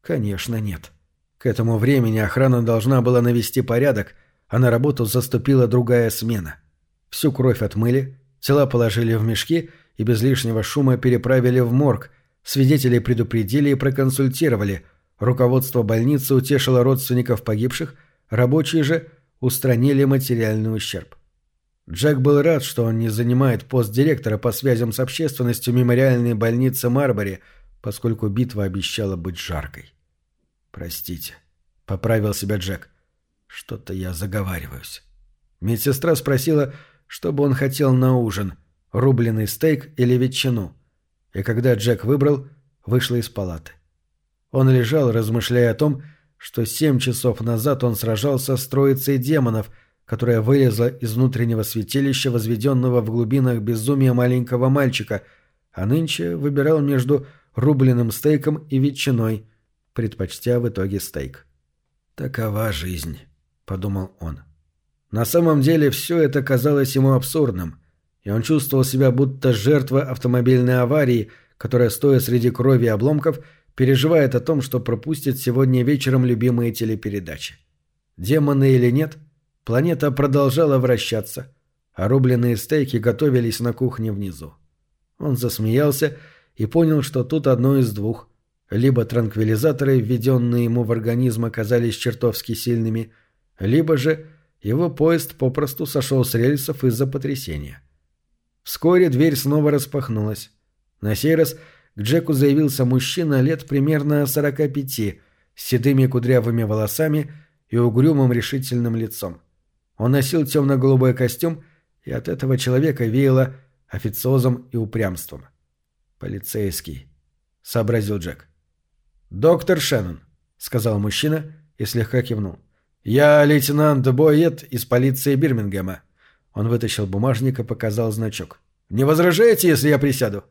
«Конечно, нет». К этому времени охрана должна была навести порядок, а на работу заступила другая смена. Всю кровь отмыли, тела положили в мешки и без лишнего шума переправили в морг, свидетелей предупредили и проконсультировали, руководство больницы утешило родственников погибших, рабочие же устранили материальный ущерб. Джек был рад, что он не занимает пост директора по связям с общественностью мемориальной больницы Марбори, поскольку битва обещала быть жаркой. «Простите», — поправил себя Джек. «Что-то я заговариваюсь». Медсестра спросила, что бы он хотел на ужин — рубленый стейк или ветчину. И когда Джек выбрал, вышла из палаты. Он лежал, размышляя о том, что семь часов назад он сражался с троицей демонов, которая вылезла из внутреннего святилища, возведенного в глубинах безумия маленького мальчика, а нынче выбирал между рубленым стейком и ветчиной — предпочтя в итоге стейк. «Такова жизнь», — подумал он. На самом деле все это казалось ему абсурдным, и он чувствовал себя будто жертва автомобильной аварии, которая, стоя среди крови и обломков, переживает о том, что пропустит сегодня вечером любимые телепередачи. Демоны или нет, планета продолжала вращаться, а рубленые стейки готовились на кухне внизу. Он засмеялся и понял, что тут одно из двух. Либо транквилизаторы, введенные ему в организм, оказались чертовски сильными, либо же его поезд попросту сошел с рельсов из-за потрясения. Вскоре дверь снова распахнулась. На сей раз к Джеку заявился мужчина лет примерно 45, с седыми кудрявыми волосами и угрюмым решительным лицом. Он носил темно-голубой костюм, и от этого человека веяло официозом и упрямством. «Полицейский», — сообразил Джек. «Доктор Шеннон», — сказал мужчина и слегка кивнул. «Я лейтенант Бойет из полиции Бирмингема». Он вытащил бумажник и показал значок. «Не возражаете, если я присяду?»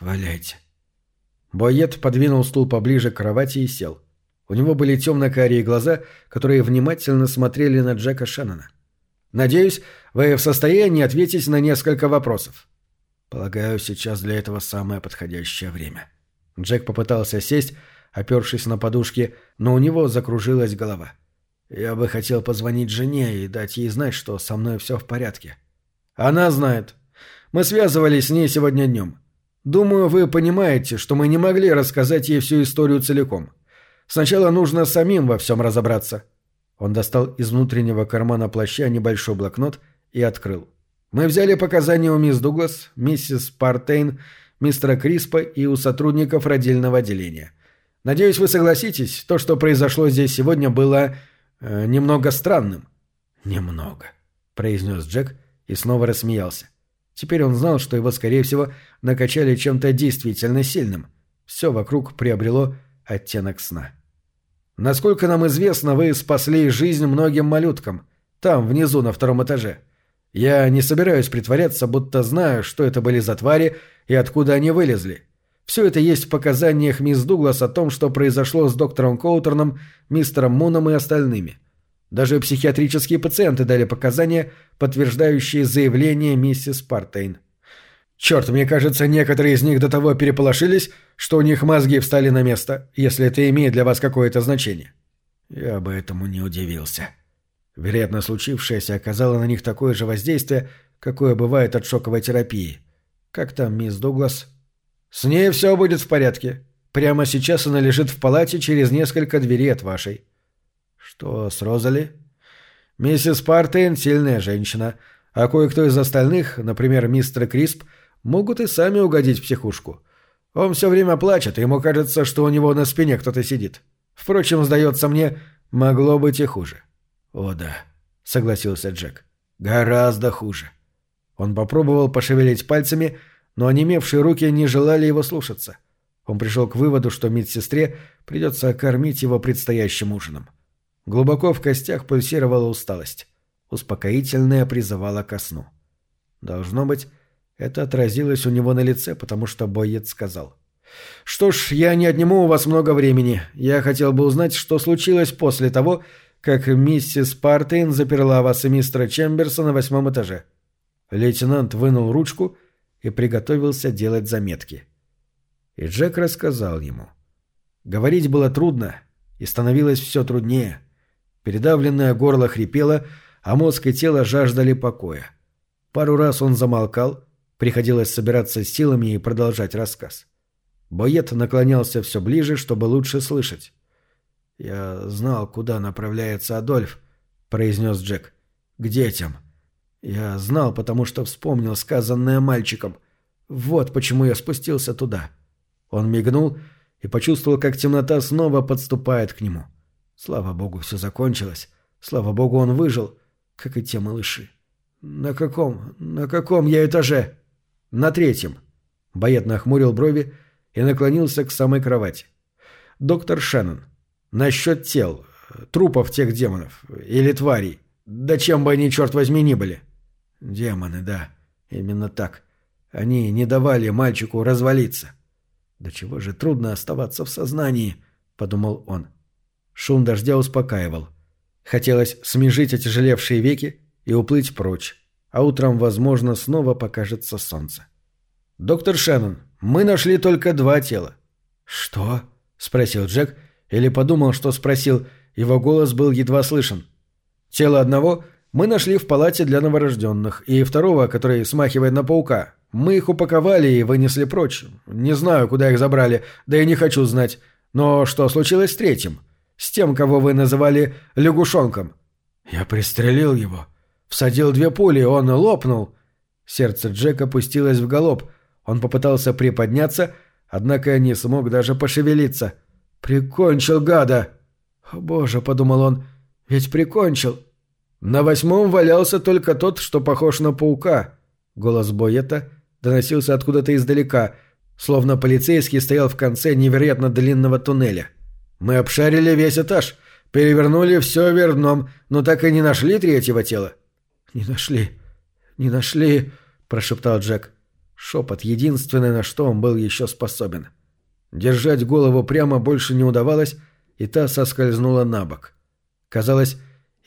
«Валяйте». Бойет подвинул стул поближе к кровати и сел. У него были темно-карие глаза, которые внимательно смотрели на Джека Шеннона. «Надеюсь, вы в состоянии ответить на несколько вопросов». «Полагаю, сейчас для этого самое подходящее время». Джек попытался сесть, опершись на подушке, но у него закружилась голова. «Я бы хотел позвонить жене и дать ей знать, что со мной все в порядке». «Она знает. Мы связывались с ней сегодня днем. Думаю, вы понимаете, что мы не могли рассказать ей всю историю целиком. Сначала нужно самим во всем разобраться». Он достал из внутреннего кармана плаща небольшой блокнот и открыл. «Мы взяли показания у мисс Дуглас, миссис Партейн, мистера Криспа и у сотрудников родильного отделения. Надеюсь, вы согласитесь, то, что произошло здесь сегодня, было э, немного странным. Немного, произнес Джек и снова рассмеялся. Теперь он знал, что его, скорее всего, накачали чем-то действительно сильным. Все вокруг приобрело оттенок сна. Насколько нам известно, вы спасли жизнь многим малюткам. Там, внизу, на втором этаже. Я не собираюсь притворяться, будто знаю, что это были за твари и откуда они вылезли. Все это есть в показаниях мисс Дуглас о том, что произошло с доктором Коутерном, мистером Муном и остальными. Даже психиатрические пациенты дали показания, подтверждающие заявление миссис Партейн. Черт, мне кажется, некоторые из них до того переполошились, что у них мозги встали на место, если это имеет для вас какое-то значение. Я бы этому не удивился. Вероятно, случившееся оказало на них такое же воздействие, какое бывает от шоковой терапии. Как там мисс Дуглас? «С ней все будет в порядке. Прямо сейчас она лежит в палате через несколько дверей от вашей». «Что с Розали?» «Миссис Партейн — сильная женщина, а кое-кто из остальных, например, мистер Крисп, могут и сами угодить в психушку. Он все время плачет, и ему кажется, что у него на спине кто-то сидит. Впрочем, сдается мне, могло быть и хуже». «О да», — согласился Джек. «Гораздо хуже». Он попробовал пошевелить пальцами — но онемевшие руки не желали его слушаться. Он пришел к выводу, что медсестре придется кормить его предстоящим ужином. Глубоко в костях пульсировала усталость. Успокоительное призывало ко сну. Должно быть, Это отразилось у него на лице, потому что боец сказал. «Что ж, я не отниму у вас много времени. Я хотел бы узнать, что случилось после того, как миссис Партейн заперла вас и мистера Чемберса на восьмом этаже». Лейтенант вынул ручку и приготовился делать заметки. И Джек рассказал ему. Говорить было трудно, и становилось все труднее. Передавленное горло хрипело, а мозг и тело жаждали покоя. Пару раз он замолкал, приходилось собираться силами и продолжать рассказ. Боет наклонялся все ближе, чтобы лучше слышать. «Я знал, куда направляется Адольф», — произнес Джек. «К детям. Я знал, потому что вспомнил сказанное мальчиком. Вот почему я спустился туда». Он мигнул и почувствовал, как темнота снова подступает к нему. Слава богу, все закончилось. Слава богу, он выжил, как и те малыши. «На каком? На каком я этаже?» «На третьем». Боет нахмурил брови и наклонился к самой кровати. «Доктор Шеннон, Насчет тел, трупов тех демонов. Или тварей. Да чем бы они, черт возьми, ни были. Демоны, да. Именно так. Они не давали мальчику развалиться. Да чего же трудно оставаться в сознании, подумал он. Шум дождя успокаивал. Хотелось смежить отяжелевшие веки и уплыть прочь, а утром, возможно, снова покажется солнце. «Доктор Шеннон, мы нашли только два тела». «Что?» — спросил Джек, — или подумал, что спросил, его голос был едва слышен. Тело одного мы нашли в палате для новорожденных, и второго, который смахивает на паука. Мы их упаковали и вынесли прочь. Не знаю, куда их забрали, да и не хочу знать. Но что случилось с третьим? С тем, кого вы называли лягушонком. Я пристрелил его. Всадил две пули, он лопнул. Сердце Джека опустилось в галоп. Он попытался приподняться, однако не смог даже пошевелиться — «Прикончил гада!» «О боже», — подумал он, — «ведь прикончил». На восьмом валялся только тот, что похож на паука. Голос Боета доносился откуда-то издалека, словно полицейский стоял в конце невероятно длинного туннеля. «Мы обшарили весь этаж, перевернули все вверх но так и не нашли третьего тела». «Не нашли, не нашли», — прошептал Джек. Шепот единственное, на что он был еще способен. — Держать голову прямо больше не удавалось, и та соскользнула на бок. Казалось,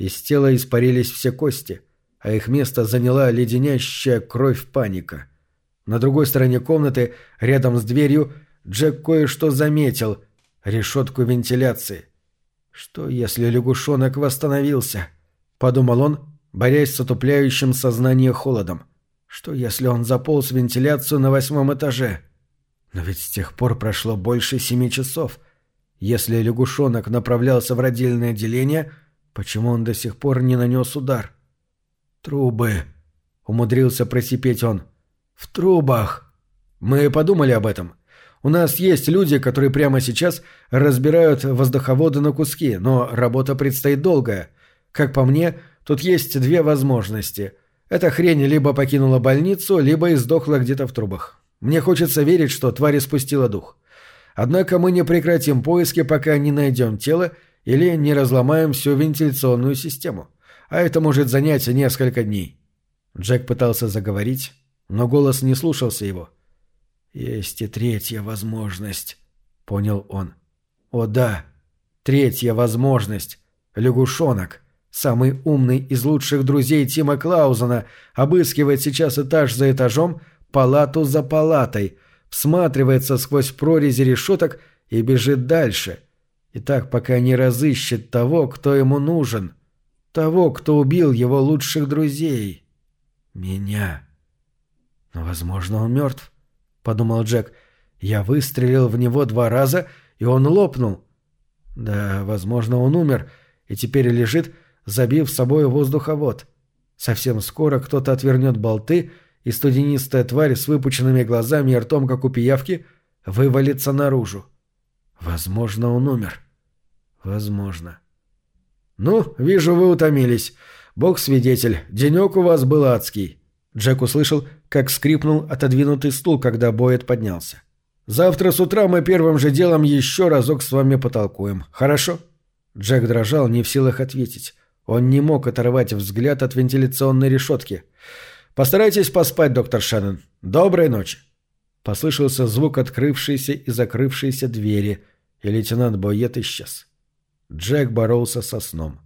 из тела испарились все кости, а их место заняла леденящая кровь паника. На другой стороне комнаты, рядом с дверью, Джек кое-что заметил — решетку вентиляции. «Что, если лягушонок восстановился?» — подумал он, борясь с отупляющим сознание холодом. «Что, если он заполз в вентиляцию на восьмом этаже?» Но ведь с тех пор прошло больше семи часов. Если лягушонок направлялся в родильное отделение, почему он до сих пор не нанес удар? «Трубы», — умудрился просипеть он. «В трубах». Мы подумали об этом. У нас есть люди, которые прямо сейчас разбирают воздуховоды на куски, но работа предстоит долгая. Как по мне, тут есть две возможности. Эта хрень либо покинула больницу, либо издохла где-то в трубах. Мне хочется верить, что тварь испустила дух. Однако мы не прекратим поиски, пока не найдем тело или не разломаем всю вентиляционную систему. А это может занять несколько дней. Джек пытался заговорить, но голос не слушался его. «Есть и третья возможность», — понял он. «О да, третья возможность. Лягушонок, самый умный из лучших друзей Тима Клаузена, обыскивает сейчас этаж за этажом, — палату за палатой, всматривается сквозь прорези решеток и бежит дальше. И так пока не разыщет того, кто ему нужен. Того, кто убил его лучших друзей. Меня. Но, возможно, он мертв, — подумал Джек. Я выстрелил в него два раза, и он лопнул. Да, возможно, он умер и теперь лежит, забив собой воздуховод. Совсем скоро кто-то отвернет болты — и студенистая тварь с выпученными глазами и ртом, как у пиявки, вывалится наружу. Возможно, он умер. Возможно. «Ну, вижу, вы утомились. Бог свидетель, денек у вас был адский». Джек услышал, как скрипнул отодвинутый стул, когда Боэт поднялся. «Завтра с утра мы первым же делом еще разок с вами потолкуем. Хорошо?» Джек дрожал, не в силах ответить. Он не мог оторвать взгляд от вентиляционной решетки. Постарайтесь поспать, доктор Шеннон. Доброй ночи!» Послышался звук открывшейся и закрывшейся двери, и лейтенант Бойет исчез. Джек боролся со сном.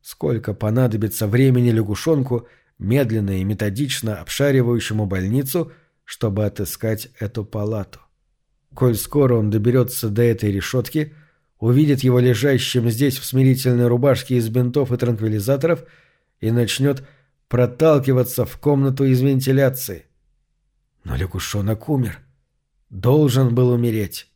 Сколько понадобится времени лягушонку, медленно и методично обшаривающему больницу, чтобы отыскать эту палату? Коль скоро он доберется до этой решетки, увидит его лежащим здесь в смирительной рубашке из бинтов и транквилизаторов и начнет проталкиваться в комнату из вентиляции. Но лягушонок умер. Должен был умереть.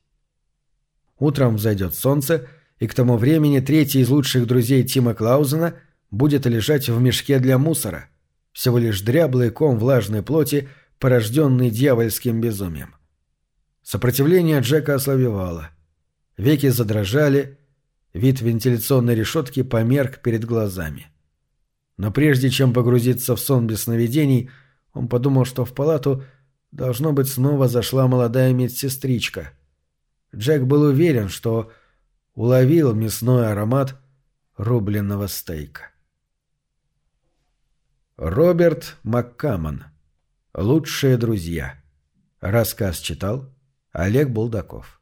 Утром взойдет солнце, и к тому времени третий из лучших друзей Тима Клаузена будет лежать в мешке для мусора, всего лишь дряблый ком влажной плоти, порожденный дьявольским безумием. Сопротивление Джека ослабевало. Веки задрожали, вид вентиляционной решетки померк перед глазами. Но прежде чем погрузиться в сон без сновидений, он подумал, что в палату, должно быть, снова зашла молодая медсестричка. Джек был уверен, что уловил мясной аромат рубленного стейка. Роберт Маккамон. Лучшие друзья. Рассказ читал Олег Булдаков.